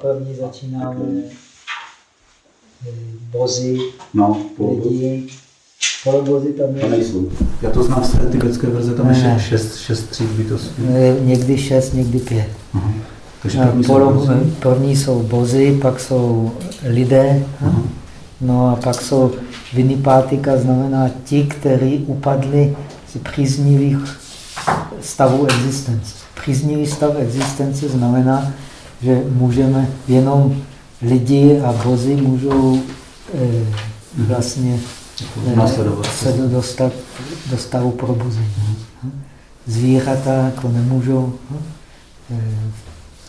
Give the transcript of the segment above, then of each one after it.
První začínáme eh, bozy, no, lidi. Polobozy tam to nejsou. Já to znám z té tibetské verze, tam Ne. je 6, 6 tříd bytostí. eh, někdy šest, někdy pět. Aha. Takže první jsou polo- bozy. První jsou bozy, pak jsou lidé, Aha. no a pak jsou vinipátika, znamená ti, kteří upadli z příznivých stavů existence. Příznivý stav existence znamená, že můžeme jenom lidi a bozy můžou eh, vlastně eh, se do- dostat do stavu probuzení. Zvířata jako nemůžou, eh,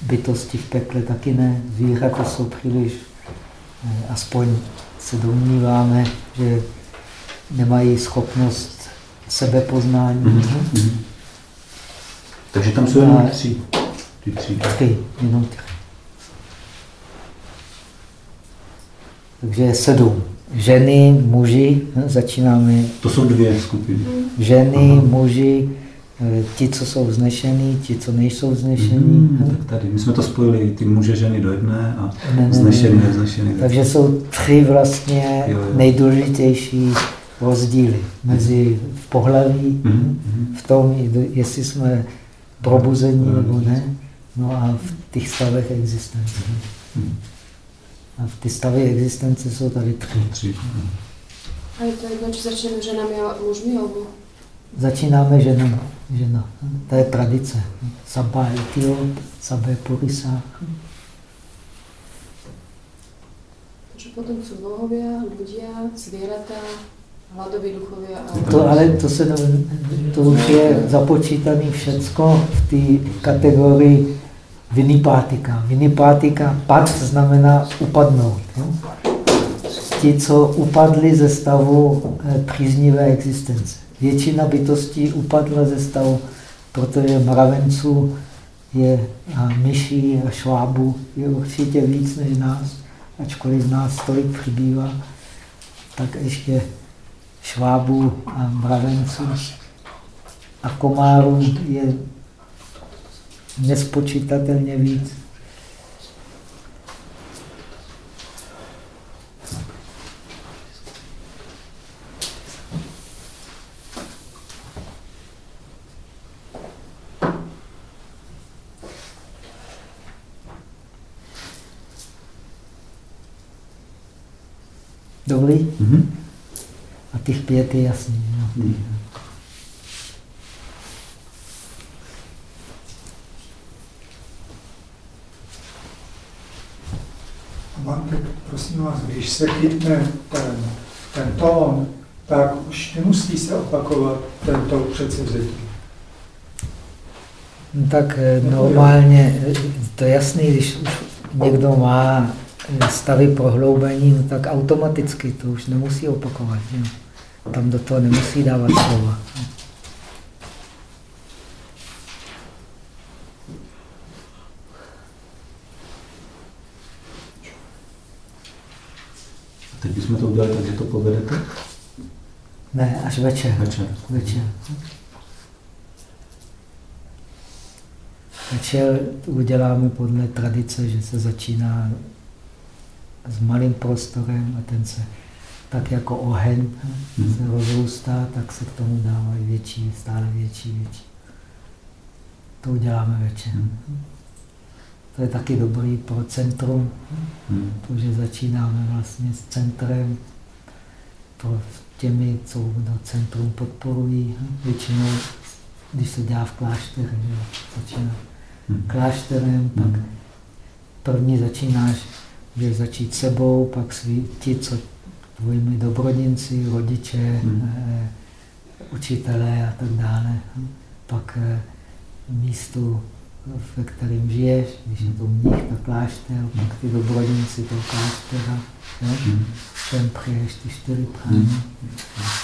bytosti v pekle taky ne, zvířata jsou příliš, eh, aspoň se domníváme, že nemají schopnost sebepoznání. Mhm, mhm. Takže tam jsou jenom tři. Ty tři. Tři, jenom tři. Takže je sedm. Ženy, muži, hm, začínáme To jsou dvě skupiny. ženy, muži, eh, ti, co jsou vznešení, ti, co nejsou vznešení. Mhm, hm. tak tady. My jsme to spojili, ty muže, ženy do jedné a Ne, ne, ne, znešený, ne. nevznešený. Takže jsou tři vlastně Jo, jo. nejdůležitější rozdíly mezi v pohlaví, Mhm, hm, mhm. v tom, jestli jsme probuzení Mhm. nebo ne, no a v těch stavech existence. Mhm. A v ty stavy existence jsou tady tři. Tři. A je to jedno, či začneme ženami a mužmi, alebo? Začínáme ženou. Žena. To je tradice. Sabba Etiop, Sabbe Purisa. Takže potom sú bohovia, ľudia, zvieratá, hladoví duchovia a... To, ale to, se, to už je započítané všecko v té kategorii vinipátika. Vinipátika, pat znamená upadnout. Jo? Ti, co upadli ze stavu eh, příznivé existence. Většina bytostí upadla ze stavu, protože mravenců je a myší a švábů je určitě víc než nás, ačkoliv nás tolik přibývá, tak ještě švábů a mravenců a komárů je nespočítatelně víc. Dobrý? Mhm. A těch pět je jasný. No. Mhm. Mantek, prosím vás, když se chytne ten, ten tón, tak už nemusí se opakovat tento předsevzetí. No tak eh, normálně, eh, to je jasný, když už někdo má eh, stavy prohloubení, no tak automaticky to už nemusí opakovat. Jo. Tam do toho nemusí dávat slova. Teď bychom to udělali tak, že to povedete Ne, až večer. večer. Večer. Večer uděláme podle tradice, že se začíná s malým prostorem a ten se tak jako oheň Mhm. se rozrůstá, tak se k tomu dávají větší, stále větší, větší. To uděláme večer. Mhm. To je taky dobrý pro centrum, Mhm. protože začínáme vlastně s centrem, pro těmi, co do centrum podporují. Většinou, když se dělá v jo, začíná Mhm. klášterem, pak Mhm. první začínáš, že začít sebou, pak svý, ti, co tvojimi dobrodinci, rodiče, Mhm. eh, učitelé a tak dále. Pak eh, místo, ve kterém žiješ, když je to mních, tak klášter, pak ty dobrodinci toho kláštera, jo? Ten přeješ ty čtyři prány. Mhm.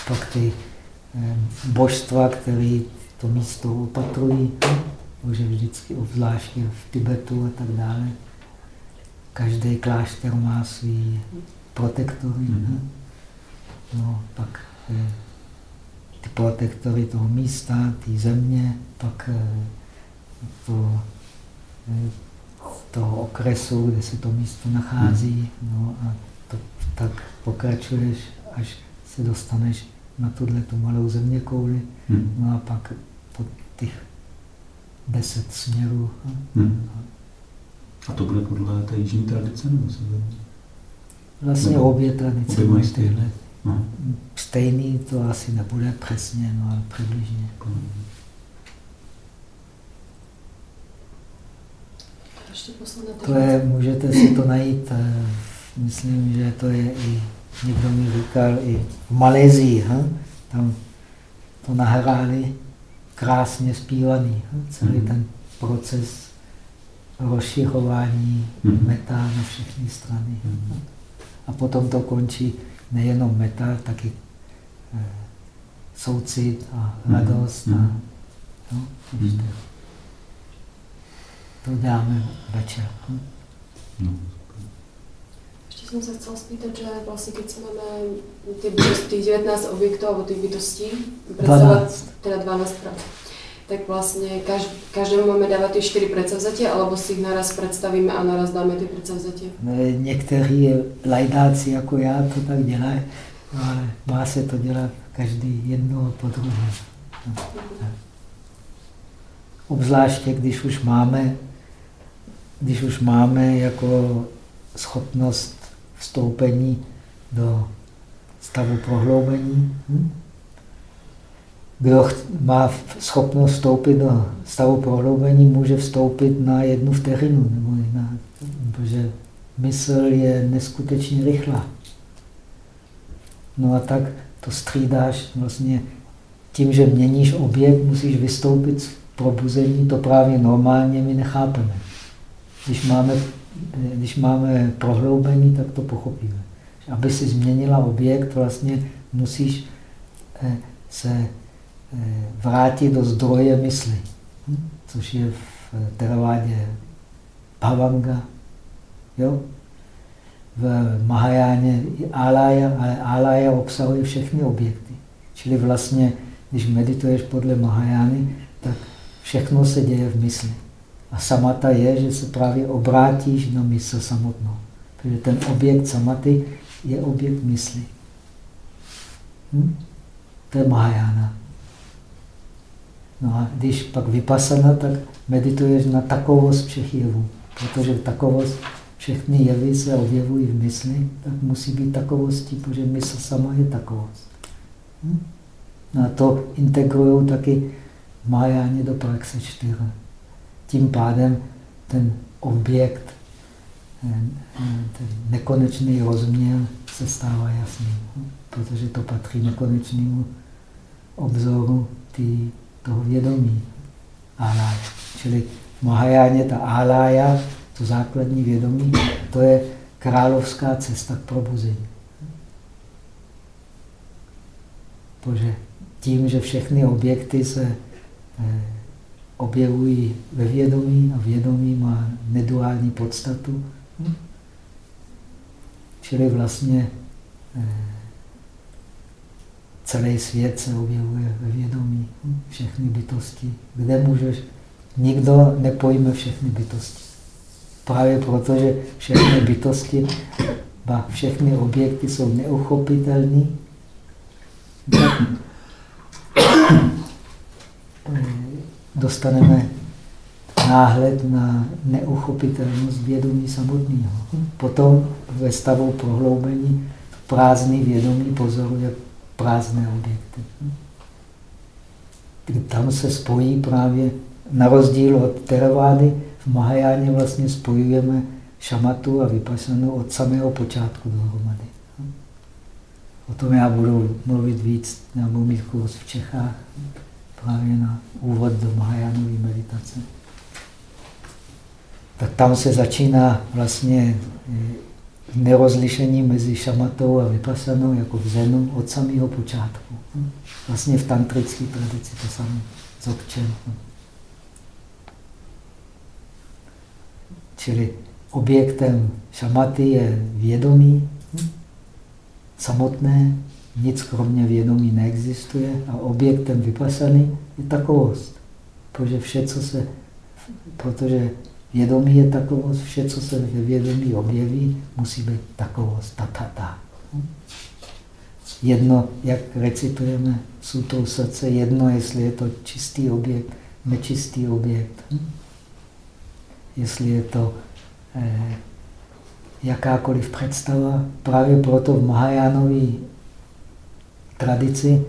Pak ty eh, božstva, které to místo opatrují, může vždycky, obzvláště v Tibetu a tak dále. Každý klášter má svý protektory. Mhm. No, pak eh, ty protektory toho místa, té země, pak eh, to, eh, toho okresu, kde se to místo nachází. No a to, tak pokračuješ, až se dostaneš na tuhle tu malou země kouli. Hmm. No a pak po těch deset směrů. Hmm. A to bude podle té jižní tradice? Nebo se Vlastně Nebo obě tradice obě mají tyhle. Aha. Stejný to asi nebude přesně, no ale přibližně. Ještě To je, můžete si to najít, eh, myslím, že to je i, někdo mi říkal, i v Malézii, hm? tam to nahráli krásně zpívaný, hm? celý Mhm. ten proces rozšiřování Mhm. meta na všechny strany. Mhm. A potom to končí nejenom meta, taky eh, soucit a Mhm. radost. A, no. To večer. hm? No. Ještě jsem se chcela spýtat, že vlastně keď se máme ty bytosti, těch 19 objektů nebo těch bytostí, představovat, 12. teda 12 pravd, tak vlastně každ, každému máme dávat ty 4 predsavzatia, alebo si ich naraz představíme a naraz dáme ty predsavzatia. Někteří lajdáci jako já to tak dělají, no, ale má se to dělat každý jednoho po druhém. No. Obzvláště, když už máme, když už máme jako schopnost vstoupení do stavu prohloubení. Hm? Kdo má schopnost vstoupit do stavu prohloubení, může vstoupit na jednu vteřinu, nebo na, protože mysl je neskutečně rychlá. No a tak to střídáš vlastně tím, že měníš objekt, musíš vystoupit z probuzení, to právě normálně my nechápeme. Když máme, když máme prohloubení, tak to pochopíme. Aby si změnila objekt, vlastně musíš eh, se eh, vrátit do zdroje mysli, hm? což je v eh, teravádě Bhavanga, jo? v Mahajáně i Alaya, ale Alaya obsahuje všechny objekty. Čili vlastně, když medituješ podle Mahajány, tak všechno se děje v mysli. A samata je, že se právě obrátíš na mysl samotnou. Protože ten objekt samaty je objekt mysli. Hm? To je Mahajána. No a když pak vypasana, tak medituješ na takovost všech jevů. Protože takovost, všechny jevy se objevují v mysli, tak musí být takovostí, protože mysl sama je takovost. Hm? No a to integrují taky Mahajáně do praxe čtyř. Tím pádem ten objekt, ten nekonečný rozměr se stává jasný, protože to patří nekonečnému obzoru tý, toho vědomí. Alaya. Čili v Mahajáně ta Alaya, to základní vědomí, to je královská cesta k probuzení. Protože tím, že všechny objekty se eh, objevují ve vědomí a vědomí má neduální podstatu. Hm? Čili vlastně eh, celý svět se objevuje ve vědomí. Hm? Všechny bytosti. Kde můžeš? Nikdo nepojme všechny bytosti. Právě proto, že všechny bytosti, ba všechny objekty jsou neuchopitelné, dostaneme náhled na neuchopitelnost vědomí samotného. Potom ve stavu prohloubení prázdný vědomí pozoruje prázdné objekty. Tam se spojí právě, na rozdíl od teravády, v Mahajáně vlastně spojujeme šamatu a vypasanu od samého počátku dohromady. O tom já budu mluvit víc, já budu mít kurz v Čechách, právě na úvod do Mahajánové meditace. Tak tam se začíná vlastně nerozlišení mezi šamatou a vypasanou, jako v Zenu, od samého počátku. Vlastně v tantrické tradici to samé, dzogchen. Čili objektem šamaty je vědomí, samotné, nic kromě vědomí neexistuje a objektem vypasany je takovost. Protože vše, co se, protože Vědomí je takovost, vše, co se ve vědomí objeví, musí být takovost, tatata. Jedno, jak recitujeme sutou srdce, jedno, jestli je to čistý objekt, nečistý objekt. Jestli je to eh, jakákoliv představa. Právě proto v Mahajánové tradici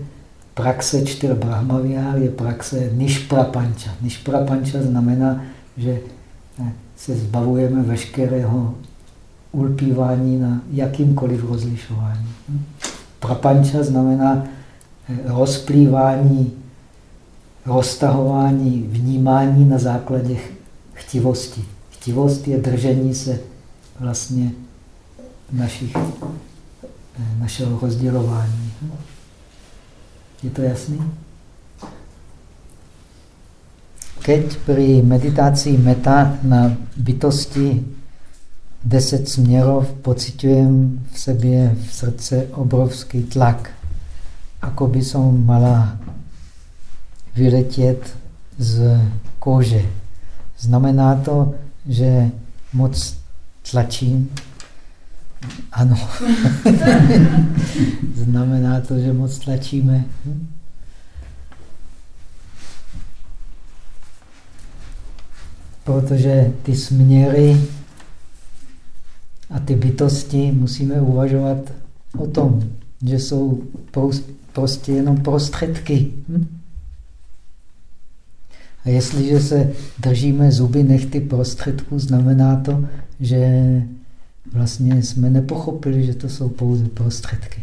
praxe čtyř brahmaviár je praxe nišprapanča. Nišprapanča znamená, že eh, se zbavujeme veškerého ulpívání na jakýmkoliv rozlišování. Prapanča znamená eh, rozplývání, roztahování, vnímání na základě chtivosti. Chtivost je držení se vlastně našich, eh, našeho rozdělování. Je to jasný? Keď při meditaci meta na bytosti deset směrov pocitujeme v sobě v srdce obrovský tlak. Ako by som mala vyletět z kůže. Znamená to, že moc tlačím. Ano. Znamená to, že moc tlačíme. Protože ty směry a ty bytosti musíme uvažovat o tom, že jsou prostě jenom prostředky. A jestliže se držíme zuby nechty prostředků, znamená to, že vlastně jsme nepochopili, že to jsou pouze prostředky.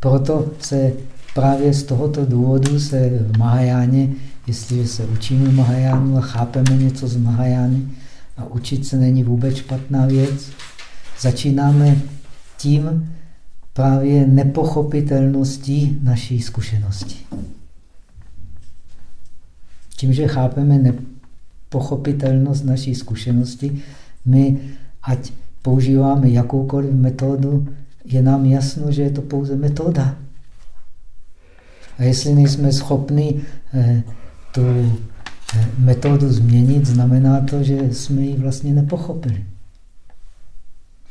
Proto se právě z tohoto důvodu se v Mahajáně, jestliže se učíme Mahajánu a chápeme něco z Mahajány, a učit se není vůbec špatná věc, začínáme tím právě nepochopitelností naší zkušenosti. Tím, že chápeme pochopitelnost naší zkušenosti, my, ať používáme jakoukoliv metodu, je nám jasno, že je to pouze metoda. A jestli nejsme schopni eh, tu eh, metodu změnit, znamená to, že jsme ji vlastně nepochopili.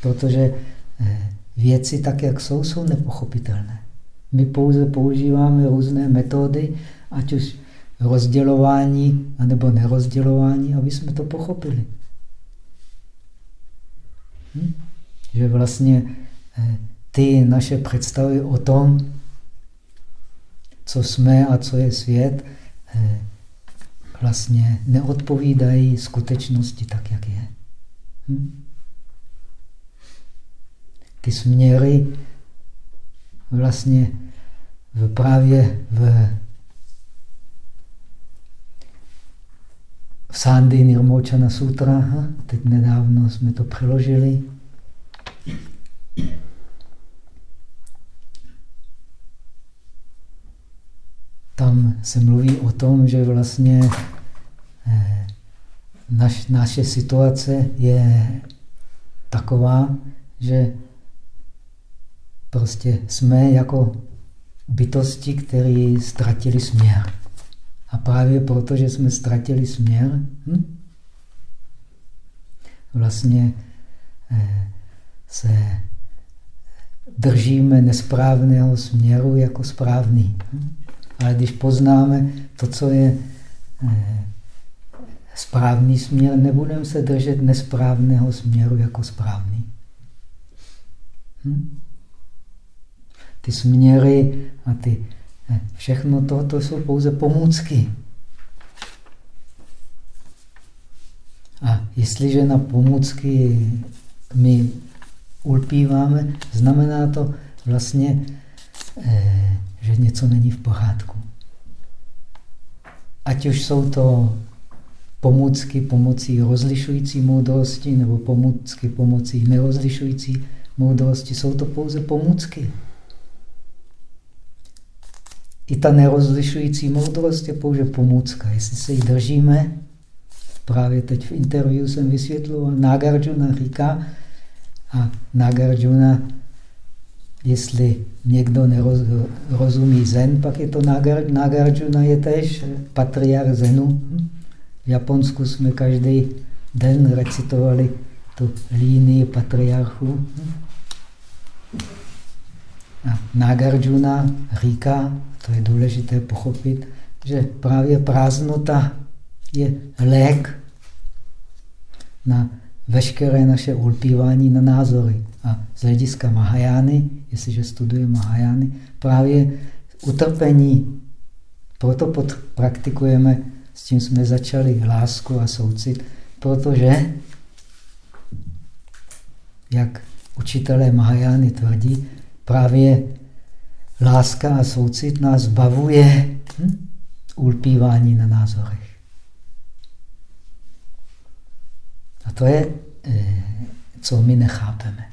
Protože eh, věci tak, jak jsou, jsou nepochopitelné. My pouze používáme různé metody, ať už rozdělování anebo nerozdělování, aby jsme to pochopili. Hm? Že vlastně eh, ty naše představy o tom, co jsme a co je svět, eh, vlastně neodpovídají skutečnosti tak, jak je. Hm? Ty směry vlastně v právě v v Sandy Nirmochana Sutra, teď nedávno jsme to přeložili. Tam se mluví o tom, že vlastně eh, naš, naše situace je taková, že prostě jsme jako bytosti, které ztratili směr. A právě proto, že jsme ztratili směr, hm? vlastně eh, se držíme nesprávného směru jako správný. Hm? Ale když poznáme to, co je eh, správný směr, nebudeme se držet nesprávného směru jako správný. Hm? Ty směry a ty Všechno to, to jsou pouze pomůcky. A jestliže na pomůcky my ulpíváme, znamená to vlastně, eh, že něco není v pořádku. Ať už jsou to pomůcky pomocí rozlišující moudrosti nebo pomůcky pomocí nerozlišující moudrosti, jsou to pouze pomůcky. I ta nerozlišující moudrost je pouze pomůcka. Jestli se jí držíme, právě teď v interview jsem vysvětloval, Nagarjuna říká, a Nagarjuna, jestli někdo nerozumí zen, pak je to Nagar, Nagarjuna je tež patriarch zenu. V Japonsku jsme každý den recitovali tu línii patriarchů. Nagarjuna říká, to je důležité pochopit, že právě prázdnota je lék na veškeré naše ulpívání na názory. A z hlediska Mahajány, jestliže studuje Mahajány, právě utrpení, proto praktikujeme, s tím jsme začali, lásku a soucit, protože, jak učitelé Mahajány tvrdí, právě láska a soucit nás zbavuje hm, ulpívání na názorech. A to je, eh, co my nechápeme.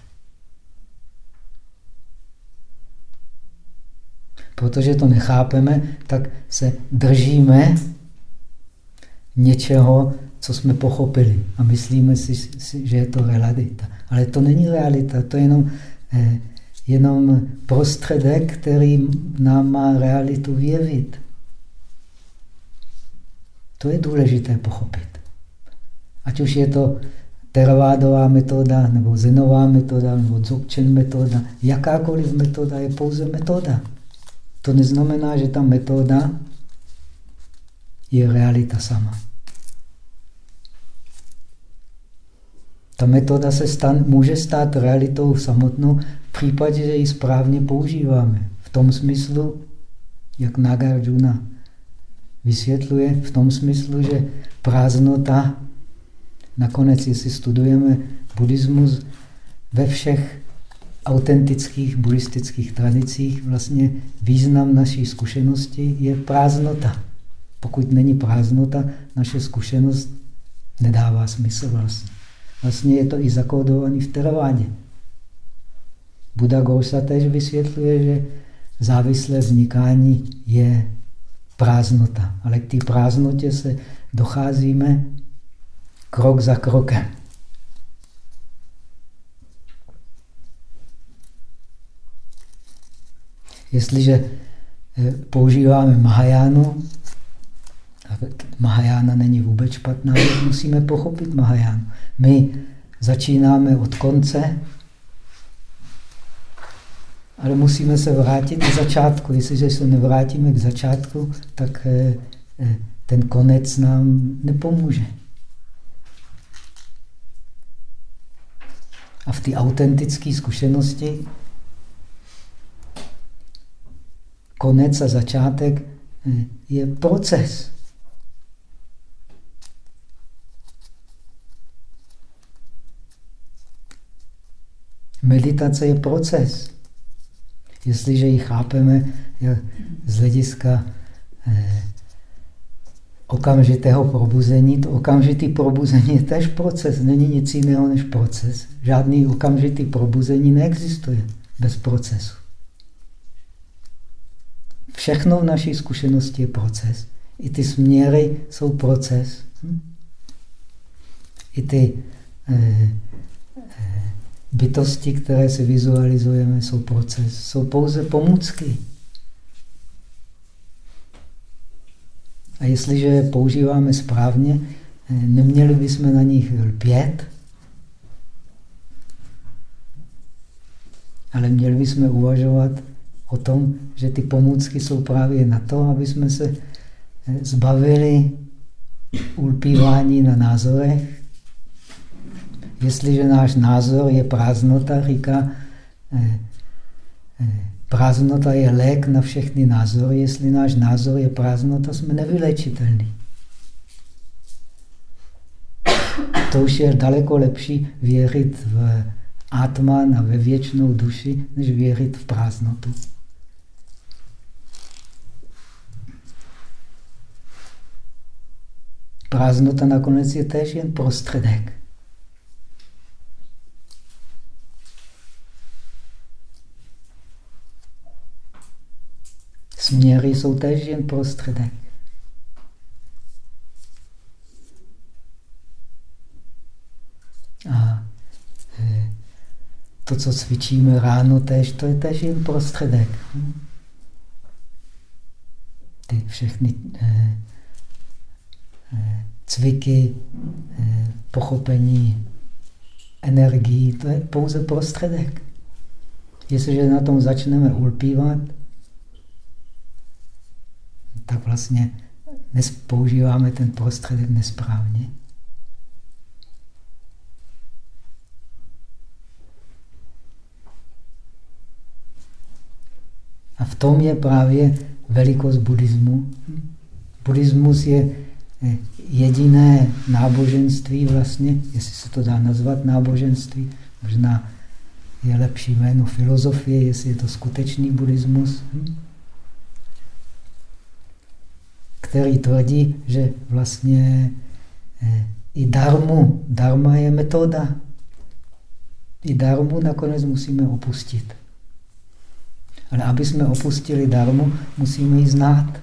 Protože to nechápeme, tak se držíme něčeho, co jsme pochopili a myslíme si, že je to realita. Ale to není realita, to je jenom, eh, jenom prostředek, který nám má realitu vyjevit. To je důležité pochopit. Ať už je to teravádová metoda, nebo zenová metoda, nebo dzogchen metoda, jakákoliv metoda je pouze metoda. To neznamená, že ta metoda je realita sama. Ta metoda se stan, může stát realitou samotnou případě, že ji správně používáme. V tom smyslu, jak Nagarjuna vysvětluje, v tom smyslu, že prázdnota, nakonec, jestli studujeme buddhismus ve všech autentických buddhistických tradicích, vlastně význam naší zkušenosti je prázdnota. Pokud není prázdnota, naše zkušenost nedává smysl vlastně. Vlastně je to i zakódované v teravádě. Buddha Gousa tež vysvětluje, že závislé vznikání je prázdnota. Ale k té prázdnotě se docházíme krok za krokem. Jestliže eh, používáme Mahajánu, Mahajána není vůbec špatná, musíme pochopit Mahajánu. My začínáme od konce, ale musíme se vrátit k začátku. Jestliže se nevrátíme k začátku, tak eh, eh, ten konec nám nepomůže. A v té autentické zkušenosti konec a začátek eh, je proces. Meditace je proces. Jestliže ji chápeme z hlediska eh, okamžitého probuzení, to okamžitý probuzení je tež proces, není nic jiného než proces. Žádný okamžitý probuzení neexistuje bez procesu. Všechno v naší zkušenosti je proces. I ty směry jsou proces. Hm? I ty eh, eh, bytosti, které si vizualizujeme, jsou proces. Jsou pouze pomůcky. A jestliže je používáme správně, eh, neměli bychom na nich lpět, ale měli bychom uvažovat o tom, že ty pomůcky jsou právě na to, aby jsme se eh, zbavili ulpívání na názorech. Jestliže náš názor je prázdnota, říká, eh, Prázdnota je lék na všechny názory. Jestli náš názor je prázdnota, jsme nevylečitelní. To už je daleko lepší věřit v Atman a ve věčnou duši, než věřit v prázdnotu. Prázdnota nakonec je též jen prostředek. Směry jsou též jen prostředek. A e, to, co cvičíme ráno, též, to je též jen prostředek. Hm? Ty všechny eh, eh, cviky, pochopení energií, to je pouze prostředek. Jestliže na tom začneme ulpívat, tak vlastně používáme ten prostředek nesprávně. A v tom je právě velikost buddhismu. Buddhismus je eh, jediné náboženství vlastně, jestli se to dá nazvat náboženství, možná je lepší jméno filozofie, jestli je to skutečný buddhismus, hm? Který tvrdí, že vlastně eh, i darmu, darma je metoda. I darmu nakonec musíme opustit. Ale aby jsme opustili darmu, musíme ji znát.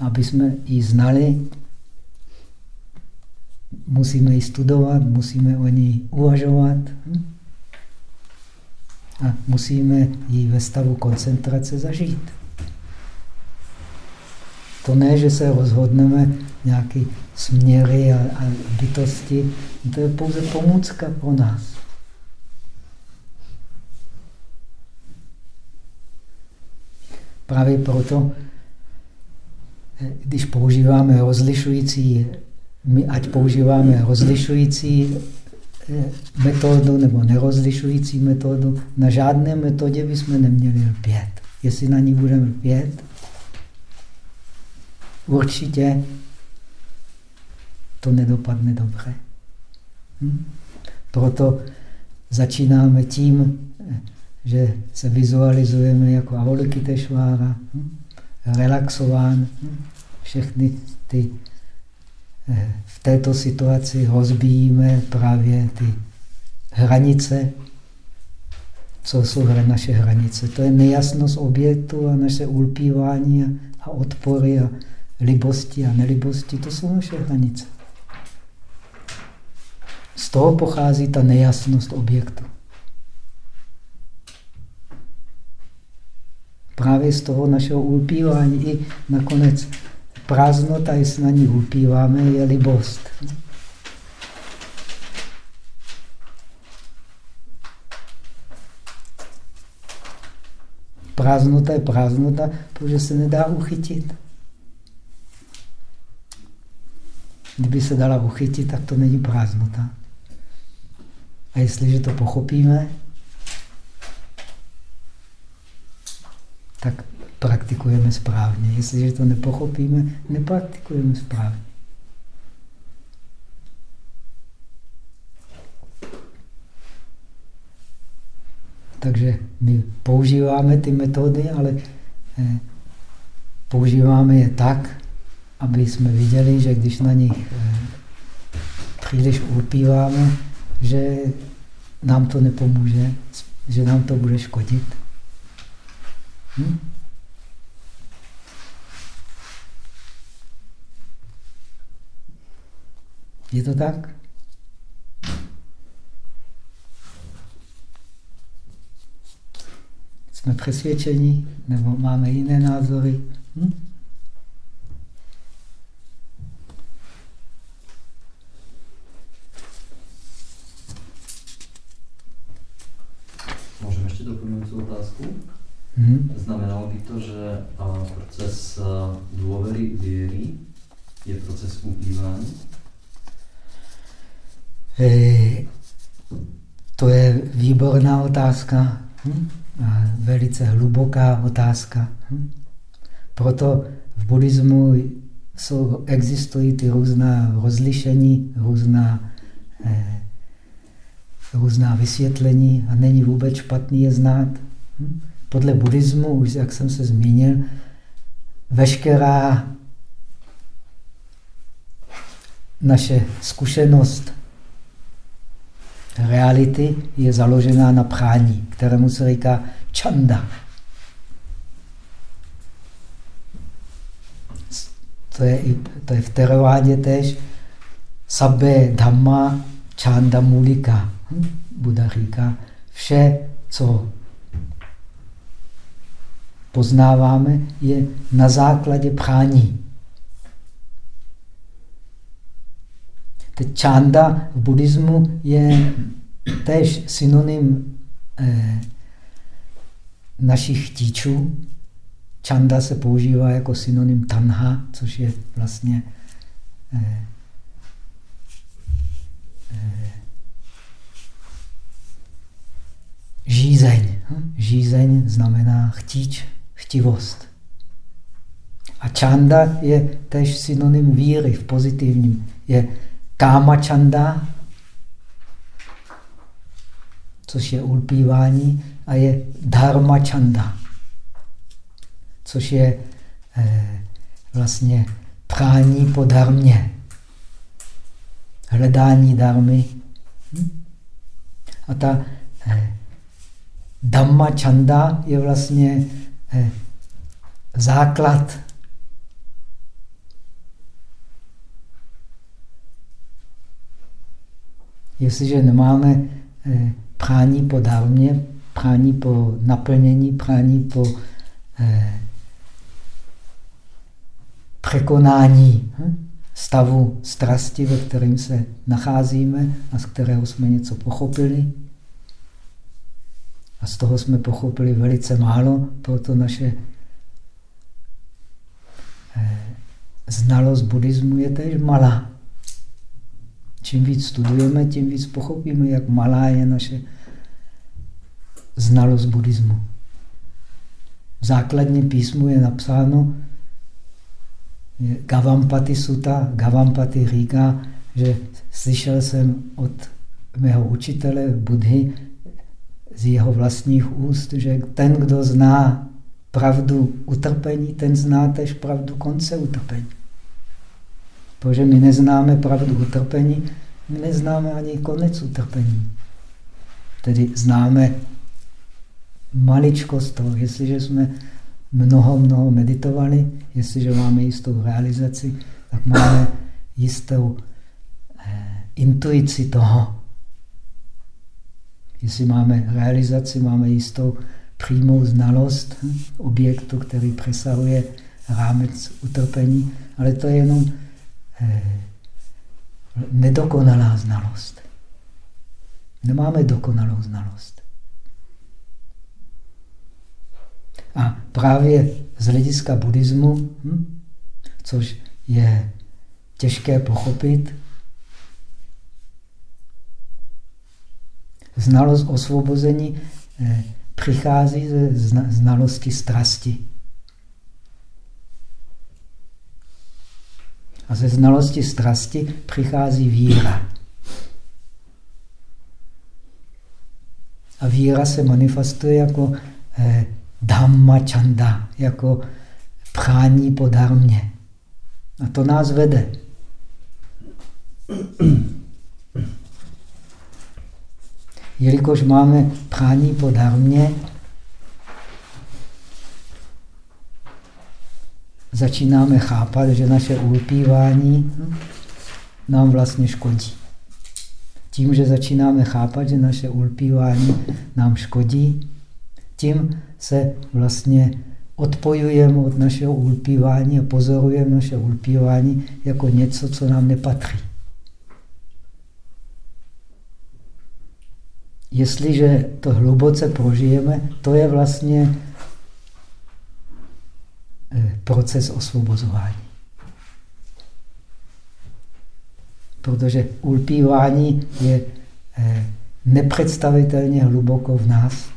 Aby jsme ji znali, musíme ji studovat, musíme o ní uvažovat. Hm? A musíme ji ve stavu koncentrace zažít. To ne, že se rozhodneme nějaké směry a, a bytosti, to je pouze pomůcka pro nás. Právě proto, když používáme rozlišující, my ať používáme rozlišující eh, metodu nebo nerozlišující metodu, na žádné metodě bychom neměli lpět. Jestli na ní budeme lpět, určitě to nedopadne dobře. Hm? Proto začínáme tím, že se vizualizujeme jako Avalokiteshvára, hm? relaxován, hm? všechny ty eh, v této situaci rozbíjíme právě ty hranice. Co jsou naše hranice? To je nejasnost objektu a naše ulpívání a odpory a libosti a nelibosti. To jsou naše hranice. Z toho pochází ta nejasnost objektu. Právě z toho našeho ulpívání i nakonec prázdnota, jestli na ní ulpíváme, je libost. Prázdnota je prázdnota, protože se nedá uchytit. Kdyby se dala uchytit, tak to není prázdnota. A jestliže to pochopíme, tak praktikujeme správně. Jestliže to nepochopíme, nepraktikujeme správně. Takže my používáme ty metody, ale eh, používáme je tak, aby jsme viděli, že když na nich eh, příliš ulpíváme, že nám to nepomůže, že nám to bude škodit. Hm? Je to tak? Jsme přesvědčeni nebo máme jiné názory? Hm? Hmm. Znamenalo by to, že proces důvěry věry je proces ubývání? To je výborná otázka, hm? a velice hluboká otázka. Hm? Proto v buddhismu jsou, existují ty různá rozlišení, různá, eh, různá vysvětlení a není vůbec špatný je znát. Hm? Podle buddhismu, už jak jsem se zmínil, veškerá naše zkušenost reality je založená na prání, kterému se říká čanda. To je, to je v teravádě tež sabbe dhamma chanda mulika. Hm? Buda říká, vše, co poznáváme, je na základě prání. Teď čanda v buddhismu je též synonym eh, našich chtíčů. Čanda se používá jako synonym tanha, což je vlastně eh, eh, žízeň. Žízeň znamená chtíč, chtivost. A čanda je tež synonym víry v pozitivním. Je káma čanda, což je ulpívání, a je dharma čanda, což je eh, vlastně prání po darmě, hledání darmy. Hm? A ta eh, Dhamma čanda je vlastně základ. Jestliže nemáme eh, prání po dármě, prání po naplnění, prání po eh, překonání hm, stavu strasti, ve kterém se nacházíme a z kterého jsme něco pochopili, z toho jsme pochopili velice málo, proto naše eh, znalost buddhismu je též malá. Čím víc studujeme, tím víc pochopíme, jak malá je naše znalost buddhismu. V základním písmu je napsáno, Gavampati Sutta, Gavampati říká, že slyšel jsem od mého učitele Budhy z jeho vlastních úst, že ten, kdo zná pravdu utrpení, ten zná tež pravdu konce utrpení. Protože my neznáme pravdu utrpení, my neznáme ani konec utrpení. Tedy známe maličkost toho. Jestliže jsme mnoho, mnoho meditovali, jestliže máme jistou realizaci, tak máme jistou eh, intuici toho. Jestli máme realizaci, máme jistou přímou znalost hm, objektu, který přesahuje rámec utrpení, ale to je jenom eh, nedokonalá znalost. Nemáme dokonalou znalost. A právě z hlediska buddhismu, hm, což je těžké pochopit, znalost osvobození eh, přichází ze znalosti strasti. A ze znalosti strasti přichází víra. A víra se manifestuje jako eh, dhamma chanda, jako prání po darmě. A to nás vede. Jelikož máme prání po darmě, začínáme chápat, že naše ulpívání nám vlastně škodí. Tím, že začínáme chápat, že naše ulpívání nám škodí, tím se vlastně odpojujeme od našeho ulpívání a pozorujeme naše ulpívání jako něco, co nám nepatří. Jestliže to hluboce prožijeme, to je vlastně Eh, proces osvobozování. Protože ulpívání je eh, nepředstavitelně hluboko v nás.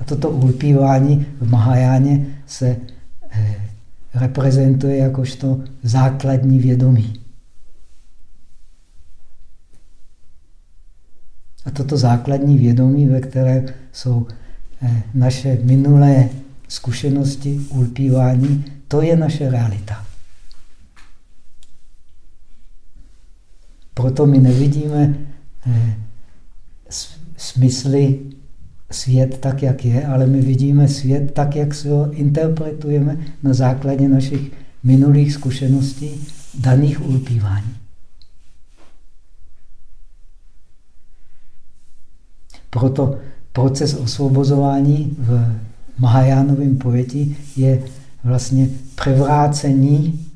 A toto ulpívání v Mahajáně se eh, reprezentuje jakožto základní vědomí. A toto základní vědomí, ve které jsou naše minulé zkušenosti, ulpívání, to je naše realita. Proto my nevidíme eh, smysly svět tak, jak je, ale my vidíme svět tak, jak si ho interpretujeme na základě našich minulých zkušeností, daných ulpívání. Proto proces osvobozování v Mahajánovém pojetí je vlastně převrácení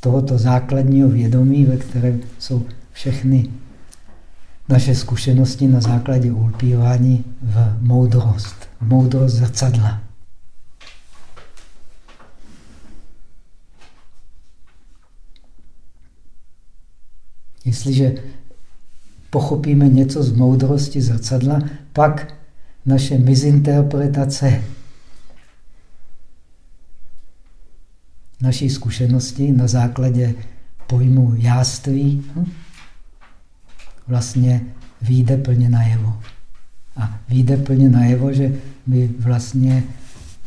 tohoto základního vědomí, ve kterém jsou všechny naše zkušenosti na základě ulpívání v moudrost. V moudrost zrcadla. Jestliže pochopíme něco z moudrosti zrcadla, pak naše mizinterpretace naší zkušenosti na základě pojmu jáství hm, vlastně výjde plně najevo. A výjde plně najevo, že my vlastně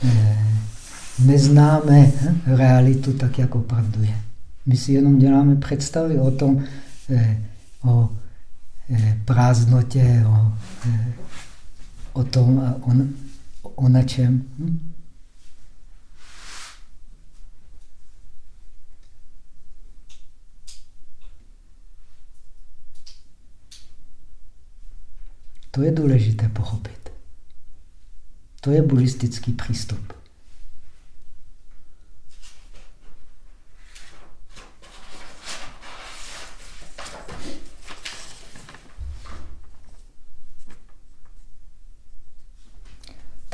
eh, neznáme hm, realitu tak, jak opravdu je. My si jenom děláme představy o tom, eh, o prázdnotě, o, eh, o tom, o, o na čem. Hm? To je důležité pochopit. To je buddhistický přístup.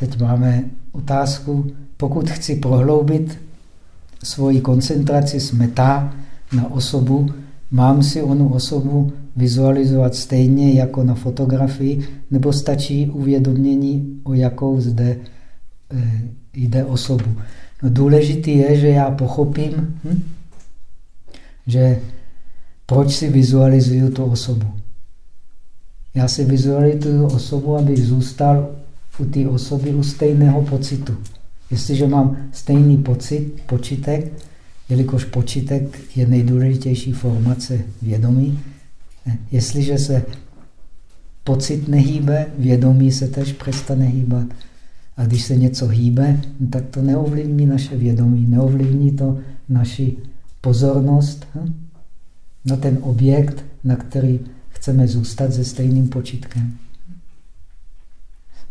Teď máme otázku, pokud chci prohloubit svoji koncentraci s metá na osobu, mám si onu osobu vizualizovat stejně jako na fotografii, nebo stačí uvědomění, o jakou zde e, jde osobu. No, důležitý je, že já pochopím, hm, že proč si vizualizuju tu osobu. Já si vizualizuju osobu, abych zůstal u té osoby u stejného pocitu. Jestliže mám stejný pocit, počitek, jelikož počitek je nejdůležitější formace vědomí, jestliže se pocit nehýbe, vědomí se tež přestane hýbat. A když se něco hýbe, tak to neovlivní naše vědomí, neovlivní to naši pozornost hm? na ten objekt, na který chceme zůstat se stejným počitkem.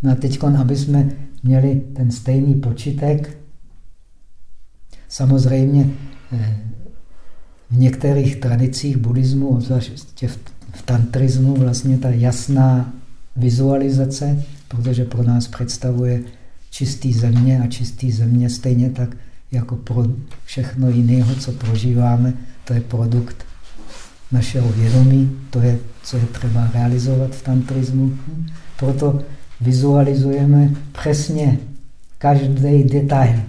No a teď, aby jsme měli ten stejný počitek, samozřejmě eh, v některých tradicích buddhismu, obzvláště v tantrismu, vlastně ta jasná vizualizace, protože pro nás představuje čistý země a čistý země stejně tak jako pro všechno jiného, co prožíváme, to je produkt našeho vědomí, to je, co je třeba realizovat v tantrismu. Proto vizualizujeme přesně každý detail.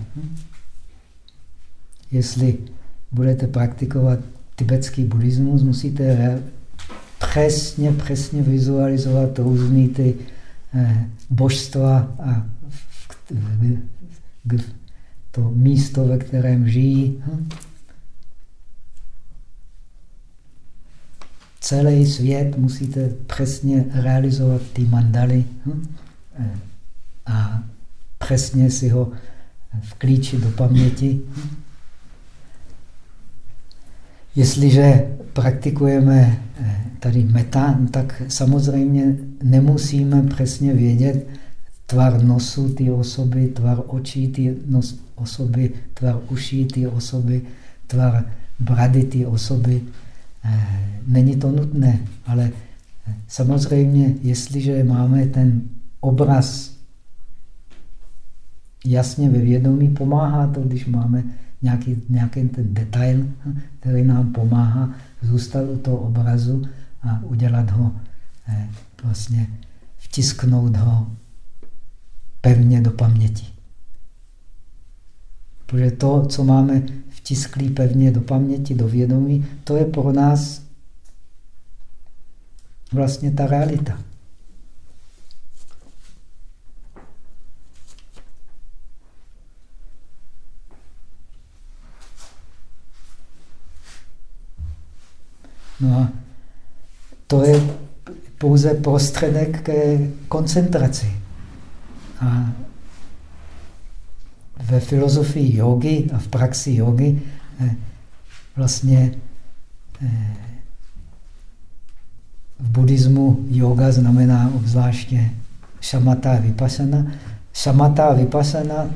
Jestli budete praktikovat tibetský buddhismus, musíte přesně, přesně vizualizovat různý ty eh, božstva a to místo, ve kterém žijí. Celý svět musíte přesně realizovat ty mandaly. Eh, a přesně si ho vklíčit do paměti. Jestliže praktikujeme eh, tady meta, tak samozřejmě nemusíme přesně vědět tvar nosu ty osoby, tvar očí ty osoby, tvar uší ty osoby, tvar brady ty osoby. Eh, není to nutné, ale samozřejmě, jestliže máme ten obraz jasně ve vědomí, pomáhá to, když máme nějaký, nějaký ten detail, který nám pomáhá zůstat u toho obrazu a udělat ho, eh, vlastně vtisknout ho pevně do paměti. Protože to, co máme vtisklý pevně do paměti, do vědomí, to je pro nás vlastně ta realita. No a to je pouze prostředek ke koncentraci. A ve filozofii jogy a v praxi jogy eh, vlastně eh, v buddhismu yoga znamená obzvláště šamata a vypasana. Šamata a vypasana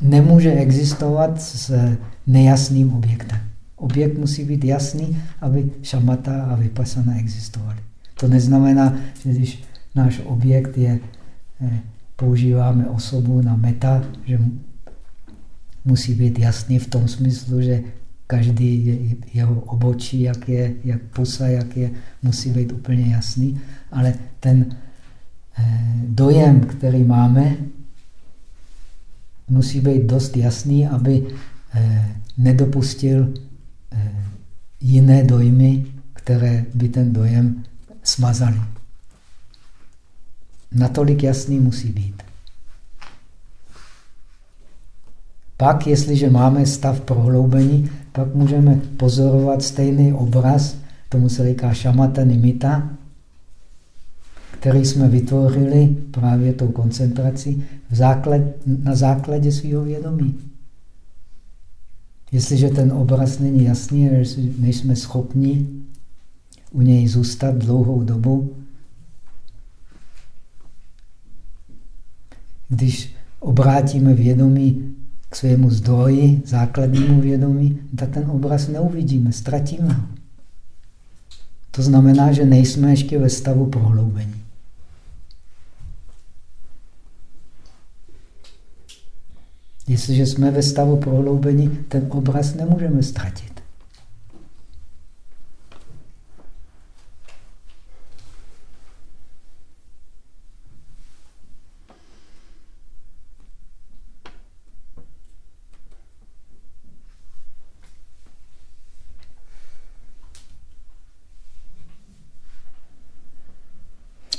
nemůže existovat s nejasným objektem. Objekt musí být jasný, aby šamata a vypasana existovaly. To neznamená, že když náš objekt je, eh, používáme osobu na meta, že musí být jasný v tom smyslu, že každý jeho obočí, jak je, jak pusa, jak je, musí být úplně jasný, ale ten eh, dojem, který máme, musí být dost jasný, aby eh, nedopustil jiné dojmy, které by ten dojem smazaly. Natolik jasný musí být. Pak, jestliže máme stav prohloubení, pak můžeme pozorovat stejný obraz, tomu se říká šamata nimita, který jsme vytvořili právě tou koncentrací v základ, na základě svého vědomí. Jestliže ten obraz není jasný, nejsme schopni u něj zůstat dlouhou dobu, když obrátíme vědomí k svému zdroji, základnímu vědomí, tak ten obraz neuvidíme, ztratíme ho. To znamená, že nejsme ještě ve stavu prohloubení. Jestliže jsme ve stavu prohloubení, ten obraz nemůžeme ztratit.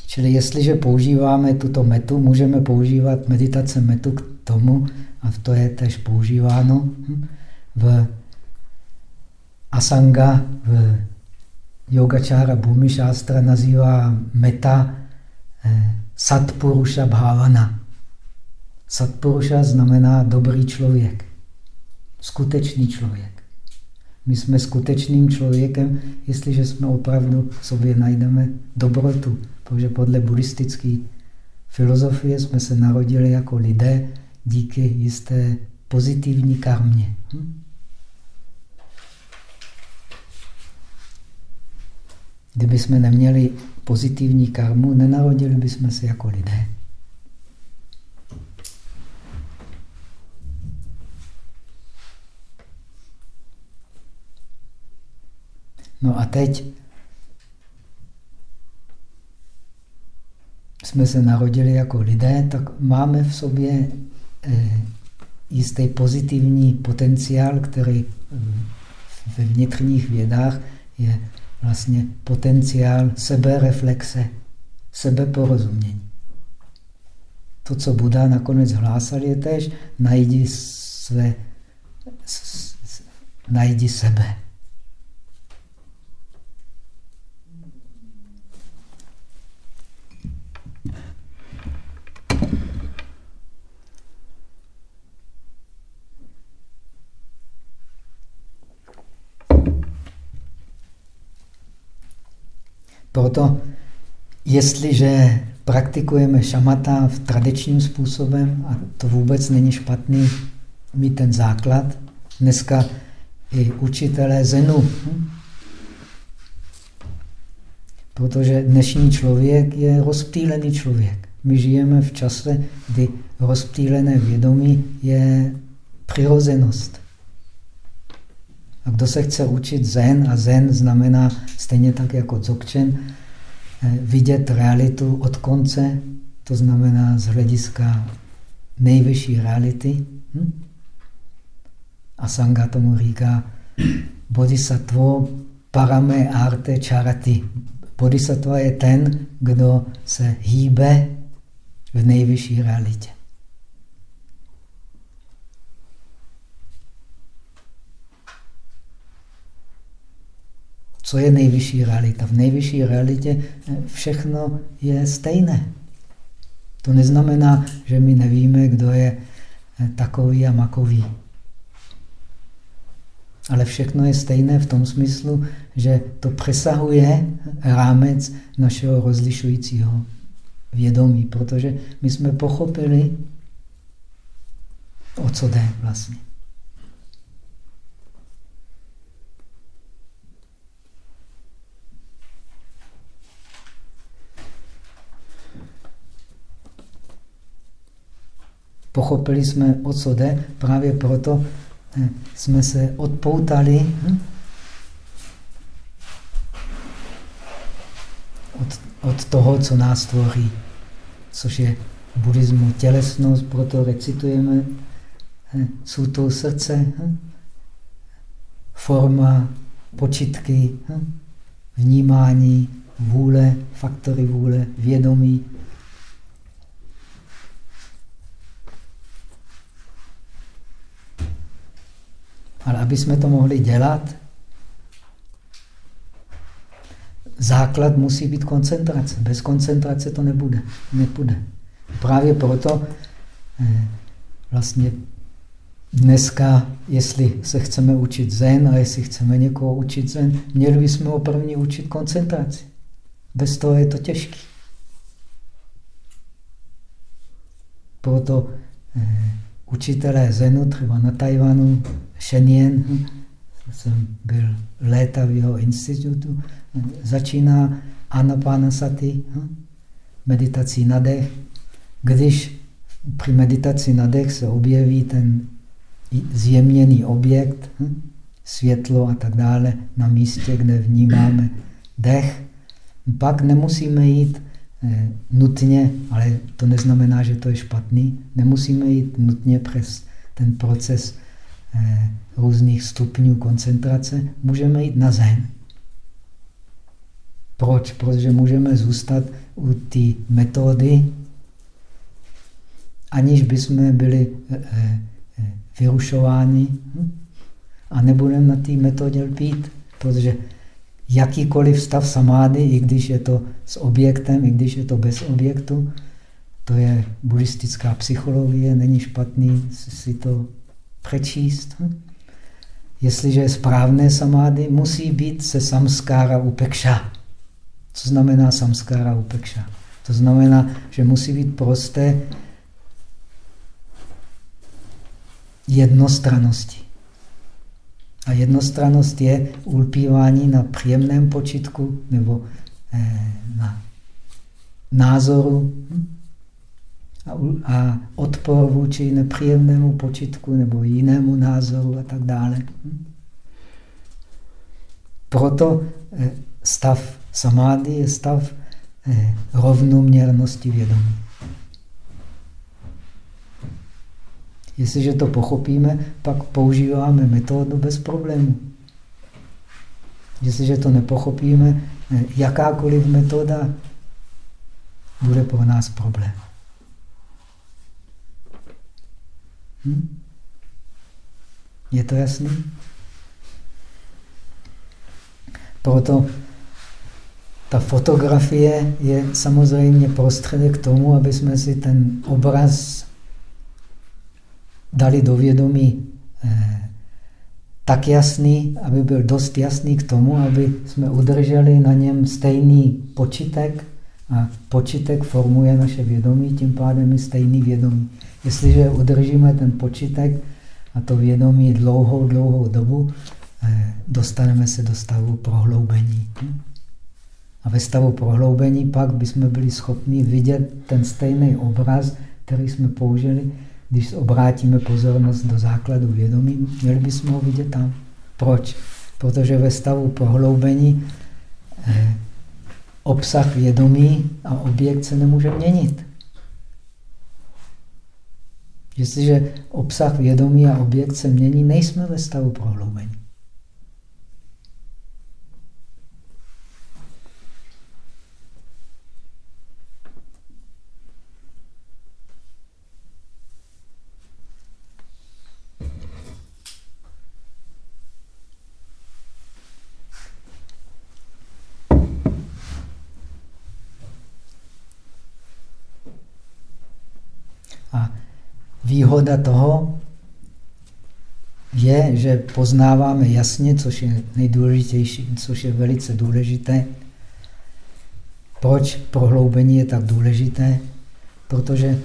Čili jestliže používáme tuto metu, můžeme používat meditace metu k tomu, a to je tež používáno hm, v Asanga, v Yogačára Bhumi Shastra nazývá meta eh, Satpurusha Bhavana. Satpurusha znamená dobrý člověk, skutečný člověk. My jsme skutečným člověkem, jestliže jsme opravdu sobě najdeme dobrotu, protože podle buddhistické filozofie jsme se narodili jako lidé díky jisté pozitivní karmě. Hm? Kdyby jsme neměli pozitivní karmu, nenarodili bychom se jako lidé. No a teď jsme se narodili jako lidé, tak máme v sobě eh, jistý pozitivní potenciál, který ve vnitřních vědách je vlastně potenciál sebereflexe, sebeporozumění. To, co Buddha nakonec hlásal, je tež najdi, své, najdi sebe. Proto, jestliže praktikujeme šamata v tradičním způsobem, a to vůbec není špatný, mít ten základ, dneska i učitelé Zenu, hm? protože dnešní člověk je rozptýlený člověk. My žijeme v čase, kdy rozptýlené vědomí je přirozenost. A kdo se chce učit zen, a zen znamená stejně tak jako dzogchen, eh, vidět realitu od konce, to znamená z hlediska nejvyšší reality. Hm? A Sangha tomu říká bodhisattva parame arte charati. Bodhisattva je ten, kdo se hýbe v nejvyšší realitě. Co je nejvyšší realita? V nejvyšší realitě eh, všechno je stejné. To neznamená, že my nevíme, kdo je eh, takový a makový. Ale všechno je stejné v tom smyslu, že to přesahuje rámec našeho rozlišujícího vědomí, protože my jsme pochopili, o co jde vlastně. Pochopili jsme, o co jde, právě proto eh, jsme se odpoutali hm? od, od toho, co nás tvoří, což je buddhismu tělesnost, proto recitujeme eh, sutou srdce, hm? forma, počitky, hm? vnímání, vůle, faktory vůle, vědomí. Ale aby jsme to mohli dělat, základ musí být koncentrace. Bez koncentrace to nebude. Nepůjde. Právě proto eh, vlastně dneska, jestli se chceme učit zen a jestli chceme někoho učit zen, měli bychom ho první učit koncentraci. Bez toho je to těžké. Proto eh, učitelé Zenu, třeba na Tajvanu, Shen hm, jsem byl léta v jeho institutu, začíná Anapanasati, hm, meditací na dech. Když při meditaci na dech se objeví ten zjemněný objekt, hm, světlo a tak dále, na místě, kde vnímáme dech, pak nemusíme jít nutně, ale to neznamená, že to je špatný, nemusíme jít nutně přes ten proces eh, různých stupňů koncentrace, můžeme jít na zen. Proč? Protože můžeme zůstat u té metody, aniž bychom byli eh, vyrušováni hm? a nebudeme na té metodě lpít, protože jakýkoliv stav samády, i když je to s objektem, i když je to bez objektu, to je buddhistická psychologie, není špatný si to přečíst. Hm? Jestliže je správné samády, musí být se samskára upekša. Co znamená samskára upekša? To znamená, že musí být prosté jednostranosti. A jednostrannost je ulpívání na příjemném počitku nebo eh, na názoru hm? a, a odpor vůči nepříjemnému počitku nebo jinému názoru a tak dále. Hm? Proto eh, stav samády je stav eh, rovnoměrnosti vědomí. Jestliže to pochopíme, pak používáme metodu bez problému. Jestliže to nepochopíme, jakákoliv metoda bude pro nás problém. Hm? Je to jasný? Proto ta fotografie je samozřejmě prostředek k tomu, aby jsme si ten obraz dali do vědomí eh, tak jasný, aby byl dost jasný k tomu, aby jsme udrželi na něm stejný počitek a počitek formuje naše vědomí, tím pádem i stejný vědomí. Jestliže udržíme ten počitek a to vědomí dlouhou, dlouhou dobu, eh, dostaneme se do stavu prohloubení. A ve stavu prohloubení pak bychom byli schopni vidět ten stejný obraz, který jsme použili když obrátíme pozornost do základu vědomí, měli bychom ho vidět tam. Proč? Protože ve stavu prohloubení eh, obsah vědomí a objekt se nemůže měnit. Jestliže obsah vědomí a objekt se mění, nejsme ve stavu prohloubení. Výhoda toho je, že poznáváme jasně, což je nejdůležitější, což je velice důležité. Proč prohloubení je tak důležité? Protože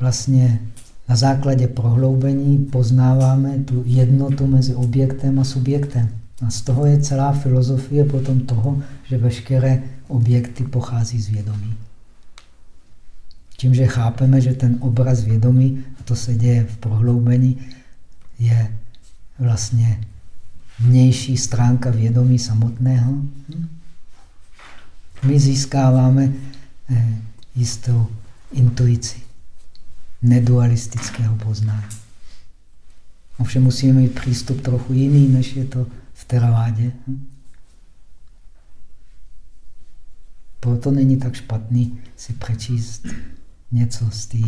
vlastně na základě prohloubení poznáváme tu jednotu mezi objektem a subjektem. A z toho je celá filozofie potom toho, že veškeré objekty pochází z vědomí. Tím, že chápeme, že ten obraz vědomí, a to se děje v prohloubení, je vlastně vnější stránka vědomí samotného, my získáváme eh, jistou intuici nedualistického poznání. Ovšem musíme mít přístup trochu jiný, než je to v teravádě. Proto není tak špatný si přečíst něco z té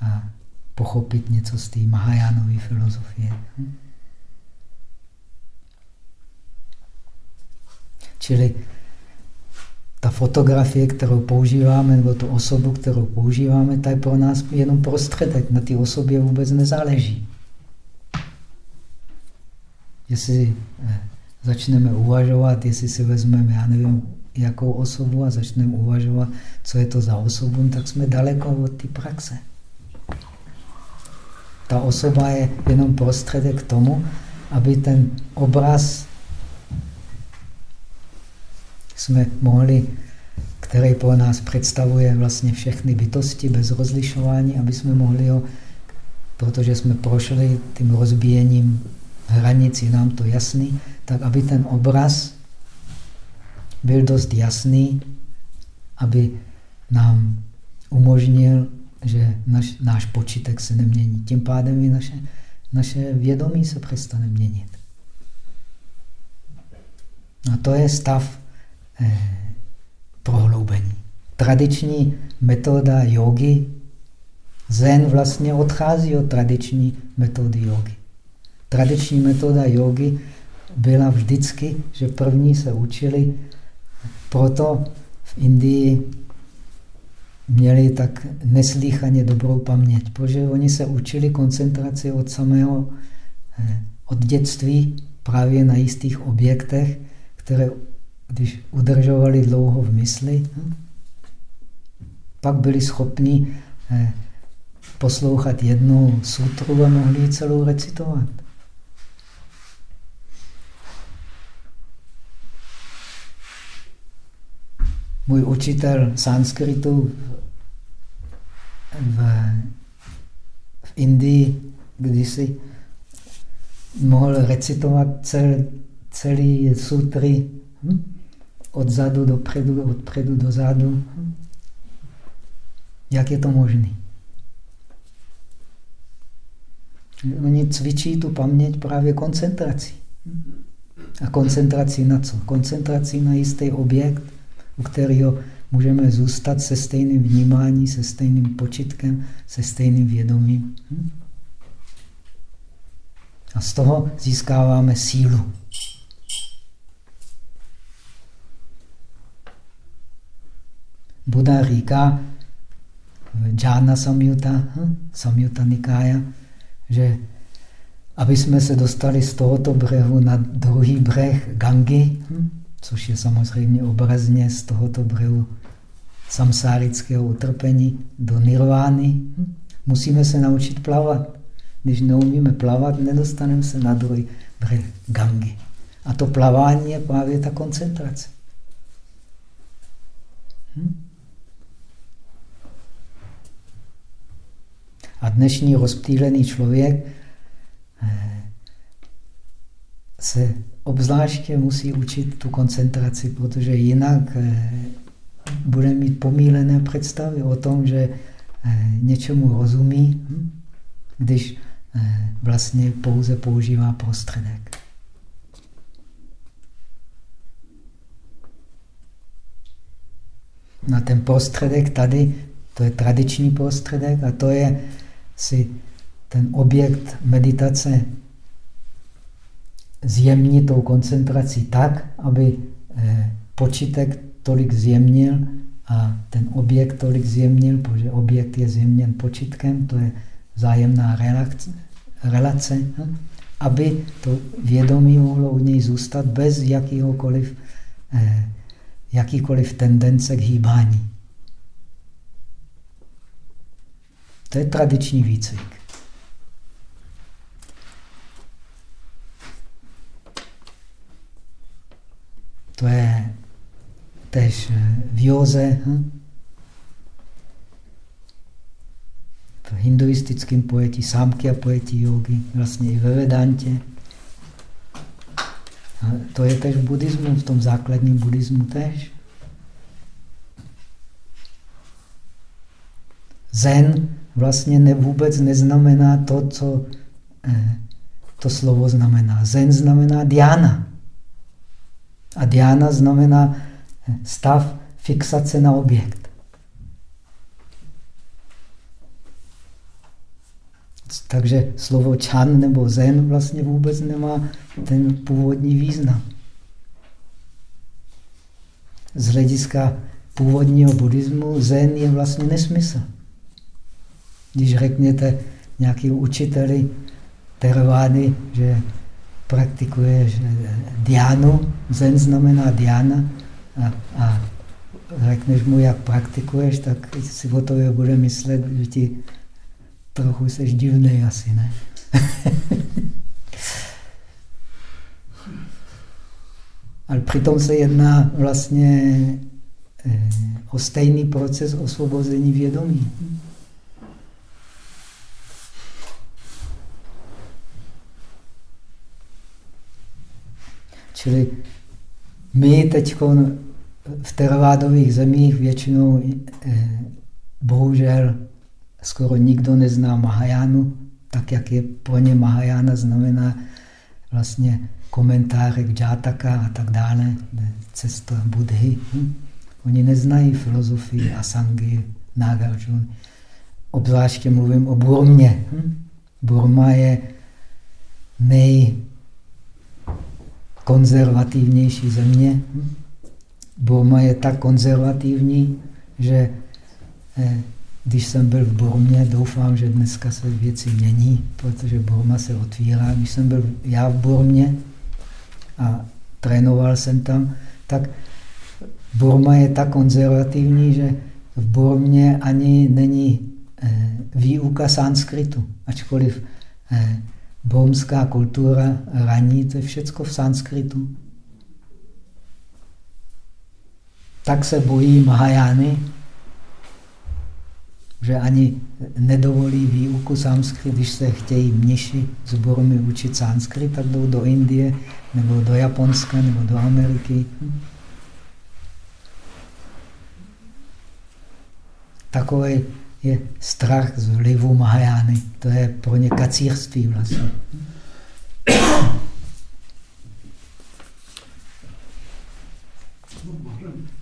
a pochopit něco z té Mahajánové filozofie. Hm? Čili ta fotografie, kterou používáme, nebo tu osobu, kterou používáme, ta je pro nás jenom prostředek. Na té osobě vůbec nezáleží. Jestli eh, začneme uvažovat, jestli si vezmeme, já nevím, jakou osobu a začneme uvažovat, co je to za osobu, tak jsme daleko od té praxe. Ta osoba je jenom prostředek k tomu, aby ten obraz jsme mohli, který pro nás představuje vlastně všechny bytosti bez rozlišování, aby jsme mohli ho, protože jsme prošli tím rozbíjením hranic, je nám to jasný, tak aby ten obraz byl dost jasný, aby nám umožnil, že naš, náš počítek se nemění. Tím pádem i naše, naše vědomí se přestane měnit. A to je stav eh, prohloubení. Tradiční metoda jogy, zen vlastně odchází od tradiční metody jogy. Tradiční metoda jogy byla vždycky, že první se učili, proto v Indii měli tak neslíchaně dobrou paměť, protože oni se učili koncentraci od samého, eh, od dětství právě na jistých objektech, které když udržovali dlouho v mysli, hm, pak byli schopni eh, poslouchat jednu sutru a mohli ji celou recitovat. Můj učitel sanskritu v, v Indii kdysi mohl recitovat cel, celý sutry hm? od zadu do předu, od předu do zádu. Hm? Jak je to možné? Oni cvičí tu paměť právě koncentrací. A koncentrací na co? Koncentrací na jistý objekt, u kterého můžeme zůstat se stejným vnímáním, se stejným počitkem, se stejným vědomím. Hm? A z toho získáváme sílu. Buddha říká Jhana Samyuta, hm? Samyuta Nikaya, že aby jsme se dostali z tohoto břehu na druhý břeh Gangy, hm? Což je samozřejmě obrazně z tohoto břehu samsárického utrpení do nirvány. Hm? Musíme se naučit plavat. Když neumíme plavat, nedostaneme se na druhý břeh Gangy. A to plavání je právě ta koncentrace. Hm? A dnešní rozptýlený člověk eh, se obzvláště musí učit tu koncentraci, protože jinak eh, bude mít pomílené představy o tom, že eh, něčemu rozumí, hm, když vlastně pouze používá prostředek. Na ten prostředek tady, to je tradiční prostředek a to je si ten objekt meditace zjemnit tou koncentrací tak, aby eh, počítek tolik zjemnil a ten objekt tolik zjemnil, protože objekt je zjemněn počítkem, to je vzájemná relace, relace hm? aby to vědomí mohlo u něj zůstat bez jakýkoliv, eh, jakýkoliv tendence k hýbání. To je tradiční výcvik. To je tež v józe. Hm? hinduistickém pojetí, sámky a pojetí jogy, vlastně i ve Vedantě. A to je tež v buddhismu, v tom základním buddhismu tež. Zen vlastně ne, vůbec neznamená to, co eh, to slovo znamená. Zen znamená diana. A diana znamená stav fixace na objekt. Takže slovo čan nebo zen vlastně vůbec nemá ten původní význam. Z hlediska původního buddhismu zen je vlastně nesmysl. Když řekněte nějakým učiteli Theravady, že praktikuje diánu, zen znamená diana, a, a řekneš mu, jak praktikuješ, tak si o to bude myslet, že ti trochu seš divný asi, ne? Ale přitom se jedná vlastně eh, o stejný proces osvobození vědomí. Čili my teď v teravádových zemích většinou eh, bohužel skoro nikdo nezná Mahajánu, tak jak je pro ně Mahajána znamená vlastně komentárek Džátaka a tak dále, cesta Budhy. Hm? Oni neznají filozofii Asangy, Nagarjuna. Obzvláště mluvím o Burmě. Hm? Burma je nejkonzervativnější země. Burma je tak konzervativní, že eh, když jsem byl v Burmě, doufám, že dneska se věci mění, protože Burma se otvírá. Když jsem byl já v Burmě a trénoval jsem tam, tak Burma je tak konzervativní, že v Burmě ani není eh, výuka sanskritu, ačkoliv burmská kultura raní, to je všecko v sanskritu. Tak se bojí Mahajány, že ani nedovolí výuku sanskrit, když se chtějí mniši s Burmy učit sanskrit, tak jdou do Indie, nebo do Japonska, nebo do Ameriky. Takový je strach z vlivu Mahajány. To je pro ně kacírství vlastně.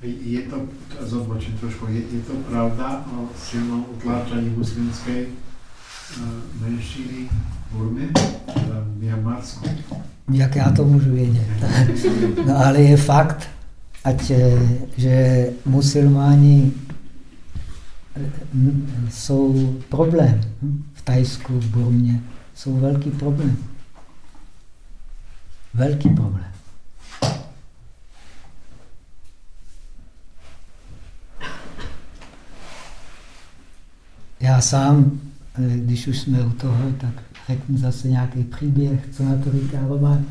Je to, zodbočím trošku, je, je to pravda o silnom utláčaní muslimské uh, menšiny v Burmě, v Myanmarsku? Jak já to můžu vědět? No ale je fakt, ať, eh, že musulmáni eh, jsou problém. Hm? V Tajsku, v Burmě jsou velký problém. Velký problém. Já sám, eh, když už jsme u toho, tak řeknu zase nějaký příběh, co na to říká Roman.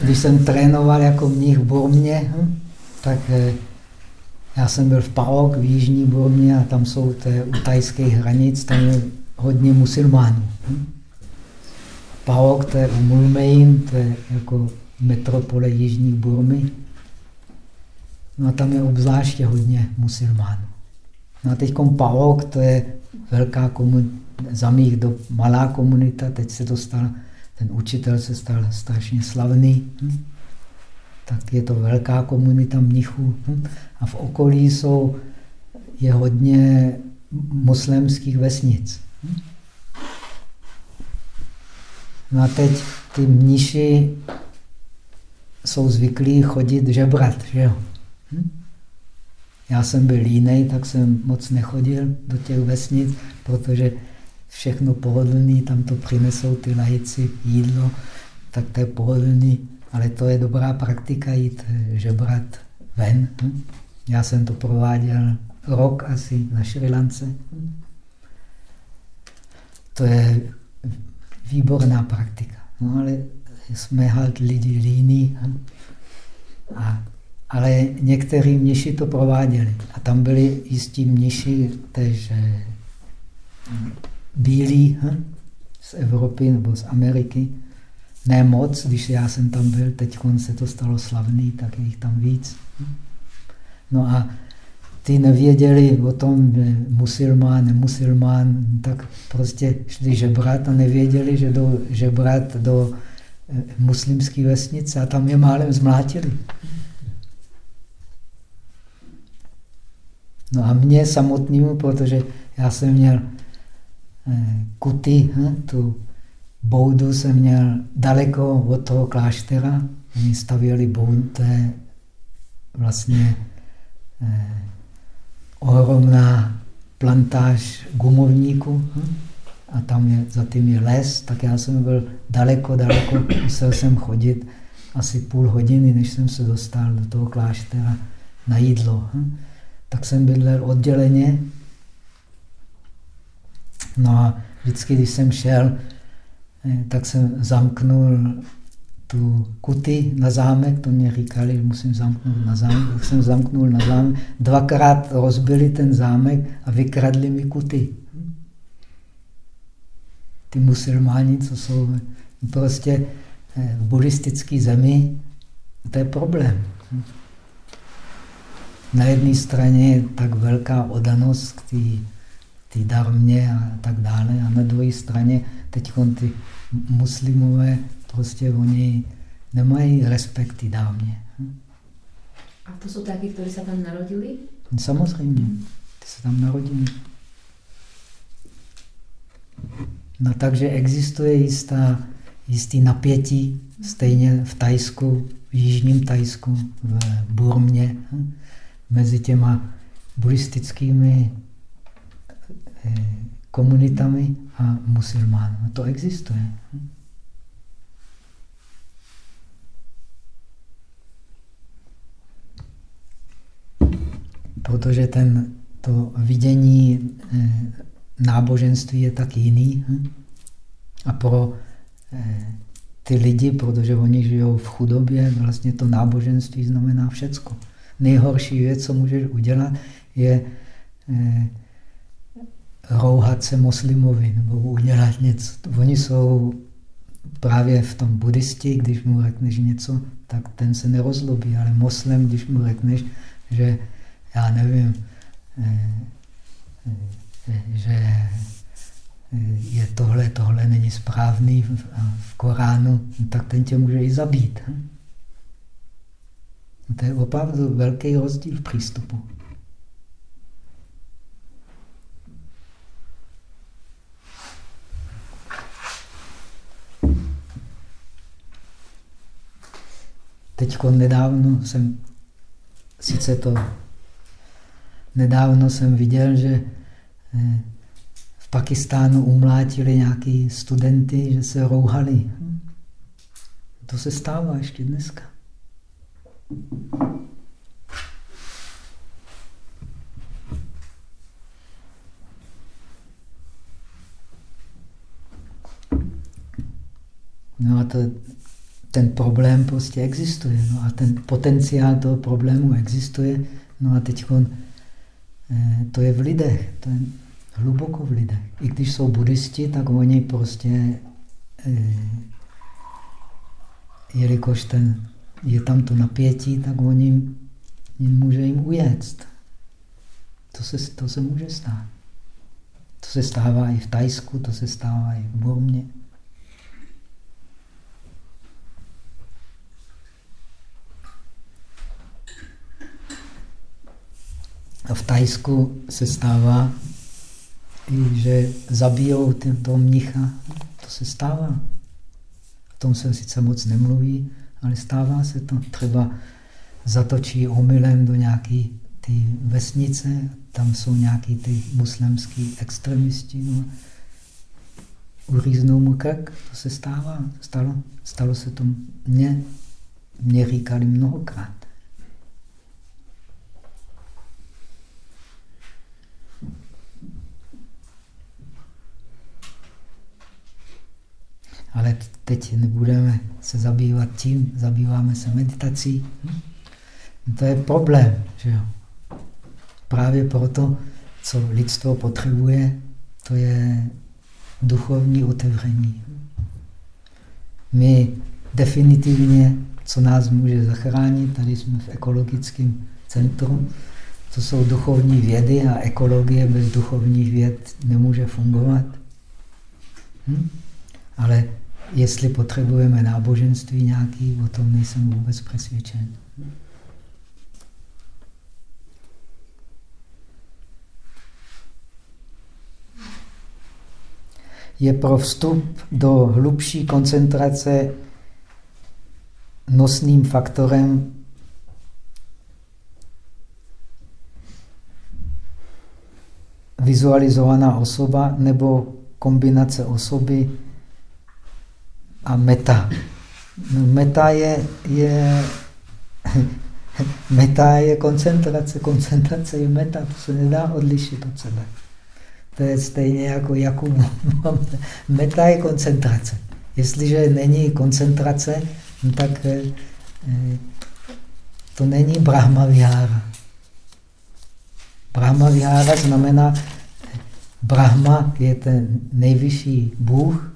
Když jsem trénoval jako mních v Burmě, hm, tak eh, já jsem byl v Paok v Jižní Burmě a tam jsou té, u tajských hranic, tam je hodně musulmánů. Hm. Paok, to je Mulmein, to je jako metropole Jižní Burmy. No a tam je obzvláště hodně musulmánů. No a teď Paok, to je velká komunita, za mých do malá komunita, teď se dostal, ten učitel se stal strašně slavný, hm? Tak je to velká komunita mnichů. A v okolí jsou, je hodně muslimských vesnic. No a teď ty mniši jsou zvyklí chodit žebrat, že jo? Já jsem byl línej, tak jsem moc nechodil do těch vesnic, protože všechno pohodlný, tam to přinesou ty lajici, jídlo, tak to je pohodlný, ale to je dobrá praktika jít eh, žebrat ven. Hm? Já jsem to prováděl rok asi na Šrilance. To je výborná praktika. No ale jsme halt lidi líní hm? a Ale některý mniši to prováděli. A tam byli jistí mniši tež eh, bílí hm? z Evropy nebo z Ameriky. Ne moc, když já jsem tam byl, teď se to stalo slavný, tak je jich tam víc. No a ty nevěděli o tom, že musilmán, nemusilmán, tak prostě šli žebrat a nevěděli, že jdou žebrat do eh, muslimské vesnice a tam je málem zmlátili. No a mě samotnému, protože já jsem měl eh, kuty, hm, tu boudu jsem měl daleko od toho kláštera. Oni stavěli boudu, to je vlastně eh, ohromná plantáž gumovníků hm? a tam je, za tím je les, tak já jsem byl daleko, daleko, musel jsem chodit asi půl hodiny, než jsem se dostal do toho kláštera na jídlo. Hm? Tak jsem bydlel odděleně. No a vždycky, když jsem šel, tak jsem zamknul tu kuty na zámek, to mě říkali, že musím zamknout na zámek, tak jsem zamknul na zámek. Dvakrát rozbili ten zámek a vykradli mi kuty. Ty musulmáni, co jsou prostě eh, v buddhistické zemi, to je problém. Na jedné straně je tak velká odanost k té darmě a tak dále, a na druhé straně teď ty muslimové prostě oni nemají respekty dámě. A to jsou taky, kteří se tam narodili? Samozřejmě, ty se tam narodili. No takže existuje jistá, jistý napětí, stejně v Tajsku, v jižním Tajsku, v Burmě, hm, mezi těma buddhistickými eh, komunitami a musulmány. To existuje. Protože ten, to vidění eh, náboženství je tak jiný. Hm? A pro eh, ty lidi, protože oni žijou v chudobě, vlastně to náboženství znamená všecko. Nejhorší věc, co můžeš udělat, je eh, rouhat se muslimovi nebo udělat něco. Oni jsou právě v tom buddhisti, když mu řekneš něco, tak ten se nerozlobí, ale moslem, když mu řekneš, že já nevím, eh, eh, že je tohle, tohle není správný v, Koránu, tak ten tě může i zabít. To je opravdu velký rozdíl v přístupu. Teď nedávno jsem sice to Nedávno jsem viděl, že eh, v Pakistánu umlátili nějaký studenty, že se rouhali. To se stává ještě dneska. No a to, ten problém prostě existuje. No a ten potenciál toho problému existuje. No a teď Eh, to je v lidech, to je hluboko v lidech. I když jsou buddhisti, tak oni prostě, eh, jelikož ten, je tam to napětí, tak oni jim může jim ujet. To se, to se může stát. To se stává i v Tajsku, to se stává i v Burmě. V Tajsku se stává, že zabijou tento mnicha. To se stává. O tom se sice moc nemluví, ale stává se to. Třeba zatočí omylem do nějaké ty vesnice, tam jsou nějaký ty muslimský extremisti, no, uříznou mu krk, to se stává, stalo, stalo se to mně, mě říkali mnohokrát. Ale teď nebudeme se zabývat tím, zabýváme se meditací. Hm? To je problém. Že jo? Právě proto, co lidstvo potřebuje, to je duchovní otevření. My definitivně, co nás může zachránit, tady jsme v ekologickém centru, to jsou duchovní vědy a ekologie bez duchovních věd nemůže fungovat. Hm? Ale jestli potřebujeme náboženství nějaký, o tom nejsem vůbec přesvědčen. Je pro vstup do hlubší koncentrace nosným faktorem vizualizovaná osoba nebo kombinace osoby a meta. No, meta je, je, meta je koncentrace, koncentrace je meta, to se nedá odlišit od sebe. To je stejně jako Jakub. meta je koncentrace. Jestliže není koncentrace, no tak eh, to není Brahma Vihára. Brahma Vihára znamená, Brahma je ten nejvyšší Bůh,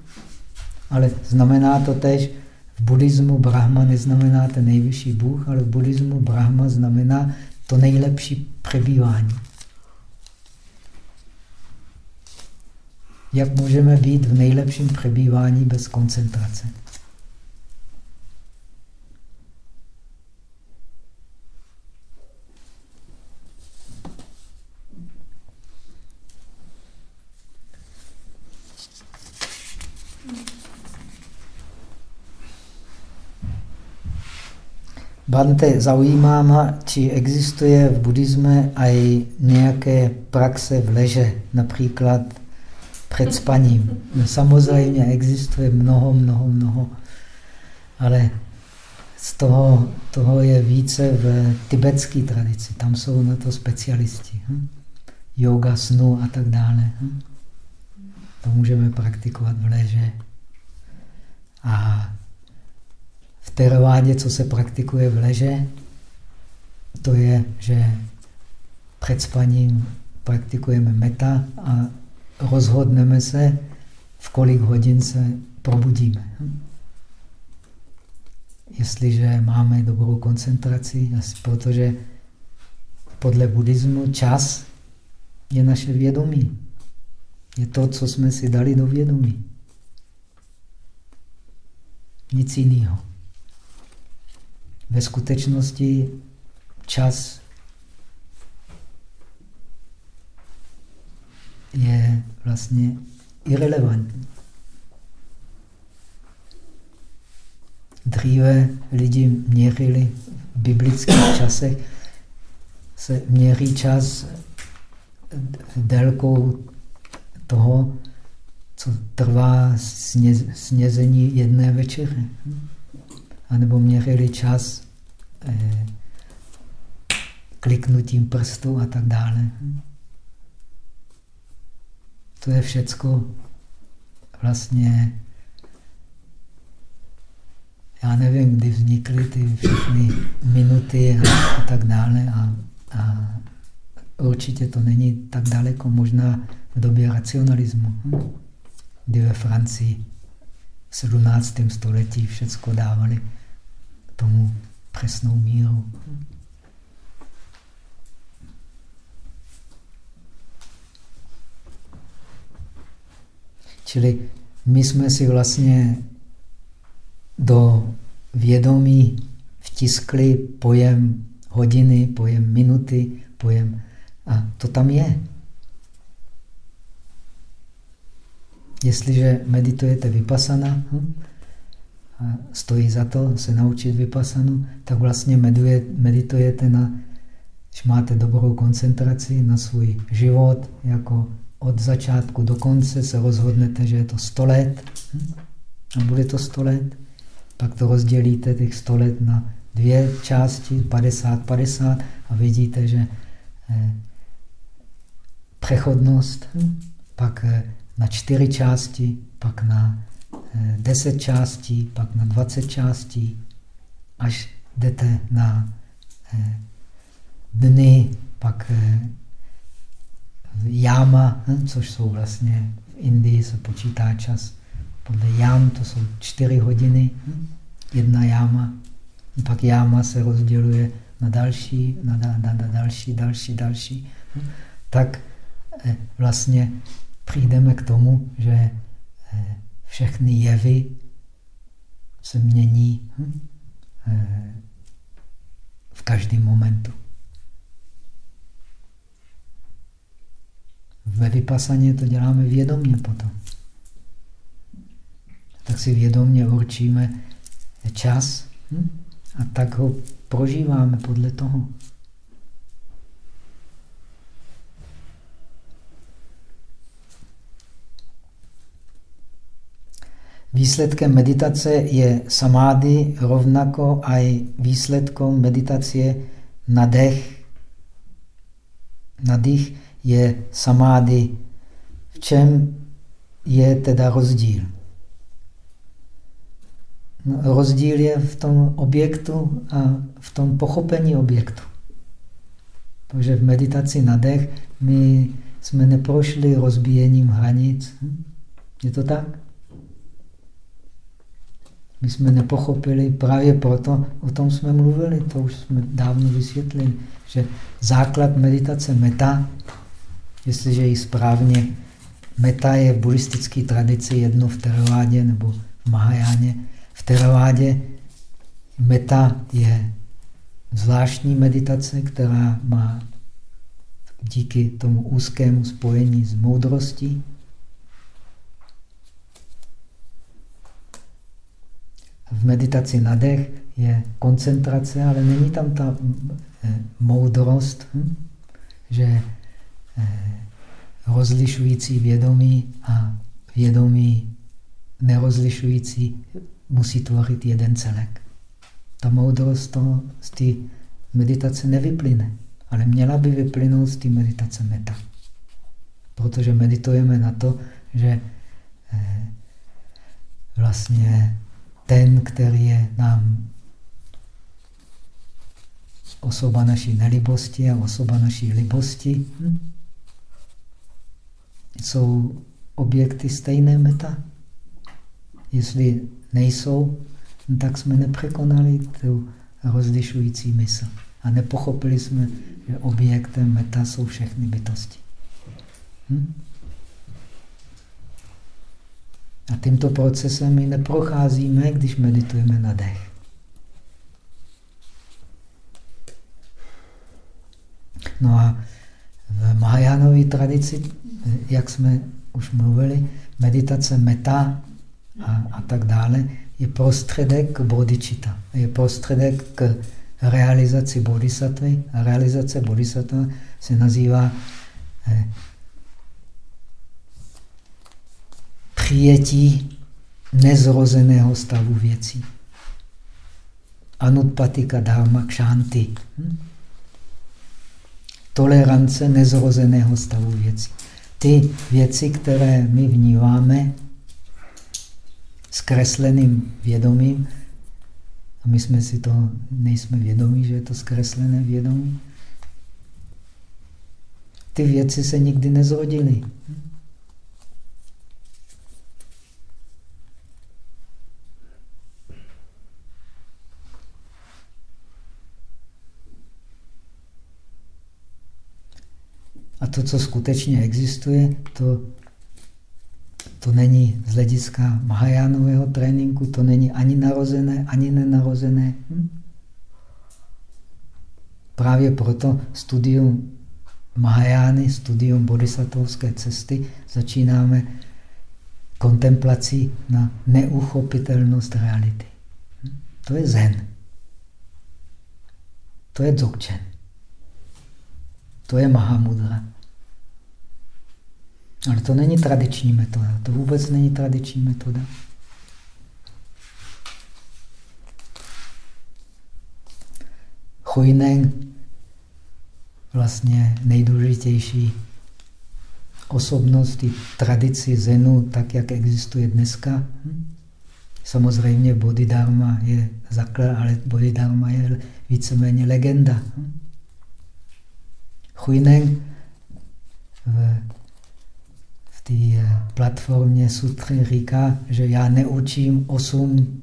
ale znamená to tež, v buddhismu Brahma neznamená ten nejvyšší Bůh, ale v buddhismu Brahma znamená to nejlepší přebývání. Jak můžeme být v nejlepším přebývání bez koncentrace? Bante, zaujímá mě, či existuje v buddhismu i nějaké praxe v leže, například před spaním. No, samozřejmě existuje mnoho, mnoho, mnoho, ale z toho, toho je více v tibetské tradici. Tam jsou na to specialisti. Hm? Yoga snu a tak dále. Hm? To můžeme praktikovat v leže. A v co se praktikuje v leže, to je, že před spaním praktikujeme meta a rozhodneme se, v kolik hodin se probudíme. Jestliže máme dobrou koncentraci, protože podle buddhismu čas je naše vědomí. Je to, co jsme si dali do vědomí. Nic jiného. Ve skutečnosti čas je vlastně irrelevantní. Dříve lidi měřili v biblických časech, se měří čas délkou toho, co trvá snězení jedné večeře. A nebo měřili čas eh, kliknutím prstu a tak dále. To je všecko vlastně, já nevím, kdy vznikly ty všechny minuty a, a tak dále. A, a určitě to není tak daleko, možná v době racionalismu, kdy ve Francii v 17. století všecko dávali tomu přesnou míru. Čili my jsme si vlastně do vědomí vtiskli pojem hodiny, pojem minuty, pojem... A to tam je. Jestliže meditujete vypasana, hm, stojí za to se naučit vypasanu, tak vlastně meditujete na, když máte dobrou koncentraci na svůj život, jako od začátku do konce se rozhodnete, že je to 100 let a bude to 100 let, pak to rozdělíte těch 100 let na dvě části, 50-50 a vidíte, že eh, přechodnost, hm? pak eh, na čtyři části, pak na eh, deset částí, pak na 20 částí, až jdete na eh, dny, pak eh, jáma, což jsou vlastně v Indii se počítá čas podle jám, to jsou čtyři hodiny, jedna jáma. Pak jáma se rozděluje na další, na, na, na, na další, další, další. Tak eh, vlastně přijdeme k tomu, že všechny jevy se mění hm, v každém momentu. Ve vypasaně to děláme vědomně potom. Tak si vědomně určíme čas hm? a tak ho prožíváme podle toho. Výsledkem meditace je samády, rovnako i výsledkom meditace na dech. Na dých je samády. V čem je teda rozdíl? No, rozdíl je v tom objektu a v tom pochopení objektu. Protože v meditaci na dech my jsme neprošli rozbíjením hranic. Hm? Je to tak? My jsme nepochopili, právě proto o tom jsme mluvili, to už jsme dávno vysvětlili, že základ meditace meta jestliže ji správně. Meta je v buddhistické tradici jedno v Teravádě nebo v Mahajáně. V Teravádě meta je zvláštní meditace, která má díky tomu úzkému spojení s moudrostí v meditaci na dech je koncentrace, ale není tam ta eh, moudrost, hm? že Eh, rozlišující vědomí a vědomí nerozlišující musí tvořit jeden celek. Ta moudrost toho, z té meditace nevyplyne, ale měla by vyplynout z té meditace meta. Protože meditujeme na to, že eh, vlastně ten, který je nám osoba naší nelibosti a osoba naší libosti, hm? jsou objekty stejné meta. Jestli nejsou, no tak jsme nepřekonali tu rozlišující mysl. A nepochopili jsme, že objektem meta jsou všechny bytosti. Hm? A tímto procesem my neprocházíme, když meditujeme na dech. No a v Mahajánové tradici jak jsme už mluvili, meditace meta a, a tak dále, je prostředek k bodhicitta. Je prostředek k realizaci bodhisattvy. A realizace bodhisattva se nazývá eh, přijetí nezrozeného stavu věcí. Anutpatika dharma kshanti. Hm? Tolerance nezrozeného stavu věcí ty věci, které my vnímáme zkresleným vědomím, a my jsme si to, nejsme vědomí, že je to zkreslené vědomí, ty věci se nikdy nezrodily. A to, co skutečně existuje, to, to není z hlediska Mahajánového tréninku, to není ani narozené, ani nenarozené. Hm? Právě proto studium Mahajány, studium bodhisattvovské cesty, začínáme kontemplací na neuchopitelnost reality. Hm? To je zen. To je dzogchen. To je Mahamudra. Ale to není tradiční metoda. To vůbec není tradiční metoda. Chojneng, vlastně nejdůležitější osobnost tradici Zenu, tak jak existuje dneska, hm? Samozřejmě Bodhidharma je zaklad, ale Bodhidharma je víceméně legenda. Huineng v, v té eh, platformě sutry říká, že já neučím osm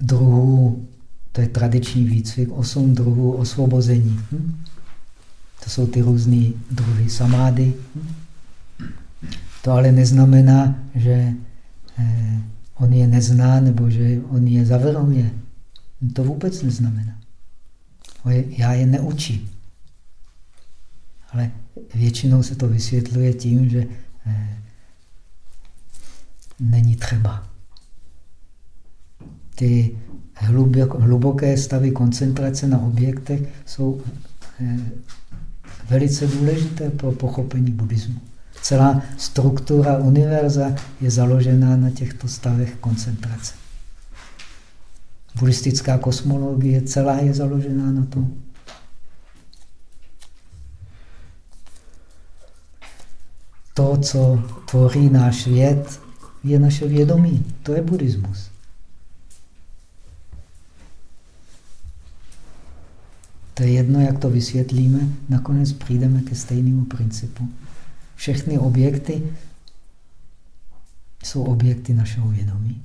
druhů, to je tradiční výcvik, osm druhů osvobození. Hm? To jsou ty různé druhy samády. Hm? To ale neznamená, že eh, on je nezná nebo že on je zavrhuje. To vůbec neznamená. Já je neučím. Ale většinou se to vysvětluje tím, že eh, není třeba. Ty hluboké stavy koncentrace na objektech jsou eh, velice důležité pro pochopení buddhismu. Celá struktura univerza je založená na těchto stavech koncentrace. Buddhistická kosmologie celá je založená na tom. To, co tvoří náš svět, je naše vědomí. To je buddhismus. To je jedno, jak to vysvětlíme, nakonec přijdeme ke stejnému principu. Všechny objekty jsou objekty našeho vědomí.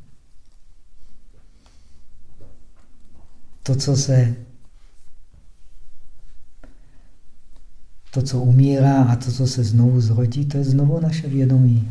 To, co se to, co umírá a to, co se znovu zrodí, to je znovu naše vědomí.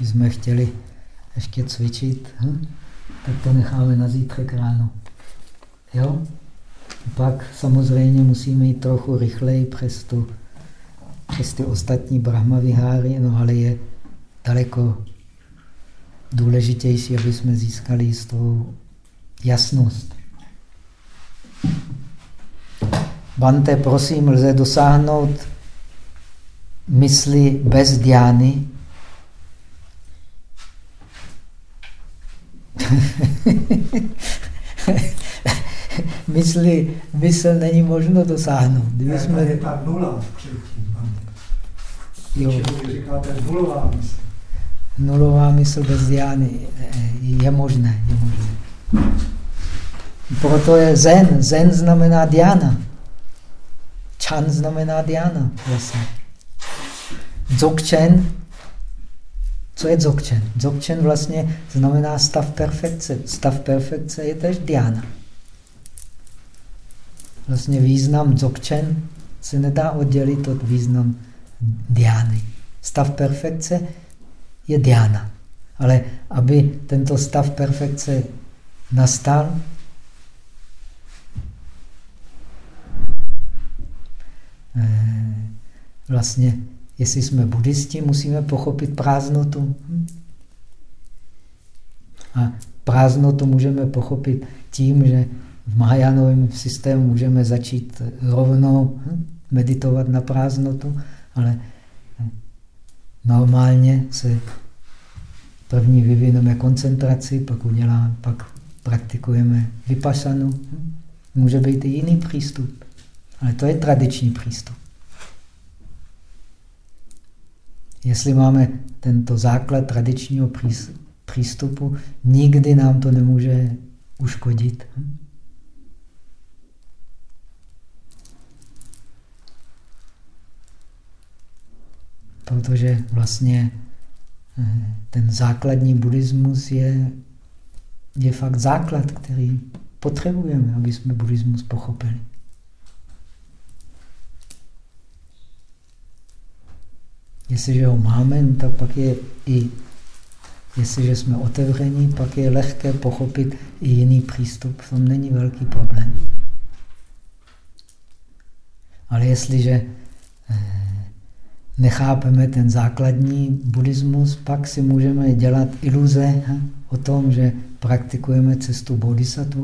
jsme chtěli ještě cvičit, hm? tak to necháme na zítřek ráno. Jo? Pak samozřejmě musíme jít trochu rychleji přes, tu, přes ty ostatní brahmaviháry, no ale je daleko důležitější, aby jsme získali jistou jasnost. Bante, prosím, lze dosáhnout mysli bez diány, mysli, mysl není možno dosáhnout. Kdyby jsme... je ta nula předtím. Jo. říkáte nulová mysl. Nulová mysl bez diány je možné. Je možné. Proto je zen. Zen znamená diana. Chan znamená diana. Vlastně. Dzogchen co je dzogchen? Dzogchen vlastně znamená stav perfekce. Stav perfekce je tež diana. Vlastně význam dzogchen se nedá oddělit od význam diány. Stav perfekce je diana. Ale aby tento stav perfekce nastal, eh, vlastně Jestli jsme buddhisti, musíme pochopit prázdnotu. A prázdnotu můžeme pochopit tím, že v Mahajánovém systému můžeme začít rovnou meditovat na prázdnotu, ale normálně se první vyvineme koncentraci, pak uděláme, pak praktikujeme vypasanu. Může být i jiný přístup, ale to je tradiční přístup. Jestli máme tento základ tradičního přístupu, nikdy nám to nemůže uškodit. Protože vlastně eh, ten základní buddhismus je, je fakt základ, který potřebujeme, aby jsme buddhismus pochopili. Jestliže ho máme, no tak pak je i, jestliže jsme otevření, pak je lehké pochopit i jiný přístup. V tom není velký problém. Ale jestliže eh, nechápeme ten základní buddhismus, pak si můžeme dělat iluze o tom, že praktikujeme cestu bodhisattva,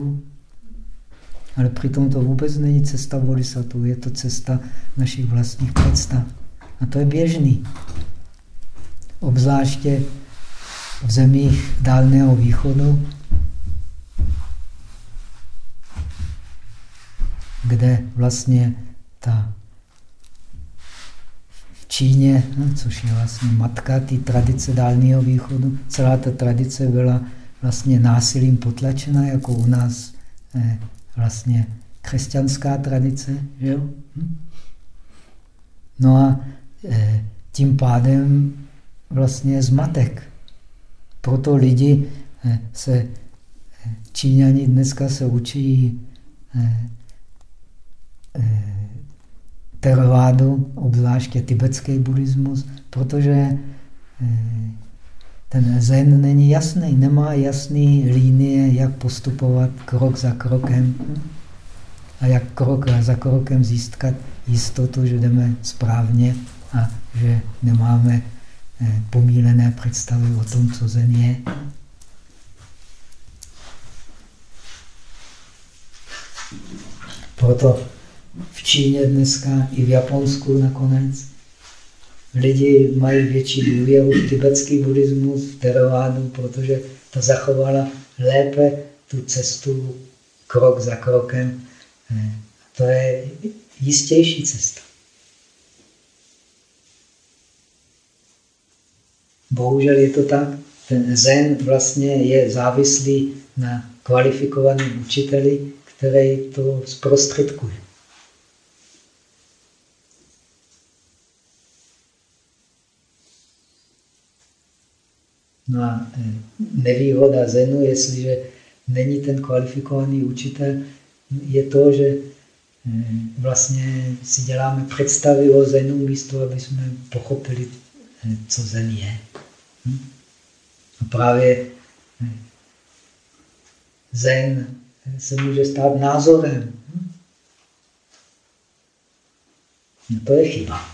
ale přitom to vůbec není cesta bodhisattva, je to cesta našich vlastních představ. A to je běžný. obzvláště v zemích Dálného východu, kde vlastně ta Číně, no, což je vlastně matka té tradice Dálného východu, celá ta tradice byla vlastně násilím potlačena, jako u nás eh, vlastně křesťanská tradice. Hm? No a eh, tím pádem vlastně zmatek. Proto lidi eh, se, eh, Číňani dneska se učí eh, teravádu, obzvláště tibetský buddhismus, protože ten zen není jasný, nemá jasný linie, jak postupovat krok za krokem a jak krok za krokem získat jistotu, že jdeme správně a že nemáme Eh, pomílené představy o tom, co zen je. Proto v Číně dneska i v Japonsku nakonec lidi mají větší důvěru v tibetský buddhismus, v teravádu, protože to zachovala lépe tu cestu krok za krokem. Eh, to je jistější cesta. Bohužel je to tak. Ten zen vlastně je závislý na kvalifikovaném učiteli, který to zprostředkuje. No a e, nevýhoda Zenu, jestliže není ten kvalifikovaný učitel, je to, že e, vlastně si děláme představy o Zenu místo, aby jsme pochopili, e, co Zen je. Hm? A právě zen se může stát názorem. Hm? No to je chyba.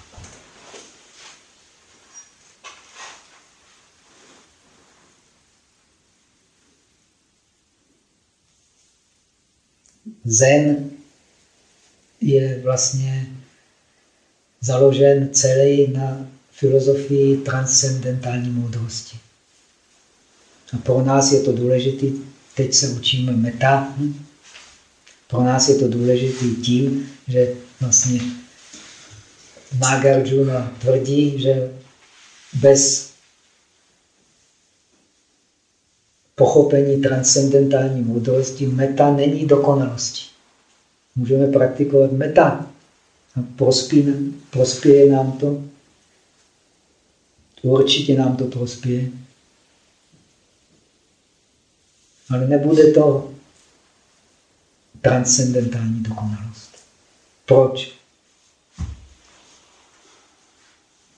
Zen je vlastně založen celý na filozofii transcendentální moudrosti. A pro nás je to důležité, teď se učíme meta, hm? pro nás je to důležité tím, že vlastně Nagarjuna tvrdí, že bez pochopení transcendentální moudrosti meta není dokonalosti. Můžeme praktikovat meta a prospěje, prospěje nám to Určitě nám to prospěje. Ale nebude to transcendentální dokonalost. Proč?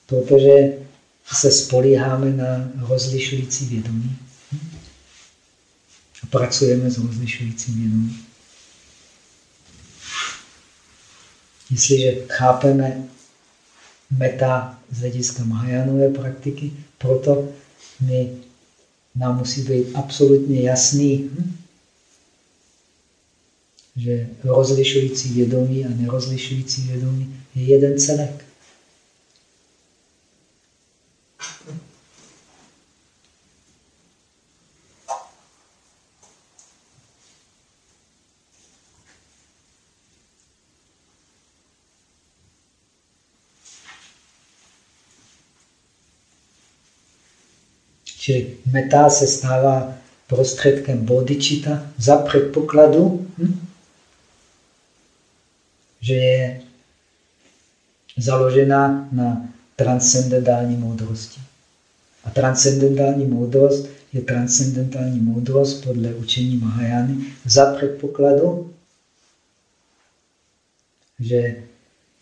Protože se spolíháme na rozlišující vědomí. Pracujeme s rozlišujícím vědomím. Jestliže chápeme meta z hlediska Mahajánové praktiky, proto my, nám musí být absolutně jasný, hm? že rozlišující vědomí a nerozlišující vědomí je jeden celek. Čili meta se stává prostředkem bodičita za předpokladu, hm? že je založená na transcendentální moudrosti. A transcendentální moudrost je transcendentální moudrost podle učení Mahajány za předpokladu, že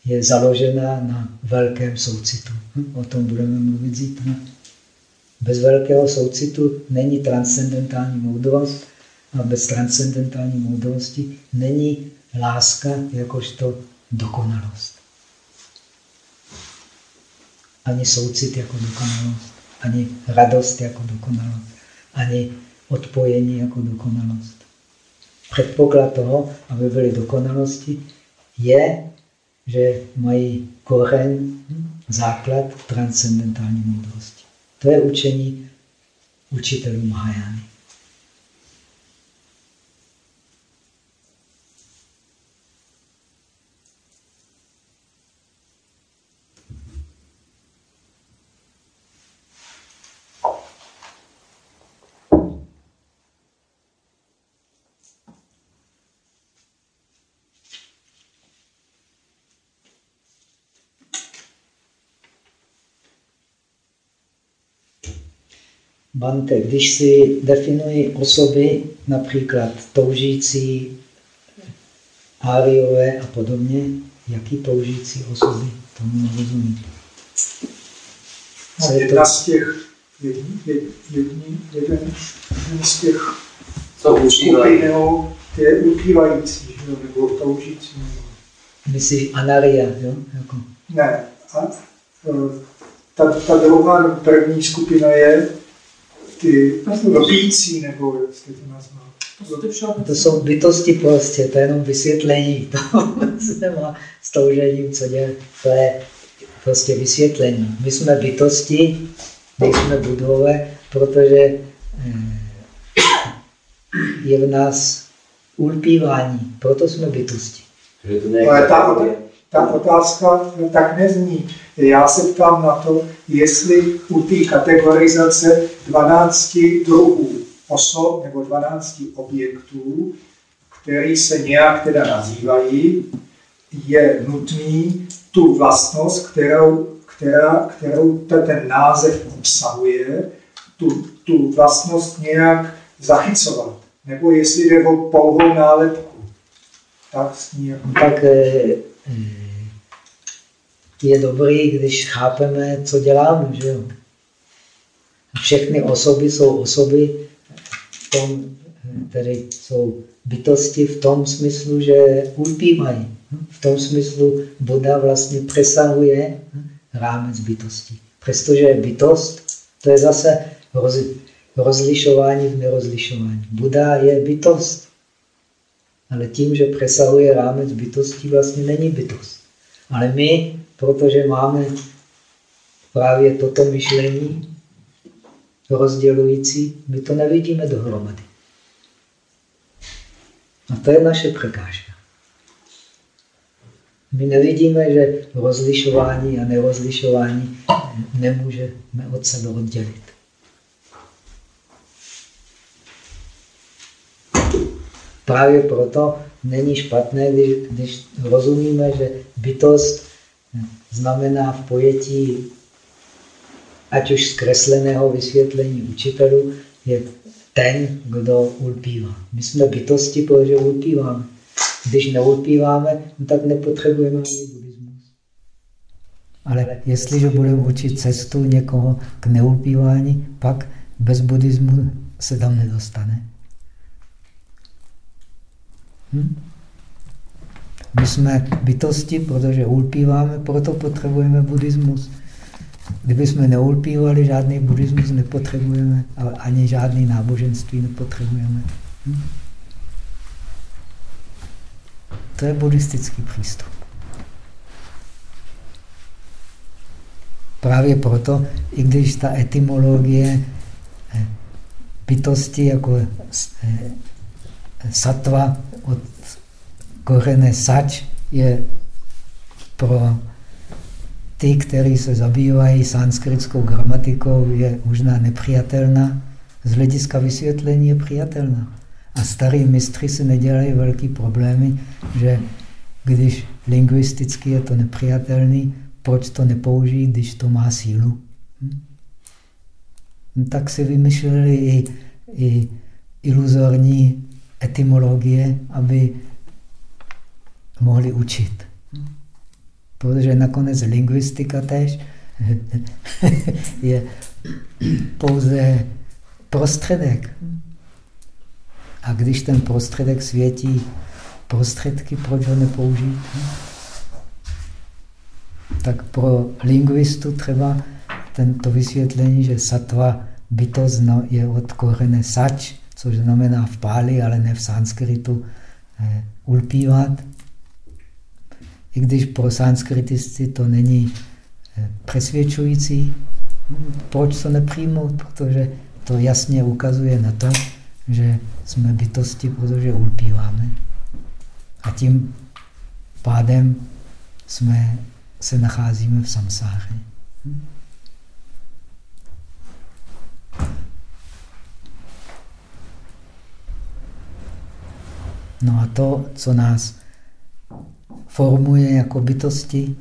je založená na velkém soucitu. Hm? O tom budeme mluvit zítra. Bez velkého soucitu není transcendentální moudrost a bez transcendentální moudrosti není láska jakožto dokonalost. Ani soucit jako dokonalost, ani radost jako dokonalost, ani odpojení jako dokonalost. Předpoklad toho, aby byly dokonalosti, je, že mají koren, základ transcendentální moudrosti. To je učení učitelů Mahajány. Bante, když si definují osoby, například toužící, áriové a podobně, jaký toužící osoby, tomu nerozumím. No, jedna z těch, jedni, jedni, jeden, jeden z těch Co skupin nebo ty je ulpívající, že nebo toužící. Myslíš anaria, jo? Jako. Ne, a, e, ta, ta druhá, první skupina je ty lpící, nebo jak jste to nazval. To jsou bytosti prostě, to je jenom vysvětlení. To se nemá s toužením co dělat. To je prostě vysvětlení. My jsme bytosti, nejsme budové, protože eh, je v nás ulpívání, proto jsme bytosti. Ale ta, ta otázka tak nezní. Já se ptám na to, jestli u té kategorizace 12 druhů osob nebo 12 objektů, který se nějak teda nazývají, je nutný tu vlastnost, kterou, která, kterou ten název obsahuje, tu, tu vlastnost nějak zachycovat. Nebo jestli jde o pouhou nálepku. Tak s ní. Tak eh, je dobrý, když chápeme, co děláme. Že jo? Všechny osoby jsou osoby, v tom, tedy jsou bytosti v tom smyslu, že ulpívají. V tom smyslu Buddha vlastně přesahuje rámec bytosti. Přestože je bytost, to je zase roz, rozlišování v nerozlišování. Buddha je bytost, ale tím, že přesahuje rámec bytosti, vlastně není bytost. Ale my protože máme právě toto myšlení rozdělující, my to nevidíme dohromady. A to je naše překážka. My nevidíme, že rozlišování a nerozlišování nemůžeme od sebe oddělit. Právě proto není špatné, když, když rozumíme, že bytost znamená v pojetí ať už zkresleného vysvětlení učitelů, je ten, kdo ulpívá. My jsme bytosti, protože ulpíváme. Když neulpíváme, no tak nepotřebujeme ani buddhismus. Ale jestliže budeme učit cestu někoho k neulpívání, pak bez buddhismu se tam nedostane. Hm? My jsme bytosti, protože ulpíváme, proto potřebujeme buddhismus. Kdyby jsme neulpívali, žádný buddhismus nepotřebujeme, ale ani žádný náboženství nepotřebujeme. Hm? To je buddhistický přístup. Právě proto, i když ta etymologie eh, bytosti jako eh, satva od kořené sač je pro ty, kteří se zabývají sanskritskou gramatikou, je možná nepřijatelná. Z hlediska vysvětlení je přijatelná. A starí mistři si nedělají velký problémy, že když lingvisticky je to nepřijatelný, proč to nepoužít, když to má sílu? Hm? No, tak si vymysleli i, i iluzorní etymologie, aby mohli učit. Protože nakonec lingvistika tež je pouze prostředek. A když ten prostředek světí prostředky, proč ho nepoužít? Tak pro lingvistu třeba tento vysvětlení, že satva bytost je od korene sač, což znamená v páli, ale ne v sanskritu, eh, ulpívat, i když pro sanskritisty to není eh, přesvědčující, Proč to nepřijmout? Protože to jasně ukazuje na to, že jsme bytosti, protože ulpíváme. A tím pádem jsme, se nacházíme v samsáře. No a to, co nás formuje jako bytosti,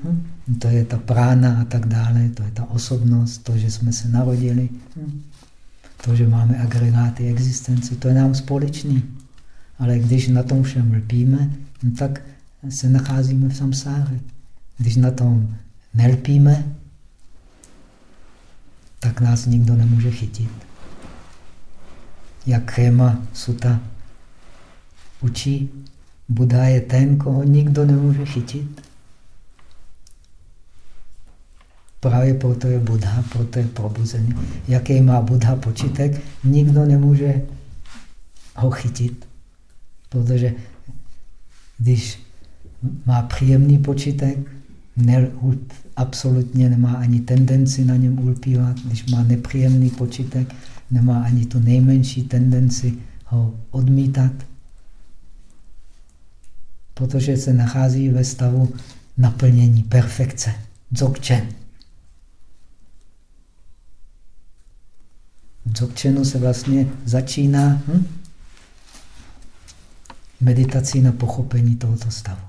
to je ta prána a tak dále, to je ta osobnost, to, že jsme se narodili, to, že máme agregáty existence, to je nám společný. Ale když na tom všem lpíme, no tak se nacházíme v samsáře. Když na tom nelpíme, tak nás nikdo nemůže chytit. Jak Chema Suta učí, Buddha je ten, koho nikdo nemůže chytit. Právě proto je Buddha, proto je probuzený. Jaký má Buddha počítek, nikdo nemůže ho chytit. Protože když má příjemný počítek, ne, absolutně nemá ani tendenci na něm ulpívat. Když má nepříjemný počítek, nemá ani tu nejmenší tendenci ho odmítat protože se nachází ve stavu naplnění, perfekce, dzogchen. V dzogchenu se vlastně začíná hm? meditací na pochopení tohoto stavu.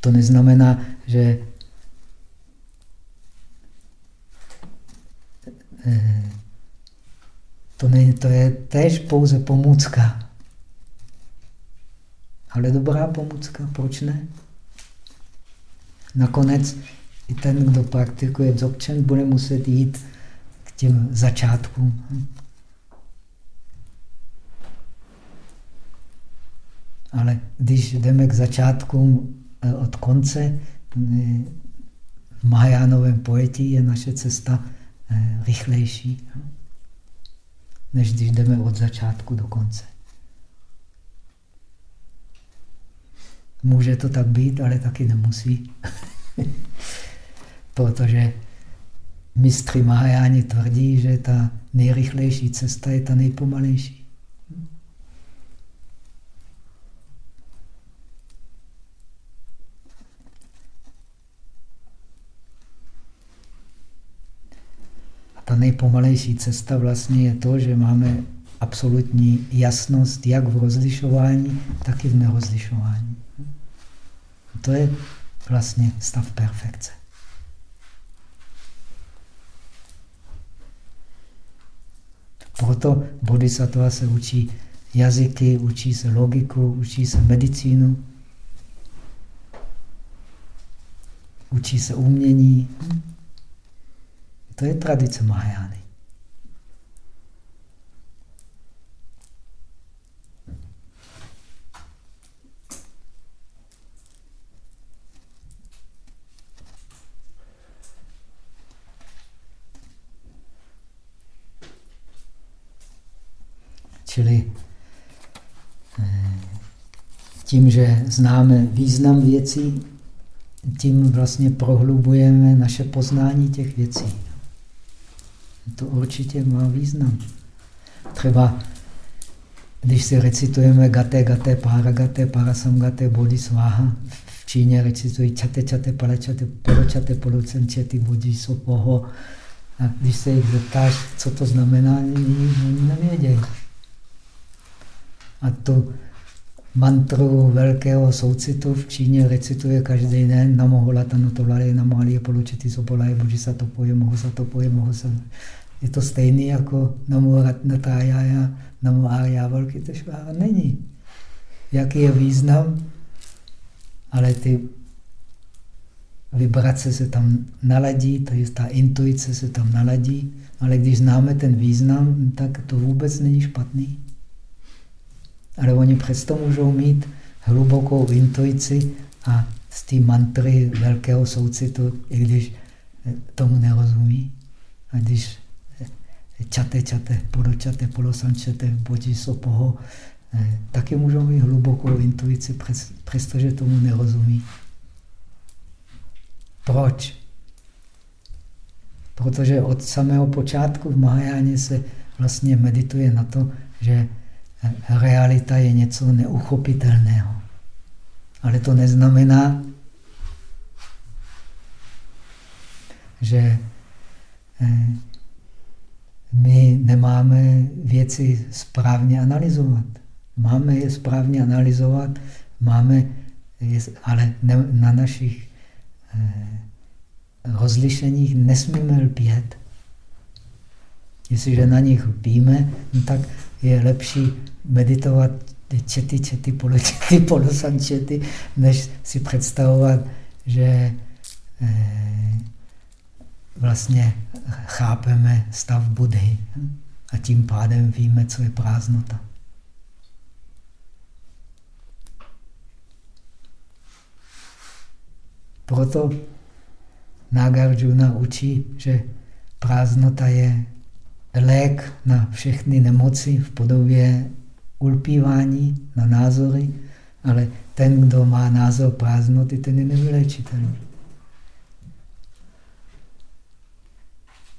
To neznamená, že eh, to, ne, to je též pouze pomůcka. Ale dobrá pomůcka, proč ne? Nakonec i ten, kdo praktikuje dzogchen, bude muset jít k těm začátkům. Ale když jdeme k začátkům eh, od konce, eh, v Mahajánovém pojetí je naše cesta eh, rychlejší, než když jdeme od začátku do konce. Může to tak být, ale taky nemusí. Protože mistři Mahajáni tvrdí, že ta nejrychlejší cesta je ta nejpomalejší. A ta nejpomalejší cesta vlastně je to, že máme absolutní jasnost jak v rozlišování, tak i v nerozlišování. To je vlastně stav perfekce. Proto bodhisattva se učí jazyky, učí se logiku, učí se medicínu, učí se umění. To je tradice Mahajány. Čili eh, tím, že známe význam věcí, tím vlastně prohlubujeme naše poznání těch věcí. To určitě má význam. Třeba když si recitujeme gate, gate, paragate, parasamgate, bodhisváha, v Číně recitují čate, čate, palačate, poločate, polocenčety, bodhisopoho. A když se jich zeptáš, co to znamená, oni nevědějí. A tu mantru velkého soucitu v Číně recituje každý den Namo Holatanu Tolare, Namo Aliye Polučiti Sopolaje, Boži Satopoje, Mohu Satopoje, Mohu Satopoje. Je to stejný jako Namo Ratnatája, Namo Arya Valkiteshvara. Není. Jaký je význam? Ale ty vibrace se tam naladí, to je ta intuice se tam naladí, ale když známe ten význam, tak to vůbec není špatný. Ale oni přesto můžou mít hlubokou intuici a z té mantry velkého soucitu, i když eh, tomu nerozumí. A když eh, čate, čate, poločate, polosančete, bodí sopoho, eh, taky můžou mít hlubokou intuici, přestože tomu nerozumí. Proč? Protože od samého počátku v Mahajáně se vlastně medituje na to, že realita je něco neuchopitelného. Ale to neznamená, že eh, my nemáme věci správně analyzovat. Máme je správně analyzovat, máme je, ale ne, na našich eh, rozlišeních nesmíme lpět. Jestliže na nich lpíme, no tak je lepší meditovat čety, čety, poločety, polosančety, než si představovat, že eh, vlastně chápeme stav Budhy a tím pádem víme, co je prázdnota. Proto Nagarjuna učí, že prázdnota je lék na všechny nemoci v podobě ulpívání na názory, ale ten, kdo má názor prázdnoty, ten je nevylečitelný.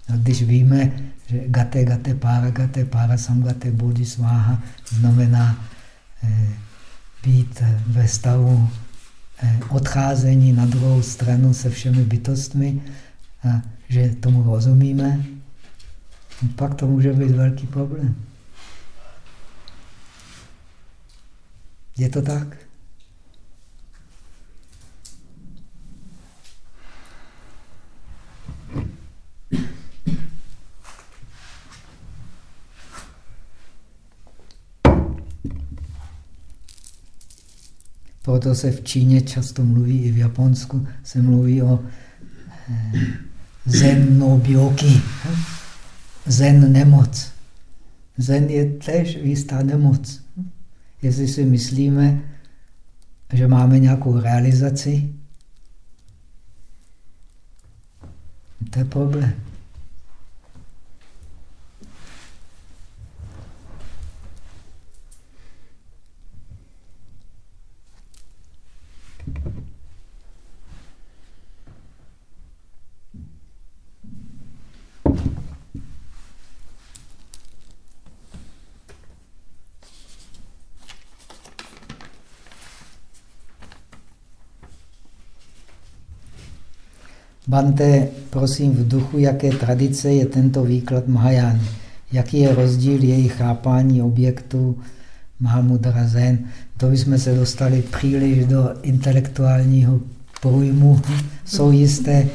A když víme, že gate, gate, para, gate, para, samgate, bodhisváha znamená eh, být ve stavu eh, odcházení na druhou stranu se všemi bytostmi, a že tomu rozumíme, pak to může být velký problém. Je to tak? Proto se v Číně často mluví, i v Japonsku se mluví o eh, zen no byoki, zen nemoc. Zen je tež jistá nemoc. Jestli si myslíme, že máme nějakou realizaci, to je problém. Bante, prosím, v duchu jaké tradice je tento výklad Mahajány? Jaký je rozdíl jejich chápání objektů Mahamudra Zen? To bychom se dostali příliš do intelektuálního pojmu. Jsou jisté,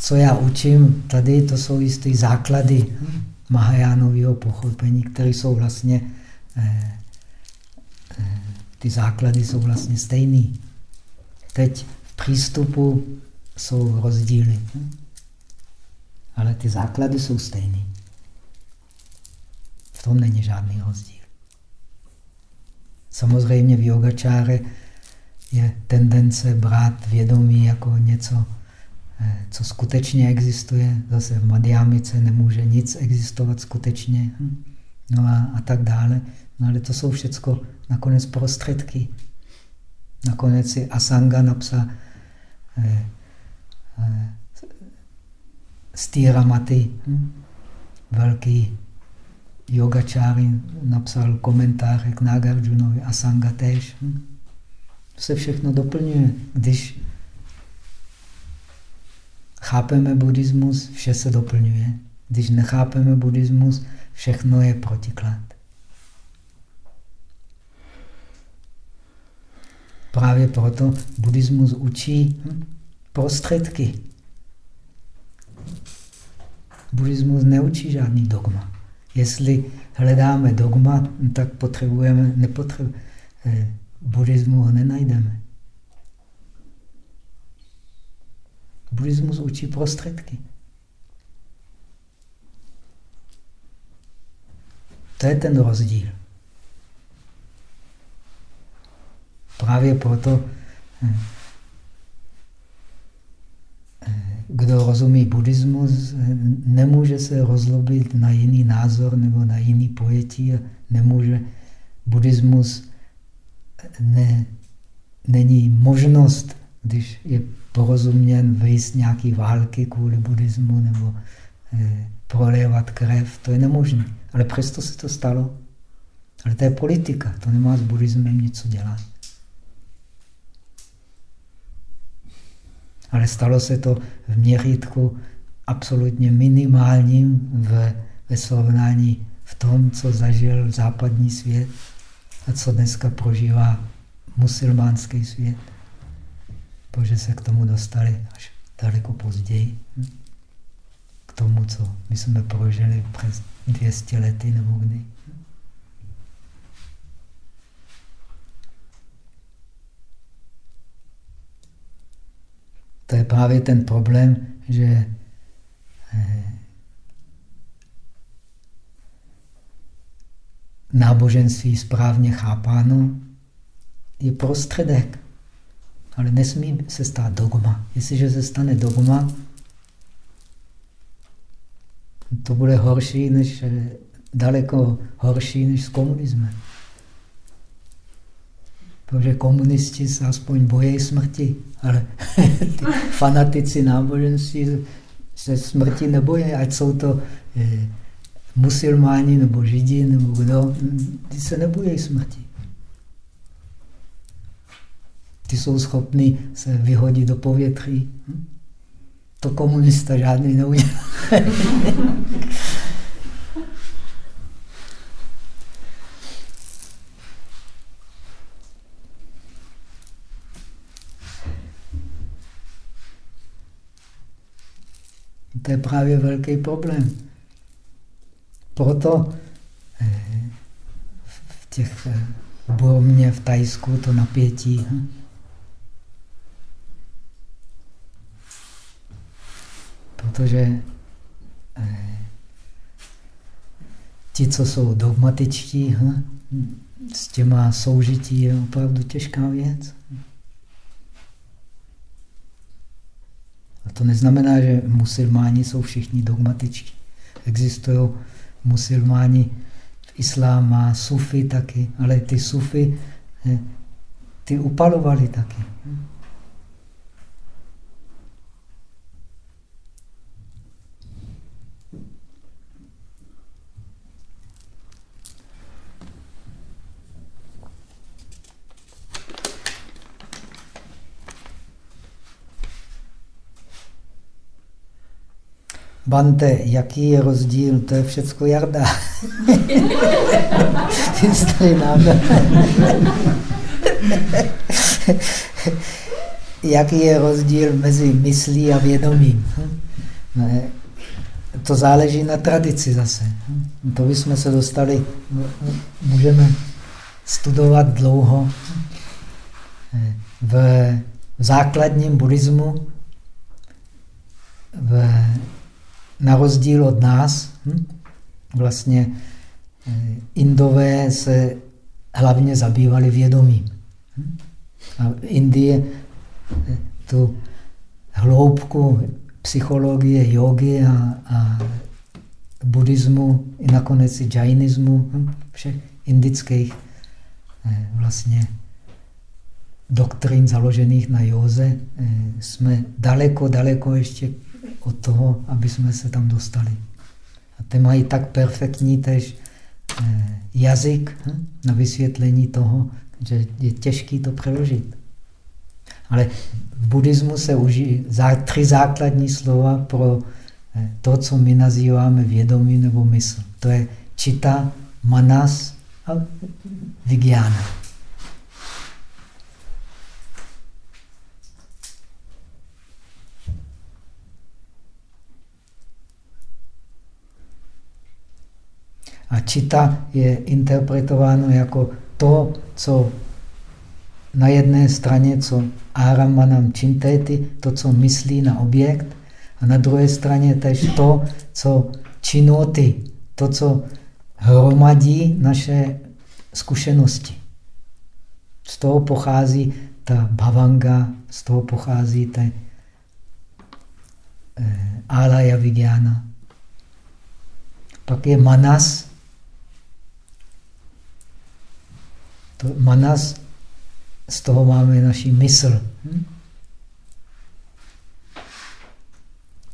co já učím tady, to jsou jisté základy Mahajánového pochopení, které jsou vlastně, eh, eh, ty základy jsou vlastně stejný. Teď v přístupu jsou rozdíly. Ale ty základy jsou stejné. V tom není žádný rozdíl. Samozřejmě v yogačáre je tendence brát vědomí jako něco, eh, co skutečně existuje. Zase v Madhyamice nemůže nic existovat skutečně. No a, a tak dále. No ale to jsou všechno nakonec prostředky. Nakonec si Asanga napsal Eh, Stýramaty, hm? velký yogačáry, napsal komentáře k Nagarjunovi a Sanga též. Hm? Se všechno doplňuje. Když chápeme buddhismus, vše se doplňuje. Když nechápeme buddhismus, všechno je protiklad. Právě proto buddhismus učí hm? Prostředky. Buddhismus neučí žádný dogma. Jestli hledáme dogma, tak potřebujeme, nepotřebujeme. Eh, buddhismu ho nenajdeme. Buddhismus učí prostředky. To je ten rozdíl. Právě proto eh, kdo rozumí buddhismus, nemůže se rozlobit na jiný názor nebo na jiný pojetí. Nemůže. Buddhismus ne, není možnost, když je porozuměn vyjist nějaký války kvůli buddhismu nebo eh, prolévat krev, to je nemožné. Ale přesto se to stalo. Ale to je politika, to nemá s buddhismem nic co dělat. Ale stalo se to v měřítku absolutně minimálním v, ve srovnání v tom, co zažil západní svět a co dneska prožívá musulmánský svět. Protože se k tomu dostali až daleko později. K tomu, co my jsme prožili přes 200 lety nebo kdy. To je právě ten problém, že eh, náboženství správně chápáno je prostředek, ale nesmí se stát dogma. Jestliže se stane dogma, to bude horší než, eh, daleko horší než s komunismem. Protože komunisti se aspoň bojí smrti, ale fanatici náboženství se smrti nebojí, ať jsou to eh, musulmáni nebo židi nebo kdo, ty se nebojí smrti. Ty jsou schopni se vyhodit do povětří. Hm? To komunista žádný neudělá. To je právě velký problém. Proto eh, v těch eh, v Burmě, v Tajsku to napětí. Hm? Protože eh, ti, co jsou dogmatičtí, hm? s těma soužití je opravdu těžká věc. A to neznamená, že musulmáni jsou všichni dogmatičtí. Existují musulmáni, islám má sufy taky, ale ty sufy, eh, ty upalovali taky. Bante, jaký je rozdíl? To je všecko Jarda. Ty jsi Jaký je rozdíl mezi myslí a vědomím? Hm? To záleží na tradici zase. Hm? To bychom se dostali, můžeme studovat dlouho. V základním buddhismu v na rozdíl od nás, hm, vlastně eh, Indové se hlavně zabývali vědomím. Hm? A Indie eh, tu hloubku psychologie, jogy a, a buddhismu, i nakonec i džajnismu, hm? všech indických eh, vlastně doktrín založených na józe, jsme daleko, daleko ještě od toho, aby jsme se tam dostali. A ty mají tak perfektní tež eh, jazyk hm, na vysvětlení toho, že je těžký to přeložit. Ale v buddhismu se užijí tři základní slova pro eh, to, co my nazýváme vědomí nebo mysl. To je čita, manas a vigyána. A čita je interpretováno jako to, co na jedné straně, co áramanam činteti, to, co myslí na objekt, a na druhé straně tež to, co činoty, to, co hromadí naše zkušenosti. Z toho pochází ta bhavanga, z toho pochází ta eh, alaya vigyana. Pak je manas, To manas, z toho máme naši mysl. Hm?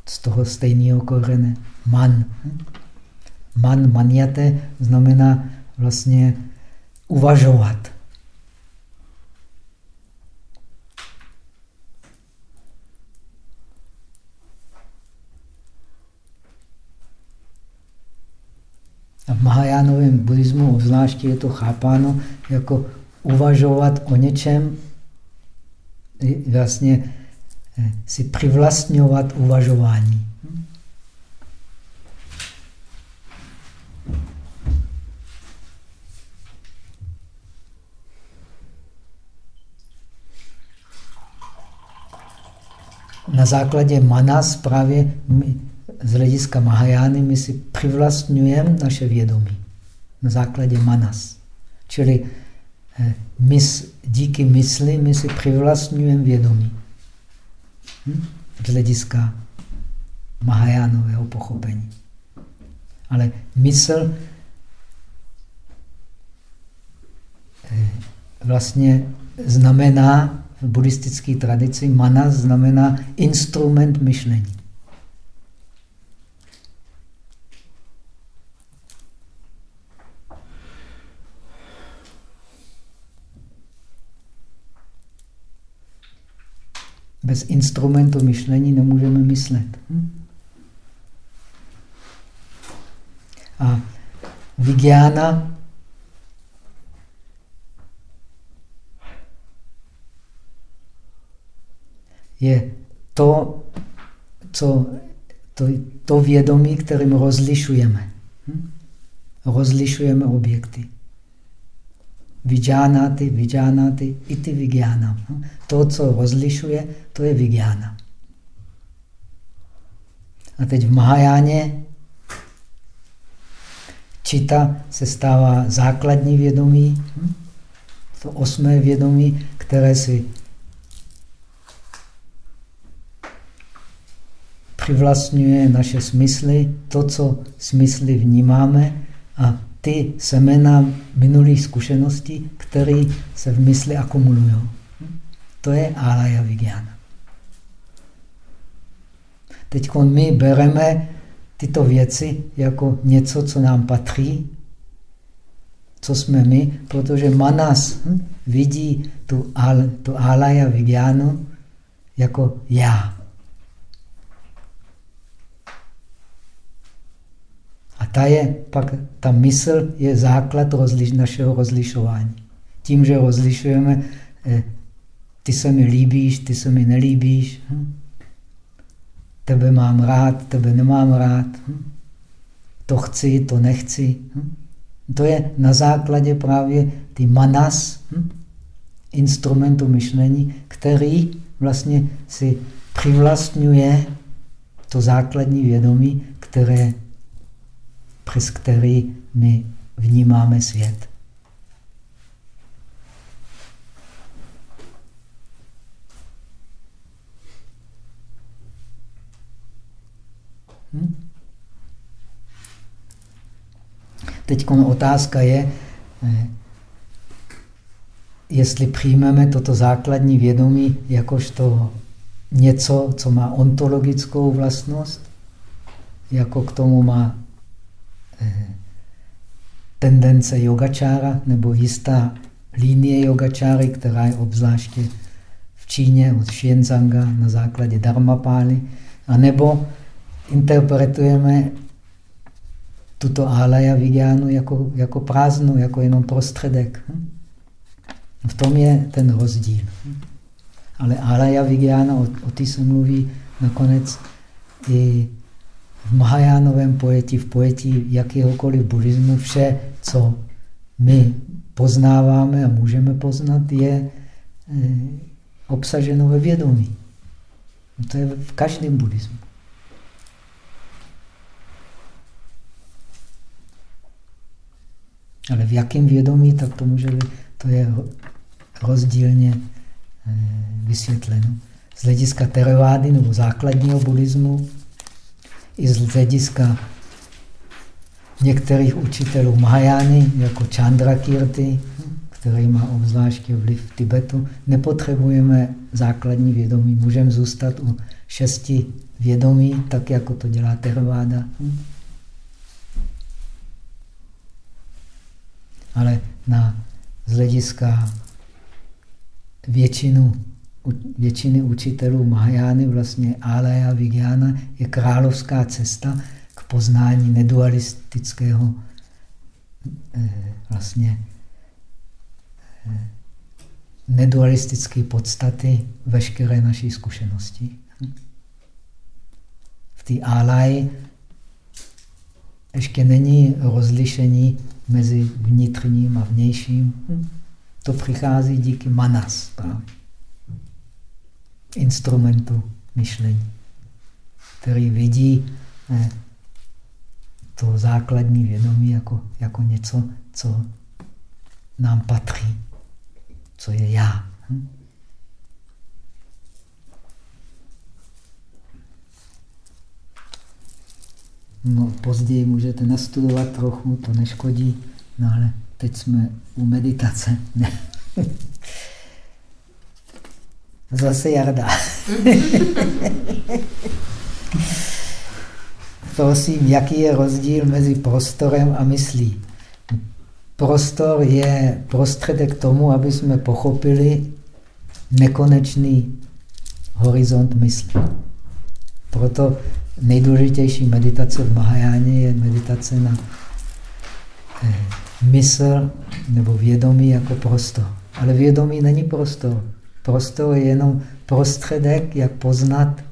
Z toho stejného korene. man. Man, maniate znamená vlastně uvažovat. A v Mahajánovém buddhismu obzvláště je to chápáno jako uvažovat o něčem, vlastně eh, si přivlastňovat uvažování. Na základě manas právě my, z hlediska Mahajány my si přivlastňujeme naše vědomí. Na základě manas. Čili eh, mys, díky mysli my si přivlastňujeme vědomí. Hm? Z hlediska Mahajánového pochopení. Ale mysl eh, vlastně znamená v buddhistické tradici manas znamená instrument myšlení. Bez instrumentu myšlení nemůžeme myslet. Hm? A Vigyána je to, co, to, to vědomí, kterým rozlišujeme. Hm? Rozlišujeme objekty. Vidžánáty, i ty vigyána. Hm? To, co rozlišuje, to je vigyána. A teď v Mahajáně čita se stává základní vědomí, hm? to osmé vědomí, které si přivlastňuje naše smysly, to, co smysly vnímáme a ty semena minulých zkušeností, které se v mysli akumulují. To je alaya vigyana. Teď my bereme tyto věci jako něco, co nám patří, co jsme my, protože manas hm, vidí tu, tu alaya vigyanu jako já. A ta je pak, ta mysl je základ rozliš, našeho rozlišování. Tím, že rozlišujeme, eh, ty se mi líbíš, ty se mi nelíbíš, hm? tebe mám rád, tebe nemám rád, hm? to chci, to nechci. Hm? To je na základě právě ty manas, instrumentu myšlení, který vlastně si přivlastňuje to základní vědomí, které přes který my vnímáme svět. Hm? Teď otázka je, eh, jestli přijmeme toto základní vědomí jakožto něco, co má ontologickou vlastnost, jako k tomu má tendence yogačára nebo jistá linie yogačáry, která je obzvláště v Číně od Xianzanga na základě Dharmapály, anebo interpretujeme tuto alaya vigyánu jako, jako prázdnou, jako jenom prostředek. V tom je ten rozdíl. Ale alaya vigyána, o, o ty se mluví nakonec i v Mahajánovém pojetí, v pojetí jakéhokoliv buddhismu, vše, co my poznáváme a můžeme poznat, je eh, obsaženo ve vědomí. To je v každém buddhismu. Ale v jakém vědomí, tak to může být, to je rozdílně eh, vysvětleno. Z hlediska teravády nebo základního buddhismu i z hlediska některých učitelů Mahajány, jako Chandrakirti, který má obzvláště vliv v Tibetu, nepotřebujeme základní vědomí. Můžeme zůstat u šesti vědomí, tak jako to dělá Theravada. Ale na z hlediska většinu, většiny učitelů Mahajány, vlastně Alaya Vigyana, je královská cesta k poznání nedualistického eh, vlastně eh, nedualistické podstaty veškeré naší zkušenosti. V té álaji ještě není rozlišení mezi vnitřním a vnějším. To přichází díky manas, právě. Instrumentu myšlení, který vidí eh, to základní vědomí jako, jako něco, co nám patří, co je já. Hm? No, později můžete nastudovat trochu, to neškodí, no ale teď jsme u meditace. Zase Jarda. Prosím, jaký je rozdíl mezi prostorem a myslí? Prostor je prostředek k tomu, aby jsme pochopili nekonečný horizont mysli. Proto nejdůležitější meditace v Mahajáně je meditace na eh, mysl nebo vědomí jako prostor. Ale vědomí není prostor. Prostor je jenom prostředek, jak poznat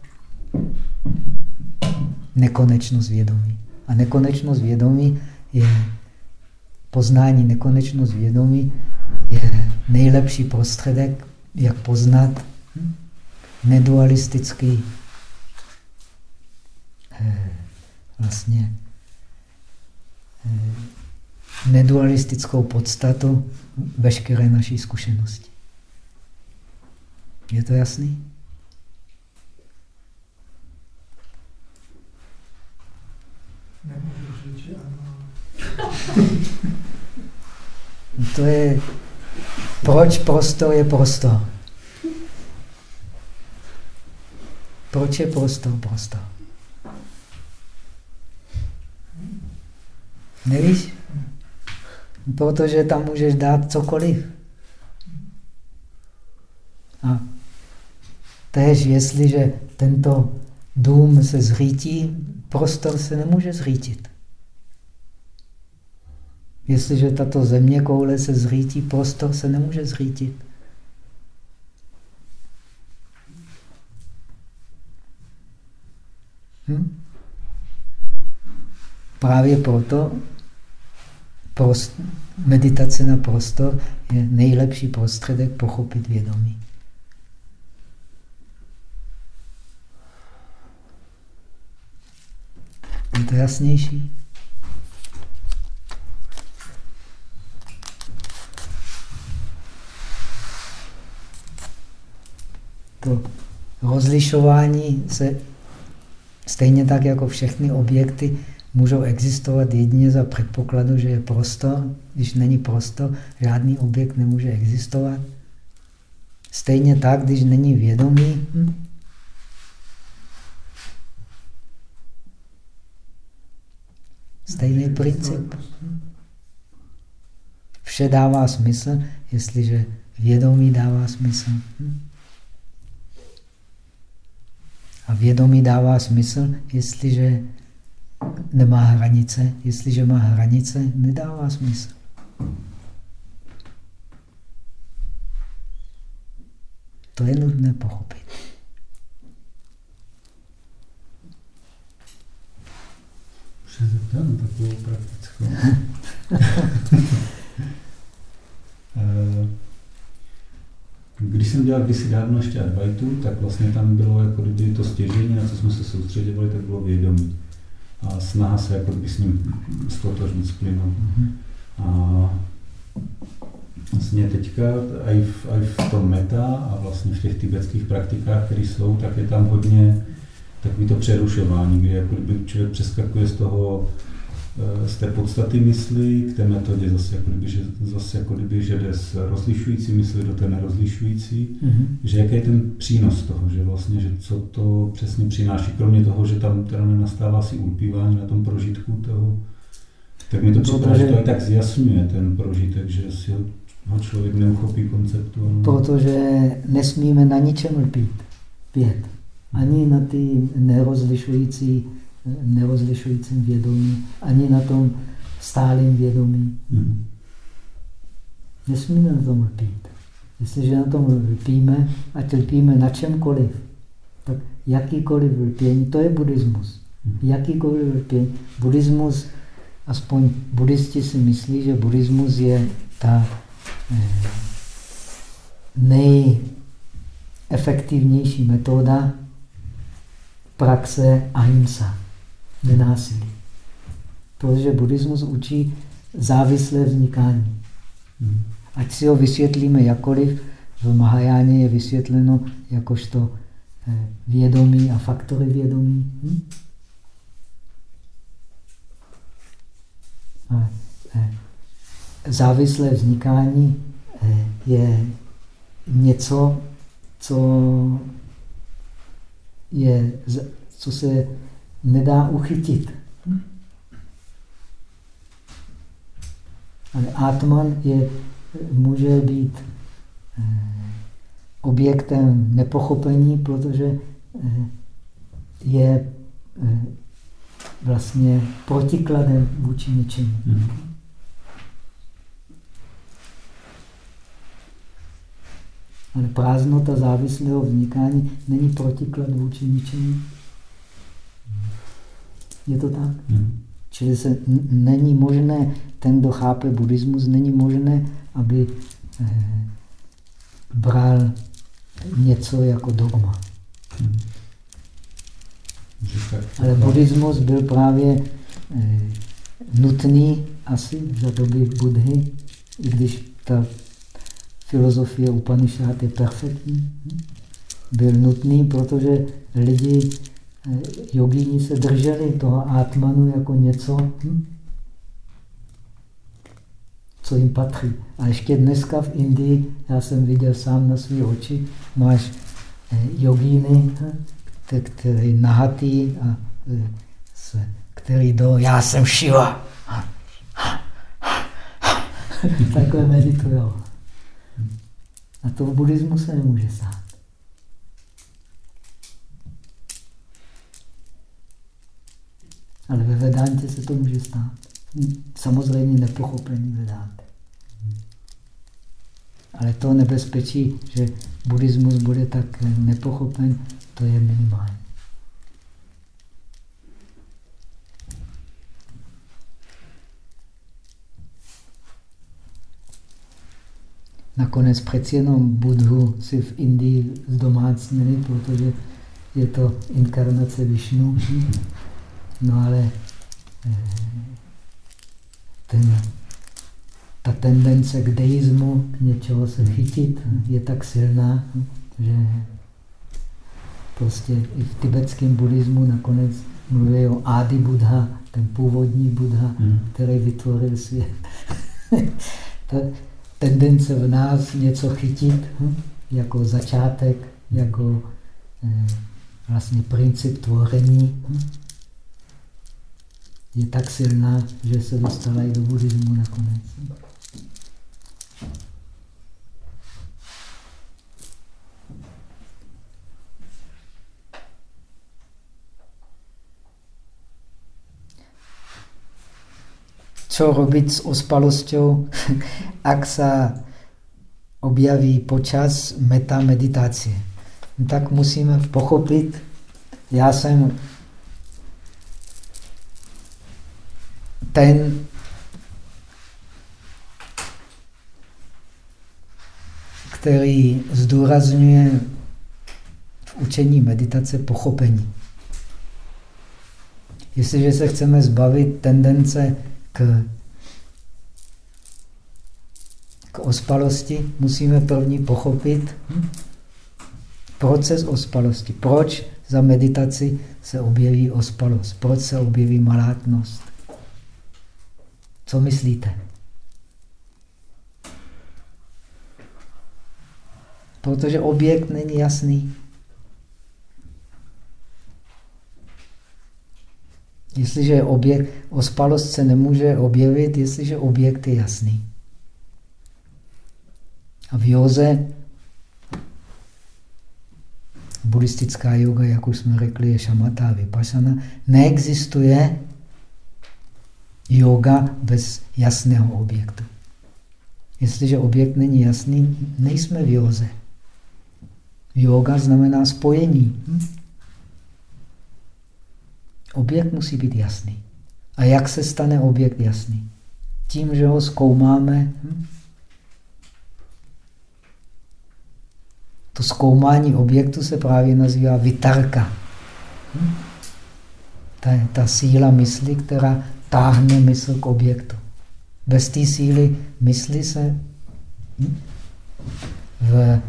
nekonečnost vědomí. A nekonečnost vědomí je poznání nekonečnost vědomí je nejlepší prostředek, jak poznat nedualistický eh, vlastně eh, nedualistickou podstatu veškeré naší zkušenosti. Je to jasný? Nemůžu říct, že ano. To je, proč prostor je prostor? Proč je prostor prostor? Nevíš? Protože tam můžeš dát cokoliv. A tež, jestliže tento dům se zřítí, prostor se nemůže zřítit. Jestliže tato země koule se zřítí, prostor se nemůže zřítit. Hm? Právě proto meditace na prostor je nejlepší prostředek pochopit vědomí. Je to jasnější? To rozlišování se stejně tak jako všechny objekty můžou existovat jedině za předpokladu, že je prostor. Když není prostor, žádný objekt nemůže existovat. Stejně tak, když není vědomí, hm? Stejný princip. Vše dává smysl, jestliže vědomí dává smysl. A vědomí dává smysl, jestliže nemá hranice. Jestliže má hranice, nedává smysl. To je nutné pochopit. Se zeptám takovou praktickou. Eh, když jsem dělal kdysi dávno ještě Advaitu, tak vlastně tam bylo jako kdyby to stěžení, na co jsme se soustředili, tak bylo vědomí. A snaha se jako kdyby s ním stotožnit s plynou. A vlastně teďka i v, i v tom meta a vlastně v těch tibetských praktikách, které jsou, tak je tam hodně takový to přerušování, kdy jako kdyby člověk přeskakuje z toho eh, z té podstaty mysli k té metodě zase jako kdyby, že, zase jako kdyby, že jde z rozlišující mysli do té nerozlišující, Mhm. že jaký je ten přínos toho, že vlastně, že co to přesně přináší, kromě toho, že tam teda nenastává asi ulpívání na tom prožitku toho, tak mi to připadá, že to i tak zjasňuje ten prožitek, že si ho, ho člověk neuchopí konceptu. Protože nesmíme na ničem lpít. Pět. Ani na ty nerozlišující, nerozlišujícím vědomí, ani na tom stálým vědomí. Mhm. Nesmíme na tom lpít. Jestliže na tom lpíme, ať lpíme na čemkoliv, tak jakýkoliv lpění, to je buddhismus. Jakýkoliv lpění. Buddhismus, aspoň buddhisti si myslí, že buddhismus je ta eh, nejefektivnější metoda praxe ahimsa, nenásilí. Protože buddhismus učí závislé vznikání. Mhm. Ať si ho vysvětlíme jakoliv, v Mahajáně je vysvětleno jakožto eh, vědomí a faktory vědomí. Hm? A, eh, závislé vznikání eh, je něco, co, je, co se nedá uchytit. Ale Atman je, může být eh, objektem nepochopení, protože eh, je eh, vlastně protikladem vůči něčemu. Mhm. Ale prázdnota závislého vznikání není protiklad vůči ničemu. Je to tak? Mhm. Čili se není možné, ten, kdo chápe buddhismus, není možné, aby eh, bral něco jako dogma. Tak- Ale buddhismus byl právě eh, nutný asi za doby Budhy, i když ta filozofie Upanishad je perfektní. Byl nutný, protože lidi, eh, jogíni se drželi toho Atmanu jako něco, hm? co jim patří. A ještě dneska v Indii, já jsem viděl sám na své oči, máš eh, jogíny, hm? kte- který nahatý a eh, který do já jsem Shiva. Takhle meditujou. A to v buddhismu se nemůže stát. Ale ve Vedantě se to může stát. Samozřejmě nepochopení Vedánty. Ale to nebezpečí, že buddhismus bude tak nepochopen, to je minimální. Nakonec přeci jenom Budhu si v Indii zdomácnili, protože je to inkarnace Višnu. No ale eh, ten, ta tendence k deismu, k něčeho se chytit, je tak silná, že prostě i v tibetském buddhismu nakonec mluví o Adi Buddha, ten původní Buddha, Mhm. který vytvořil svět. Tendence v nás něco chytit, hm, jako začátek, jako eh, vlastně princip tvoření, hm, je tak silná, že se dostala i do buddhismu nakonec. Co robiť s ospalosťou, ak sa objaví počas meta meditácie? No tak musíme pochopit, já jsem ten, který zdůrazňuje v učení meditace pochopení. Jestliže se chceme zbavit tendence k, k ospalosti, musíme první pochopit hm, proces ospalosti. Proč za meditaci se objeví ospalost? Proč se objeví malátnost? Co myslíte? Protože objekt není jasný. Jestliže objekt, ospalost se nemůže objevit, jestliže objekt je jasný. A v józe buddhistická yoga, jak už jsme řekli, je šamata a vypašana, neexistuje yoga bez jasného objektu. Jestliže objekt není jasný, nejsme v józe. Yoga znamená spojení. Hm? Objekt musí být jasný. A jak se stane objekt jasný? Tím, že ho zkoumáme. Hm? To zkoumání objektu se právě nazývá vitarka. Hm? Ta, ta síla mysli, která táhne mysl k objektu. Bez té síly mysli se hm? v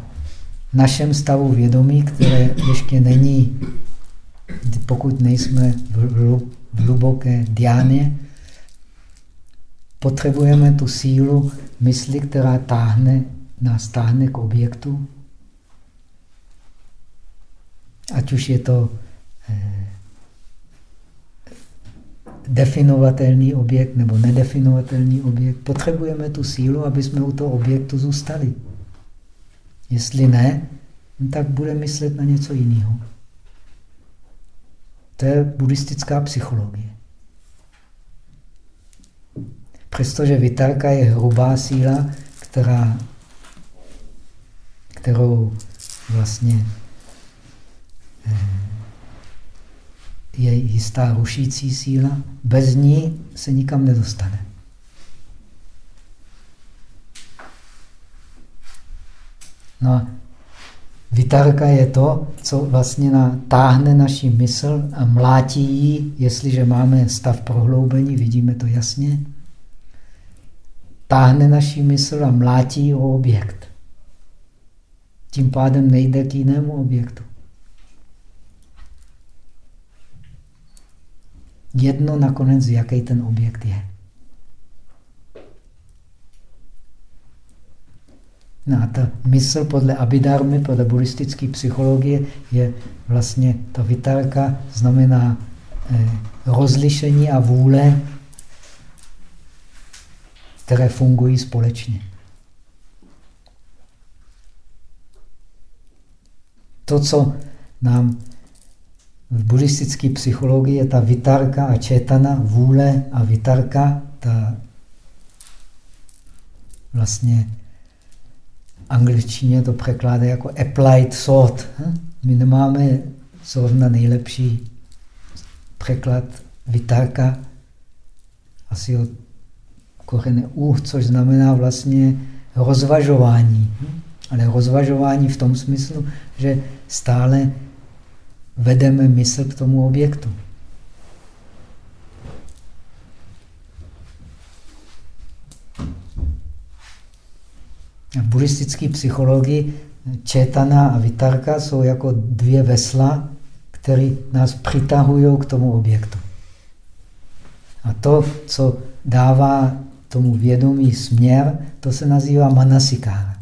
našem stavu vědomí, které ještě není, pokud nejsme v hluboké diáně, potřebujeme tu sílu mysli, která táhne, nás táhne k objektu. Ať už je to eh, definovatelný objekt nebo nedefinovatelný objekt. Potřebujeme tu sílu, aby jsme u toho objektu zůstali. Jestli ne, tak bude myslet na něco jiného. To je buddhistická psychologie. Přestože vitarka je hrubá síla, která, kterou vlastně eh, je jistá rušící síla, bez ní se nikam nedostane. No a vitarka je to, co vlastně táhne naši mysl a mlátí ji, jestliže máme stav prohloubení, vidíme to jasně, táhne naši mysl a mlátí o objekt. Tím pádem nejde k jinému objektu. Jedno nakonec, jaký ten objekt je. No a ta mysl podle Abhidharmy, podle buddhistické psychologie, je vlastně ta vitarka, znamená eh, rozlišení a vůle, které fungují společně. To, co nám v buddhistické psychologii je ta vitarka a četana, vůle a vitarka, ta vlastně angličtině to překládá jako applied. Hm? My nemáme zrovna nejlepší překlad vitarka, asi od kořene u, což znamená vlastně rozvažování. Ale rozvažování v tom smyslu, že stále vedeme mysl k tomu objektu. V buddhistické psychologii četana a vitarka jsou jako dvě vesla, které nás přitahují k tomu objektu. A to, co dává tomu vědomí směr, to se nazývá manasikára.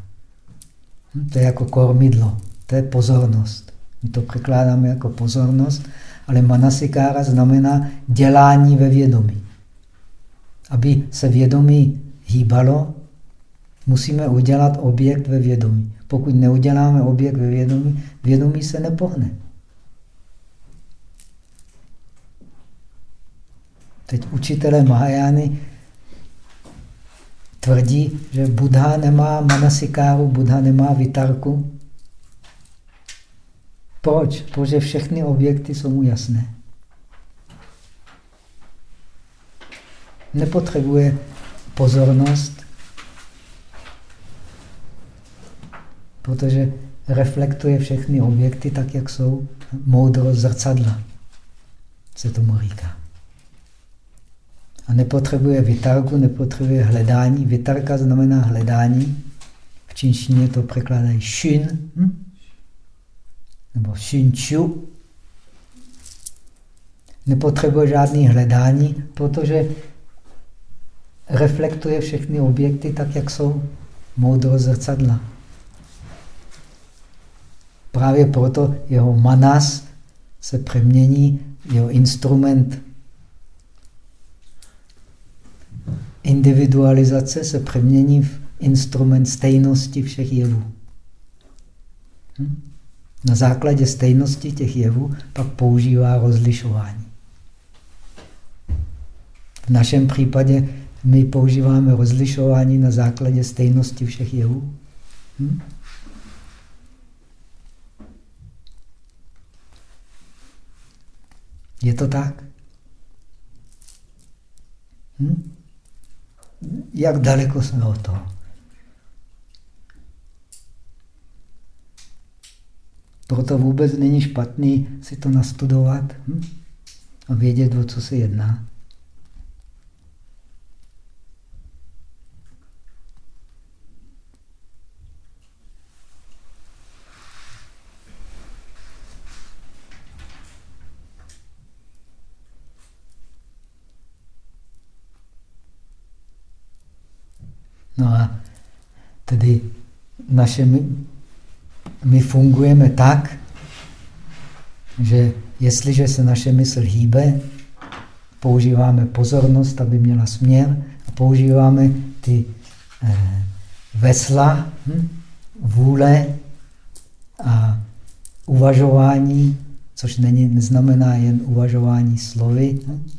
Hm, to je jako kormidlo, to je pozornost. My to překládáme jako pozornost, ale manasikára znamená dělání ve vědomí. Aby se vědomí hýbalo, musíme udělat objekt ve vědomí. Pokud neuděláme objekt ve vědomí, vědomí se nepohne. Teď učitelé Mahajány tvrdí, že Buddha nemá manasikáru, Buddha nemá vitarku. Proč? Protože všechny objekty jsou mu jasné. Nepotřebuje pozornost, protože reflektuje všechny objekty tak, jak jsou. Moudrost zrcadla se tomu říká. A nepotřebuje vytarku, nepotřebuje hledání. Vytarka znamená hledání. V čínštině to překládají šin, hm? nebo šinču. Nepotřebuje žádný hledání, protože reflektuje všechny objekty tak, jak jsou. Moudro zrcadla. Právě proto jeho manas se přemění, jeho instrument individualizace se přemění v instrument stejnosti všech jevů. Hm? Na základě stejnosti těch jevů pak používá rozlišování. V našem případě my používáme rozlišování na základě stejnosti všech jevů. Hm? Je to tak? Hm? Jak daleko jsme od toho? Proto vůbec není špatný si to nastudovat hm? a vědět, o co se jedná. No a tedy naše my, my fungujeme tak, že jestliže se naše mysl hýbe, používáme pozornost, aby měla směr a používáme ty eh, vesla, hm, vůle a uvažování, což není, neznamená jen uvažování slovy, hm,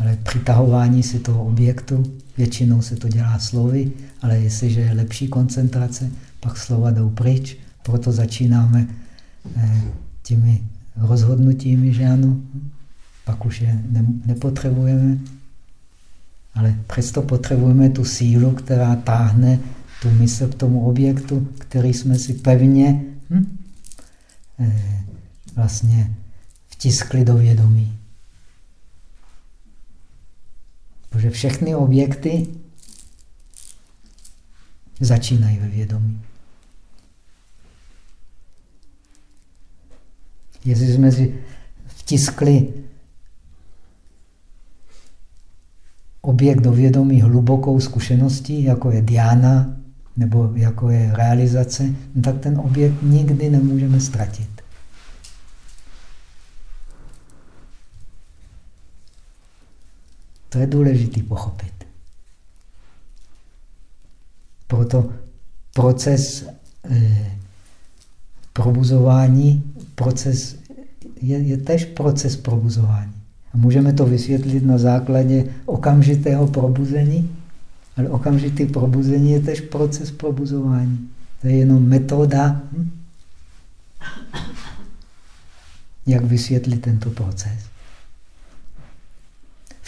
ale přitahování si toho objektu, většinou se to dělá slovy, ale jestliže je lepší koncentrace, pak slova jdou pryč, proto začínáme eh, těmi rozhodnutími, že ano, pak už je ne, nepotřebujeme, ale přesto potřebujeme tu sílu, která táhne tu mysl k tomu objektu, který jsme si pevně hm, eh, vlastně vtiskli do vědomí. Protože všechny objekty začínají ve vědomí. Jestli jsme si vtiskli objekt do vědomí hlubokou zkušeností, jako je diána nebo jako je realizace, no tak ten objekt nikdy nemůžeme ztratit. To je důležité pochopit. Proto proces eh, probuzování, proces, je, je tež proces probuzování. A můžeme to vysvětlit na základě okamžitého probuzení, ale okamžitý probuzení je tež proces probuzování. To je jenom metoda, hm? jak vysvětlit tento proces.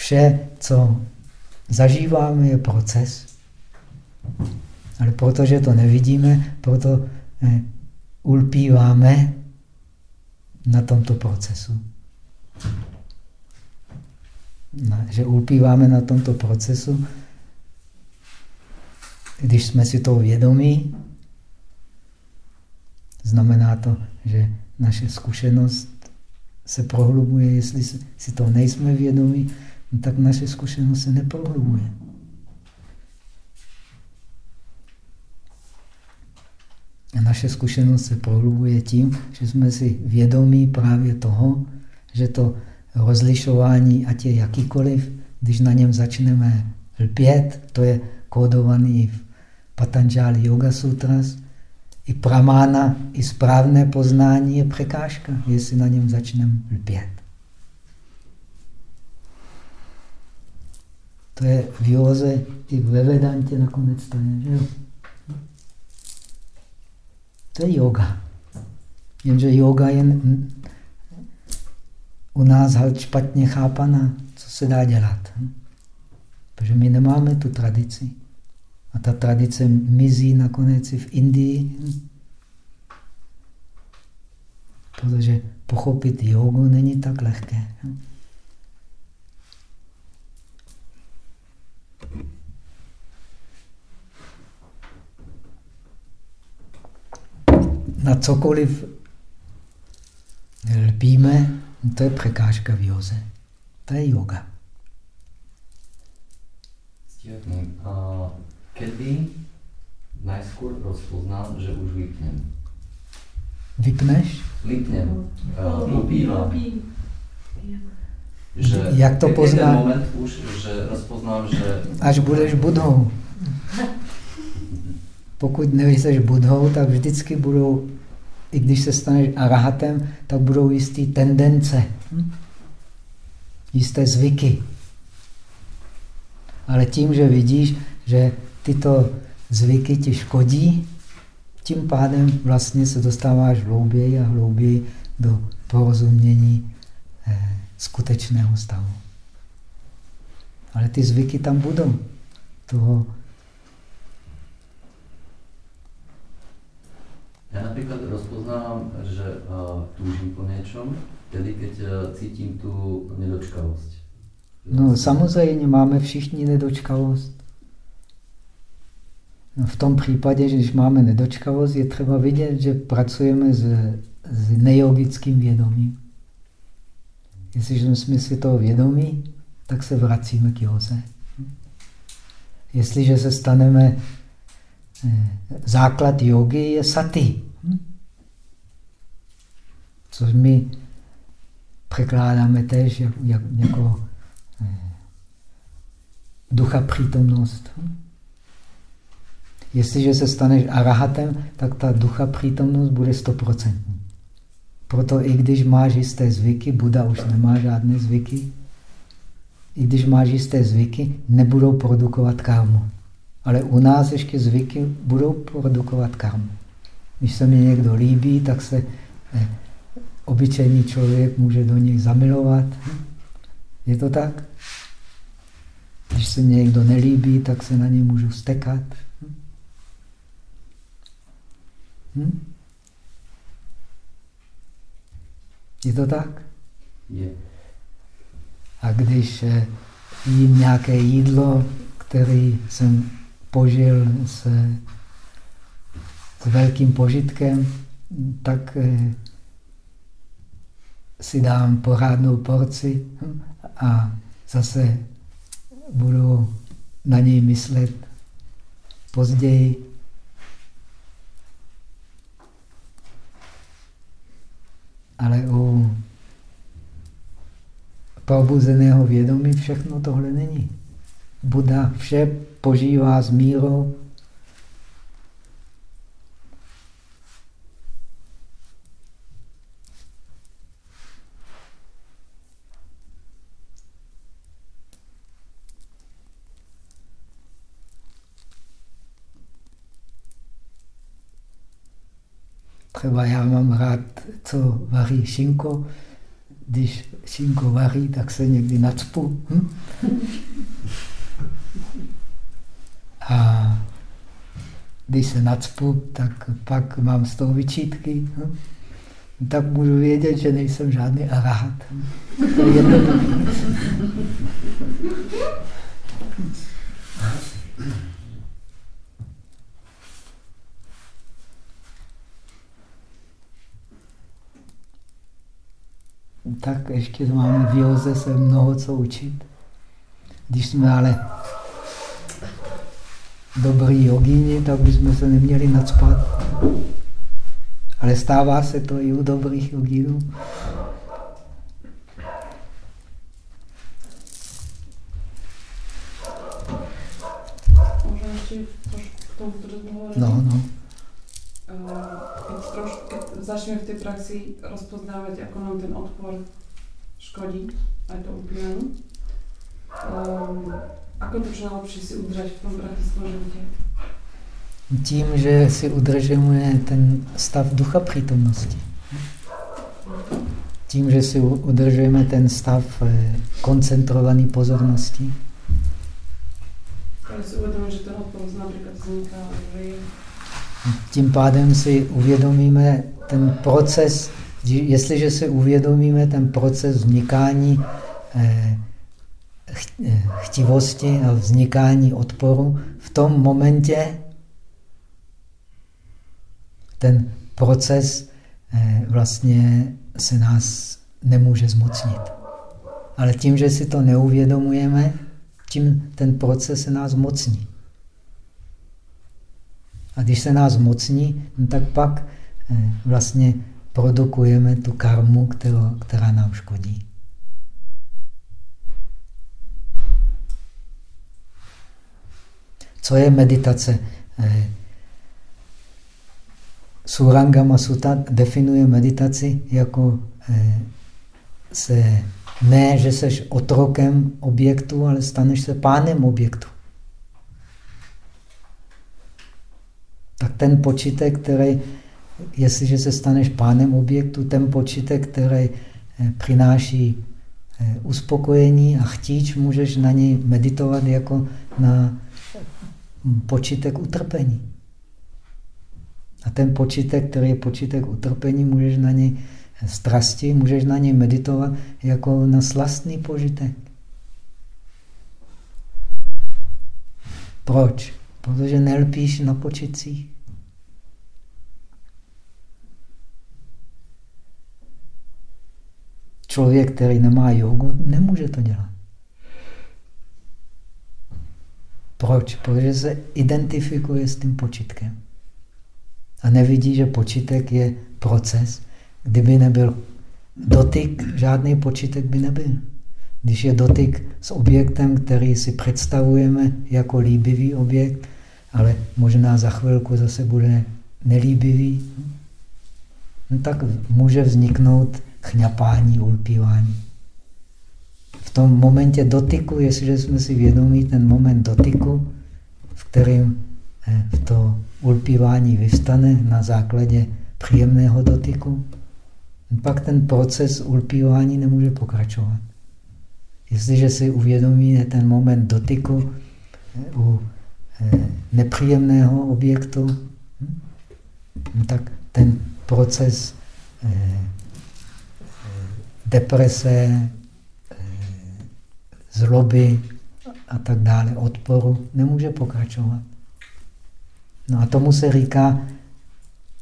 Vše, co zažíváme, je proces. Ale protože to nevidíme, proto eh, ulpíváme na tomto procesu. Že ulpíváme na tomto procesu, když jsme si toho vědomí, znamená to, že naše zkušenost se prohlubuje, jestli si to nejsme vědomí, tak naše zkušenost se neprohlubuje. A naše zkušenost se prohlubuje tím, že jsme si vědomí právě toho, že to rozlišování, ať je jakýkoliv, když na něm začneme lpět, to je kódovaný v Patanjali Yoga Sutras, i pramána, i správné poznání je překážka, jestli na něm začneme lpět. To je v józe i ve Vedantě nakonec to je, že jo? To je yoga. Jenže yoga je u nás špatně chápaná. Co se dá dělat? Protože my nemáme tu tradici. A ta tradice mizí nakonec i v Indii. Protože pochopit jogu není tak lehké. Na cokoliv lpíme, to je překážka v józe. To je yoga. A kedy najskôr rozpoznám, že už vypnem? Vypneš? Vypnem. Uh, popívám. Že Jak to je pozná? ten moment už, že rozpoznám, že... Až budeš budhou. Pokud nejseš budhou, tak vždycky budou, i když se staneš arahatem, tak budou jisté tendence, hm? jisté zvyky. Ale tím, že vidíš, že tyto zvyky ti škodí, tím pádem vlastně se dostáváš hlouběji a hlouběji do porozumění eh, skutečného stavu. Ale ty zvyky tam budou. Toho Ja napríklad rozpoznám, že uh, túžim po niečom, vtedy, keď uh, cítim tú nedočkavosť. No samozřejmě máme všichni nedočkavost. No, v tom případě, že když máme nedočkavost, je třeba vidět, že pracujeme s, s nejogickým vědomím. Jestliže jsme si toho vědomí, tak se vracíme k józe. Jestliže se staneme, eh, základ jogy je sati. hm? Což my překládáme jak, jako eh, ducha přítomnost. hm? Jestliže se staneš arahatem, tak ta ducha přítomnost bude stoprocentní. Proto i když máš jisté zvyky, Buda už nemá žádné zvyky, i když máš jisté zvyky, nebudou produkovat karmu. Ale u nás ještě zvyky budou produkovat karmu. Když se mi někdo líbí, tak se eh, obyčejný člověk může do něj zamilovat. Je to tak? Když se mě někdo nelíbí, tak se na něj můžu stekat. Hm? Je to tak? Je. A když eh, jím nějaké jídlo, který jsem požil s, s velkým požitkem, tak eh, si dám pořádnou porci a zase budu na něj myslet později. Ale u probuzeného vědomí všechno tohle není. Buda vše požívá s mírou. Třeba já mám rád, co vaří šinko. Když šinko vaří, tak se někdy nacpu. Hm? A když se nacpu, tak pak mám z toho vyčítky. Hm? Tak můžu vědět, že nejsem žádný arahat. To je tak ještě máme v józe se mnoho co učit. Když jsme ale dobrý jogíni, tak bychom se neměli nadspat. Ale stává se to i u dobrých jogínů. No, no. Eh, Keď, troš, keď začneme v tej praxi rozpoznávať, ako nám ten odpor škodí, aj to um, ako najlepšie si udržať v tom praktickom živote? Tím, že si udržujeme ten stav ducha přítomnosti. Tím, že si udržujeme ten stav eh, koncentrované pozornosti. Ale si že vzniká, Tím pádem si uvědomíme ten proces, jestliže si uvědomíme ten proces vznikání eh, chtivosti a vznikání odporu, v tom momentě ten proces eh, vlastně se nás nemůže zmocnit. Ale tím, že si to neuvědomujeme, tím ten proces se nás mocní. A když se nás mocní, no tak pak eh, vlastně produkujeme tu karmu, kterou, která nám škodí. Co je meditace? Eh, Surangama Sutta definuje meditaci jako eh, se ne, že seš otrokem objektu, ale staneš se pánem objektu. Tak ten počítek, který, jestliže se staneš pánem objektu, ten počítek, který eh, přináší uspokojení a chtíč, můžeš na něj meditovat jako na počítek utrpení. A ten počítek, který je počítek utrpení, můžeš na něj strasti, můžeš na něj meditovat jako na slastný požitek. Proč? Protože nelpíš na počitcích. Člověk, který nemá jogu, nemůže to dělat. Proč? Protože se identifikuje s tím počitkem. A nevidí, že počítek je proces. Kdyby nebyl dotyk, žádný počítek by nebyl. Když je dotyk s objektem, který si představujeme jako líbivý objekt, ale možná za chvilku zase bude nelíbivý, no tak může vzniknout chňapání, ulpívání. V tom momentě dotyku, jestliže jsme si vědomí ten moment dotyku, v kterém eh, v to ulpívání vyvstane na základě příjemného dotyku, pak ten proces ulpívání nemůže pokračovat. Jestliže si uvědomí ten moment dotyku eh, u eh, nepříjemného objektu, hm, tak ten proces deprese, zloby a tak dále, odporu, nemůže pokračovat. No a tomu se říká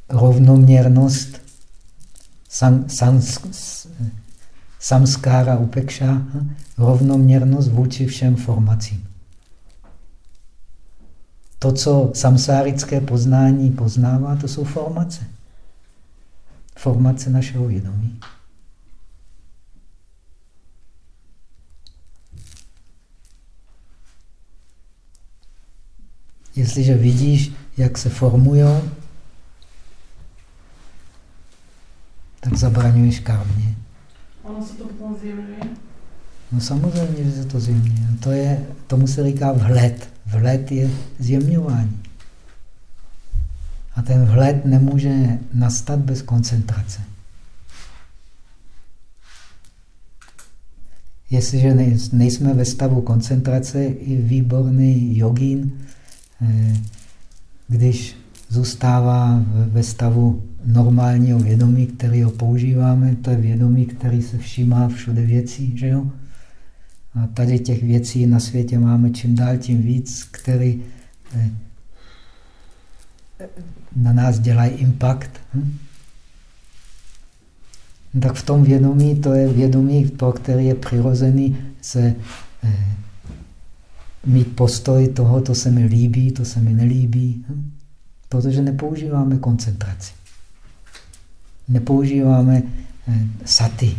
rovnoměrnost sam, sans, samskára upekša, rovnoměrnost vůči všem formacím. To, co samsárické poznání poznává, to jsou formace. Formace našeho vědomí. Jestliže vidíš, jak se formují, tak zabraňuješ karmě. Ono se to potom zjemňuje? No samozřejmě, že se to zjemňuje. To je, tomu se říká vhled. Vhled je zjemňování. A ten vhled nemůže nastat bez koncentrace. Jestliže nejsme ve stavu koncentrace, i výborný jogín, když zůstává ve stavu normálního vědomí, který ho používáme, to je vědomí, který se všímá všude věcí, že jo? A tady těch věcí na světě máme čím dál tím víc, který eh, na nás dělají impact. Hm? Tak v tom vědomí, to je vědomí, pro který je přirozený se eh, mít postoj toho, to se mi líbí, to se mi nelíbí. Hm? Protože nepoužíváme koncentraci. Nepoužíváme eh, saty.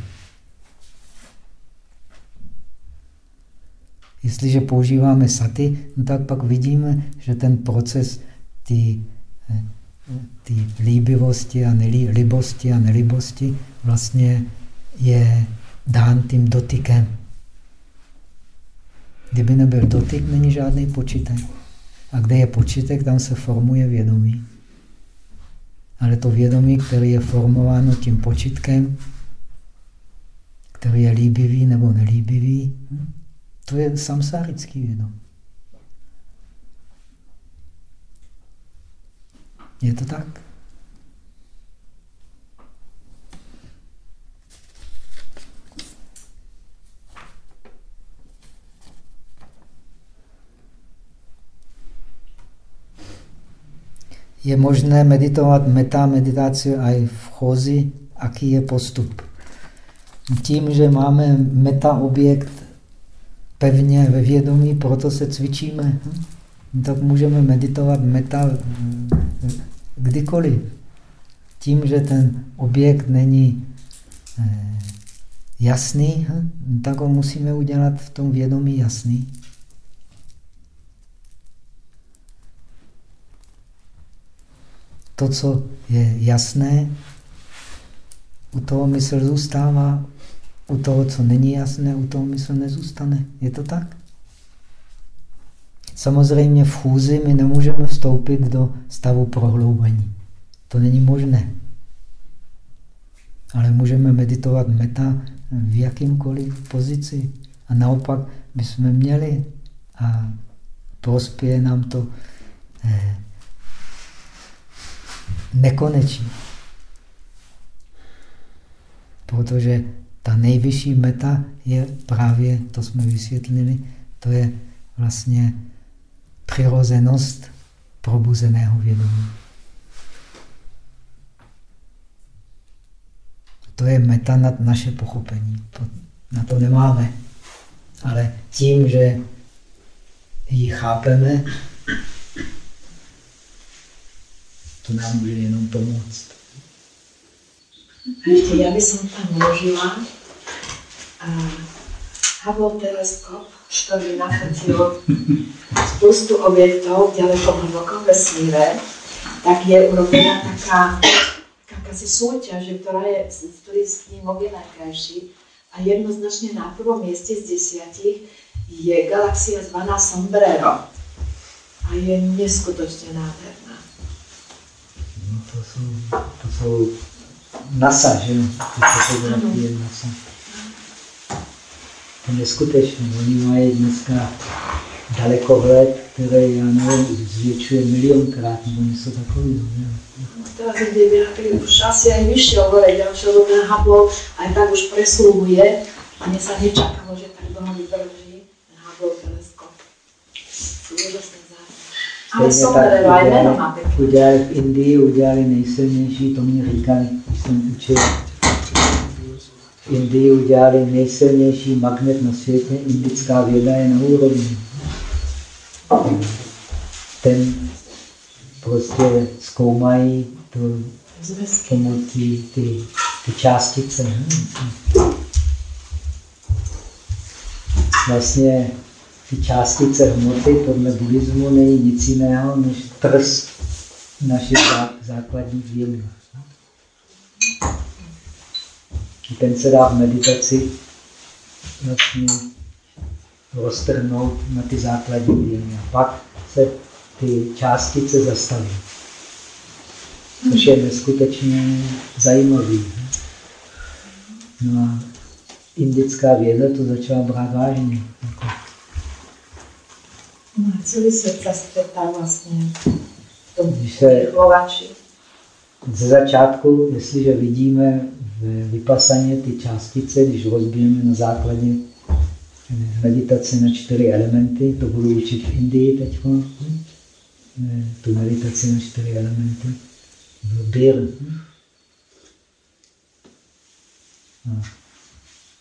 Jestliže používáme saty, no tak pak vidíme, že ten proces ty, eh, ty líbivosti a nelí, libosti a nelibosti vlastně je dán tím dotykem. Kdyby nebyl dotyk, není žádný počítek. A kde je počítek, tam se formuje vědomí. Ale to vědomí, které je formováno tím počítkem, který je líbivý nebo nelíbivý, hm, to je samsárický vědomí. Je to tak? Je možné meditovat meta meditaci i v chozi, aký je postup. Tím, že máme meta objekt pevně ve vědomí, proto se cvičíme. Tak můžeme meditovat meta kdykoliv. Tím, že ten objekt není eh, jasný, tak ho musíme udělat v tom vědomí jasný. To, co je jasné, u toho mysl zůstává, u toho, co není jasné, u toho mysl nezůstane. Je to tak? Samozřejmě v chůzi my nemůžeme vstoupit do stavu prohloubení. To není možné. Ale můžeme meditovat meta v jakýmkoliv pozici. A naopak bychom měli a prospěje nám to eh, nekonečně. Protože ta nejvyšší meta je právě, to jsme vysvětlili, to je vlastně přirozenost probuzeného vědomí. To je meta nad naše pochopení. Na to nemáme. Ale tím, že ji chápeme, to nám může jenom pomoct. A ještě já bych tam vložila Hubble teleskop, ktorý nafotilo spoustu objektov ďaleko hlboko vesmíre, tak je urobená taká, taká súťaž, ktorá je, ktorý s ním obě najkrajší. A jednoznačne na prvom mieste z desiatich je galaxia zvaná Sombrero. A je neskutočne nádherná. To jsou, to jsou NASA, že? Ty fotografie NASA. To je neskutečné. Oni mají dneska dalekohled, který, já nevím, zvětšuje milionkrát nebo něco takového. Teraz ide nejaké už asi aj vyššie hore, ďalšie ten Hubble aj tak už presluhuje a mne sa nečakalo, že tak dlho vydrží Hubble teleskop. Úžasné Jméno má pěkné. Udělali v Indii, udělali nejsilnější, to mi říkali, když jsem učil. V Indii udělali nejsilnější magnet na světě, indická věda je na úrovni. Ten prostě zkoumají to, tomu ty, ty, ty částice. Vlastně ty částice hmoty podle buddhismu není nic jiného než trs našich základních vědomí. Ten se dá v meditaci vlastně roztrhnout na ty základní vědomí. A pak se ty částice zastaví. Což je neskutečně zajímavý. No a indická věda to začala brát vážně. Jako No, svět se střetá vlastně v tom vychovači. Ze začátku, jestliže vidíme v vypasaně ty částice, když rozbijeme na základě meditace na čtyři elementy, to budu učit v Indii teď, tu meditaci na čtyři elementy, v Bir.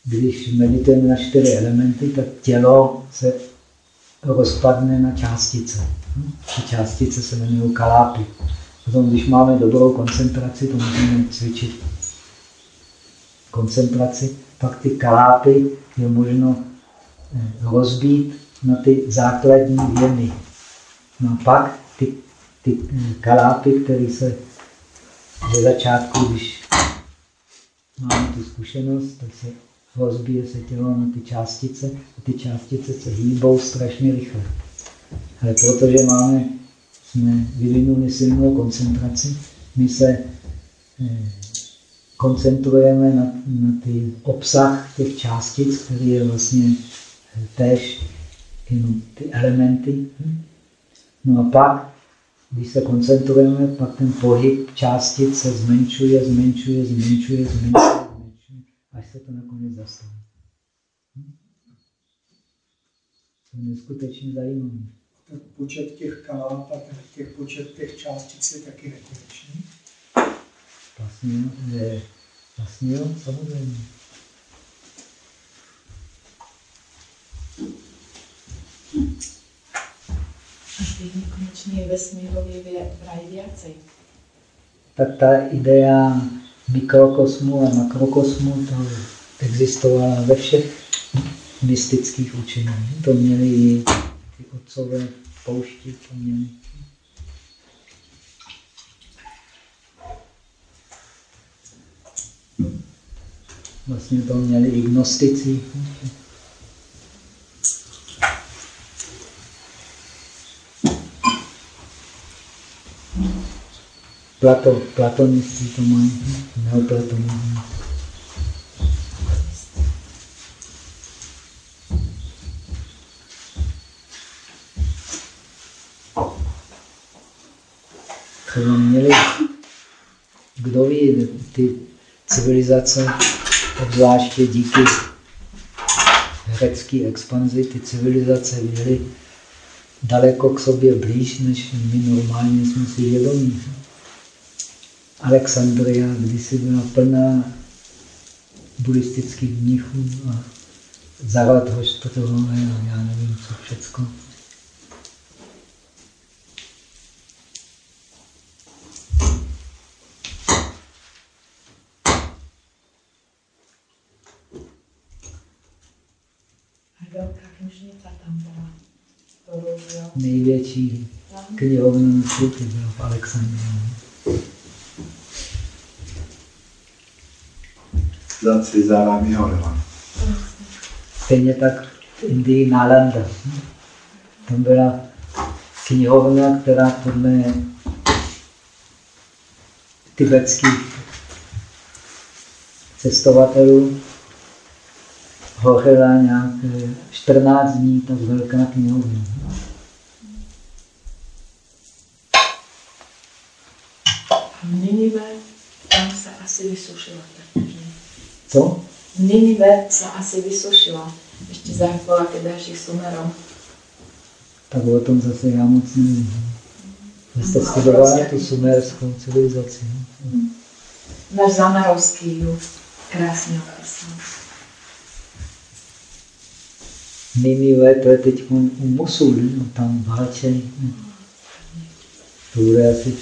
Když meditujeme na čtyři elementy, tak tělo se rozpadne na částice. Ty částice se jmenují kalápy. Potom, když máme dobrou koncentraci, to můžeme cvičit koncentraci, pak ty kalápy je možno eh, rozbít na ty základní věmy. No a pak ty, ty eh, kalápy, které se ze začátku, když máme tu zkušenost, tak se rozbije se tělo na ty částice a ty částice se hýbou strašně rychle. Ale protože máme, jsme vyvinuli silnou koncentraci, my se eh, koncentrujeme na, na ty obsah těch částic, který je vlastně eh, též jenom ty elementy. No a pak, když se koncentrujeme, pak ten pohyb částic se zmenšuje, zmenšuje, zmenšuje, zmenšuje až se to nakonec zase. To je neskutečně zajímavé. Tak počet těch káv a těch počet těch částic je taky nekonečný? Vlastně, ne, vlastně jo, samozřejmě. Tak ta idea mikrokosmu a makrokosmu, to existovala ve všech mystických učeních. To měli i ty otcové poušti, to měli. Vlastně to měli i gnostici. Plato, platonisti to mají, neoplatonisti. Třeba měli, kdo ví, ty civilizace, obzvláště díky řecké expanzi, ty civilizace měly daleko k sobě blíž, než my normálně jsme si vědomí. Alexandria kdysi byla plná buddhistických mnichů a Zarathustroové a já nevím, co všecko. Velká knižnica tam byla. Největší knihovna na světě byla v Alexandrii. Za Cezárami horela. Stejně tak v Indii Nalanda. Tam byla knihovna, která podle tibetských cestovatelů hořela nějak 14 dní, tak velká knihovna. Ninive, tam se asi vysušila. ta. Co? Ninive se asi vysušila. Ještě zachovala ke dalších sumerům. Tak o tom zase já moc nevím. Vy jste studovali tu sumerskou civilizaci. no? Náš Zamarovský ju krásně opísal. Ninive, to je teď u Mosul, no, tam válčejí. no. To bude asi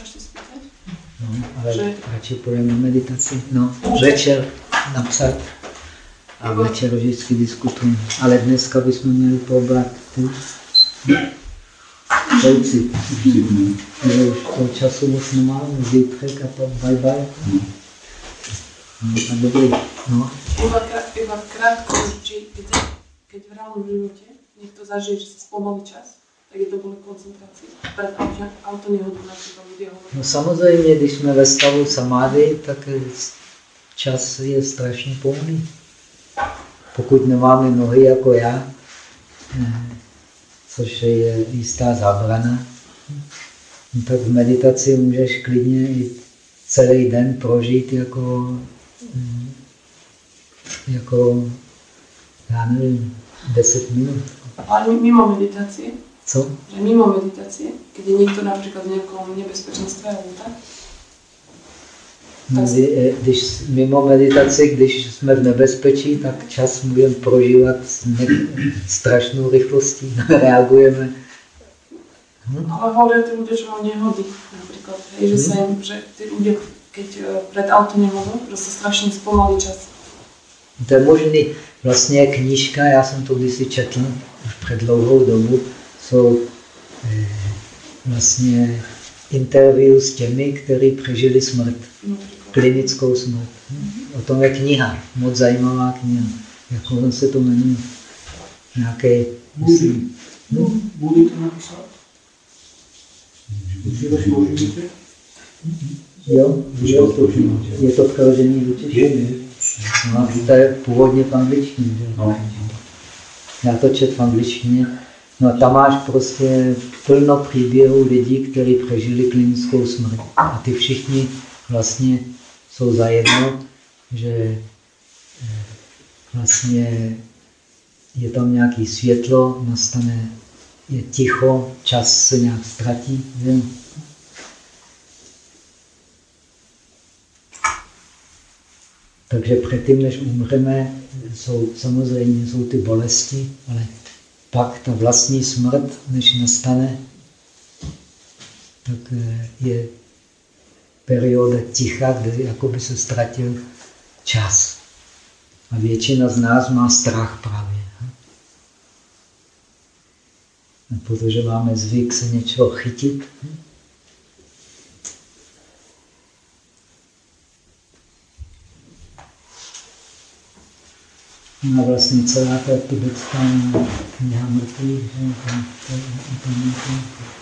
ešte spýtať? No, ale radši půjdeme na meditaci. No, večer napsat a večer vždycky diskutujeme. Ale dneska bychom měli probrat ty už toho času moc nemáme, zítřek a to bye bye. No, a dobrý. No, Iba, krát, iba krátko, či keď, keď v reálnom živote niekto zažije, že sa spomalí čas, tak je to kvôli koncentrácii. Pred auto, auto nehodu napríklad ľudia hovoria. no samozřejmě, když jsme ve stavu samády, tak čas je strašně pomalý. Pokud nemáme nohy jako já, eh, což je jistá zábrana, tak v meditaci můžeš klidně i celý den prožít jako, mm, jako já nevím, 10 minut. Ale mimo meditácie, Co? že mimo meditácie, keď je niekto napríklad v nejakom nebezpečenstve alebo tak, kdy- eh, Když mimo meditaci, když jsme v nebezpečí, tak čas můžeme prožívat s ne- strašnou rychlostí. Reagujeme. ale hovoria tí ľudia, že majú nehody napríklad, hej, že sa im, že tí ľudia, keď eh, pred auto nehodu, že sa strašne spomalí čas. To je možný. Vlastně knížka, já jsem to kdysi četl už před dlouhou dobu, jsou eh, vlastně interview s těmi, kteří přežili smrt. Klinickou smrt. O tom je kniha, moc zajímavá kniha. Jak ono se to jmenuje? Nějaký, myslím, no, Můžu to napsat? Můžete? jo, je to, je to přeložený do češtiny. No, to je původně v angličtině. No. Já to čet v angličtině. No a tam máš prostě plno příběhů lidí, kteří přežili klinickou smrt. A ty všichni vlastně jsou zajedno, že eh, vlastně je tam nějaký světlo, nastane je ticho, čas se nějak ztratí. Že? Takže předtím, než umřeme, jsou samozřejmě jsou ty bolesti, ale pak ta vlastní smrt, než nastane, tak eh, je perioda ticha, kde jakoby se ztratil čas. A většina z nás má strach právě. Protože máme zvyk se něčeho chytit. No a vlastně celá ta tibetská kniha mrtvých, že tam, to, to, to, to,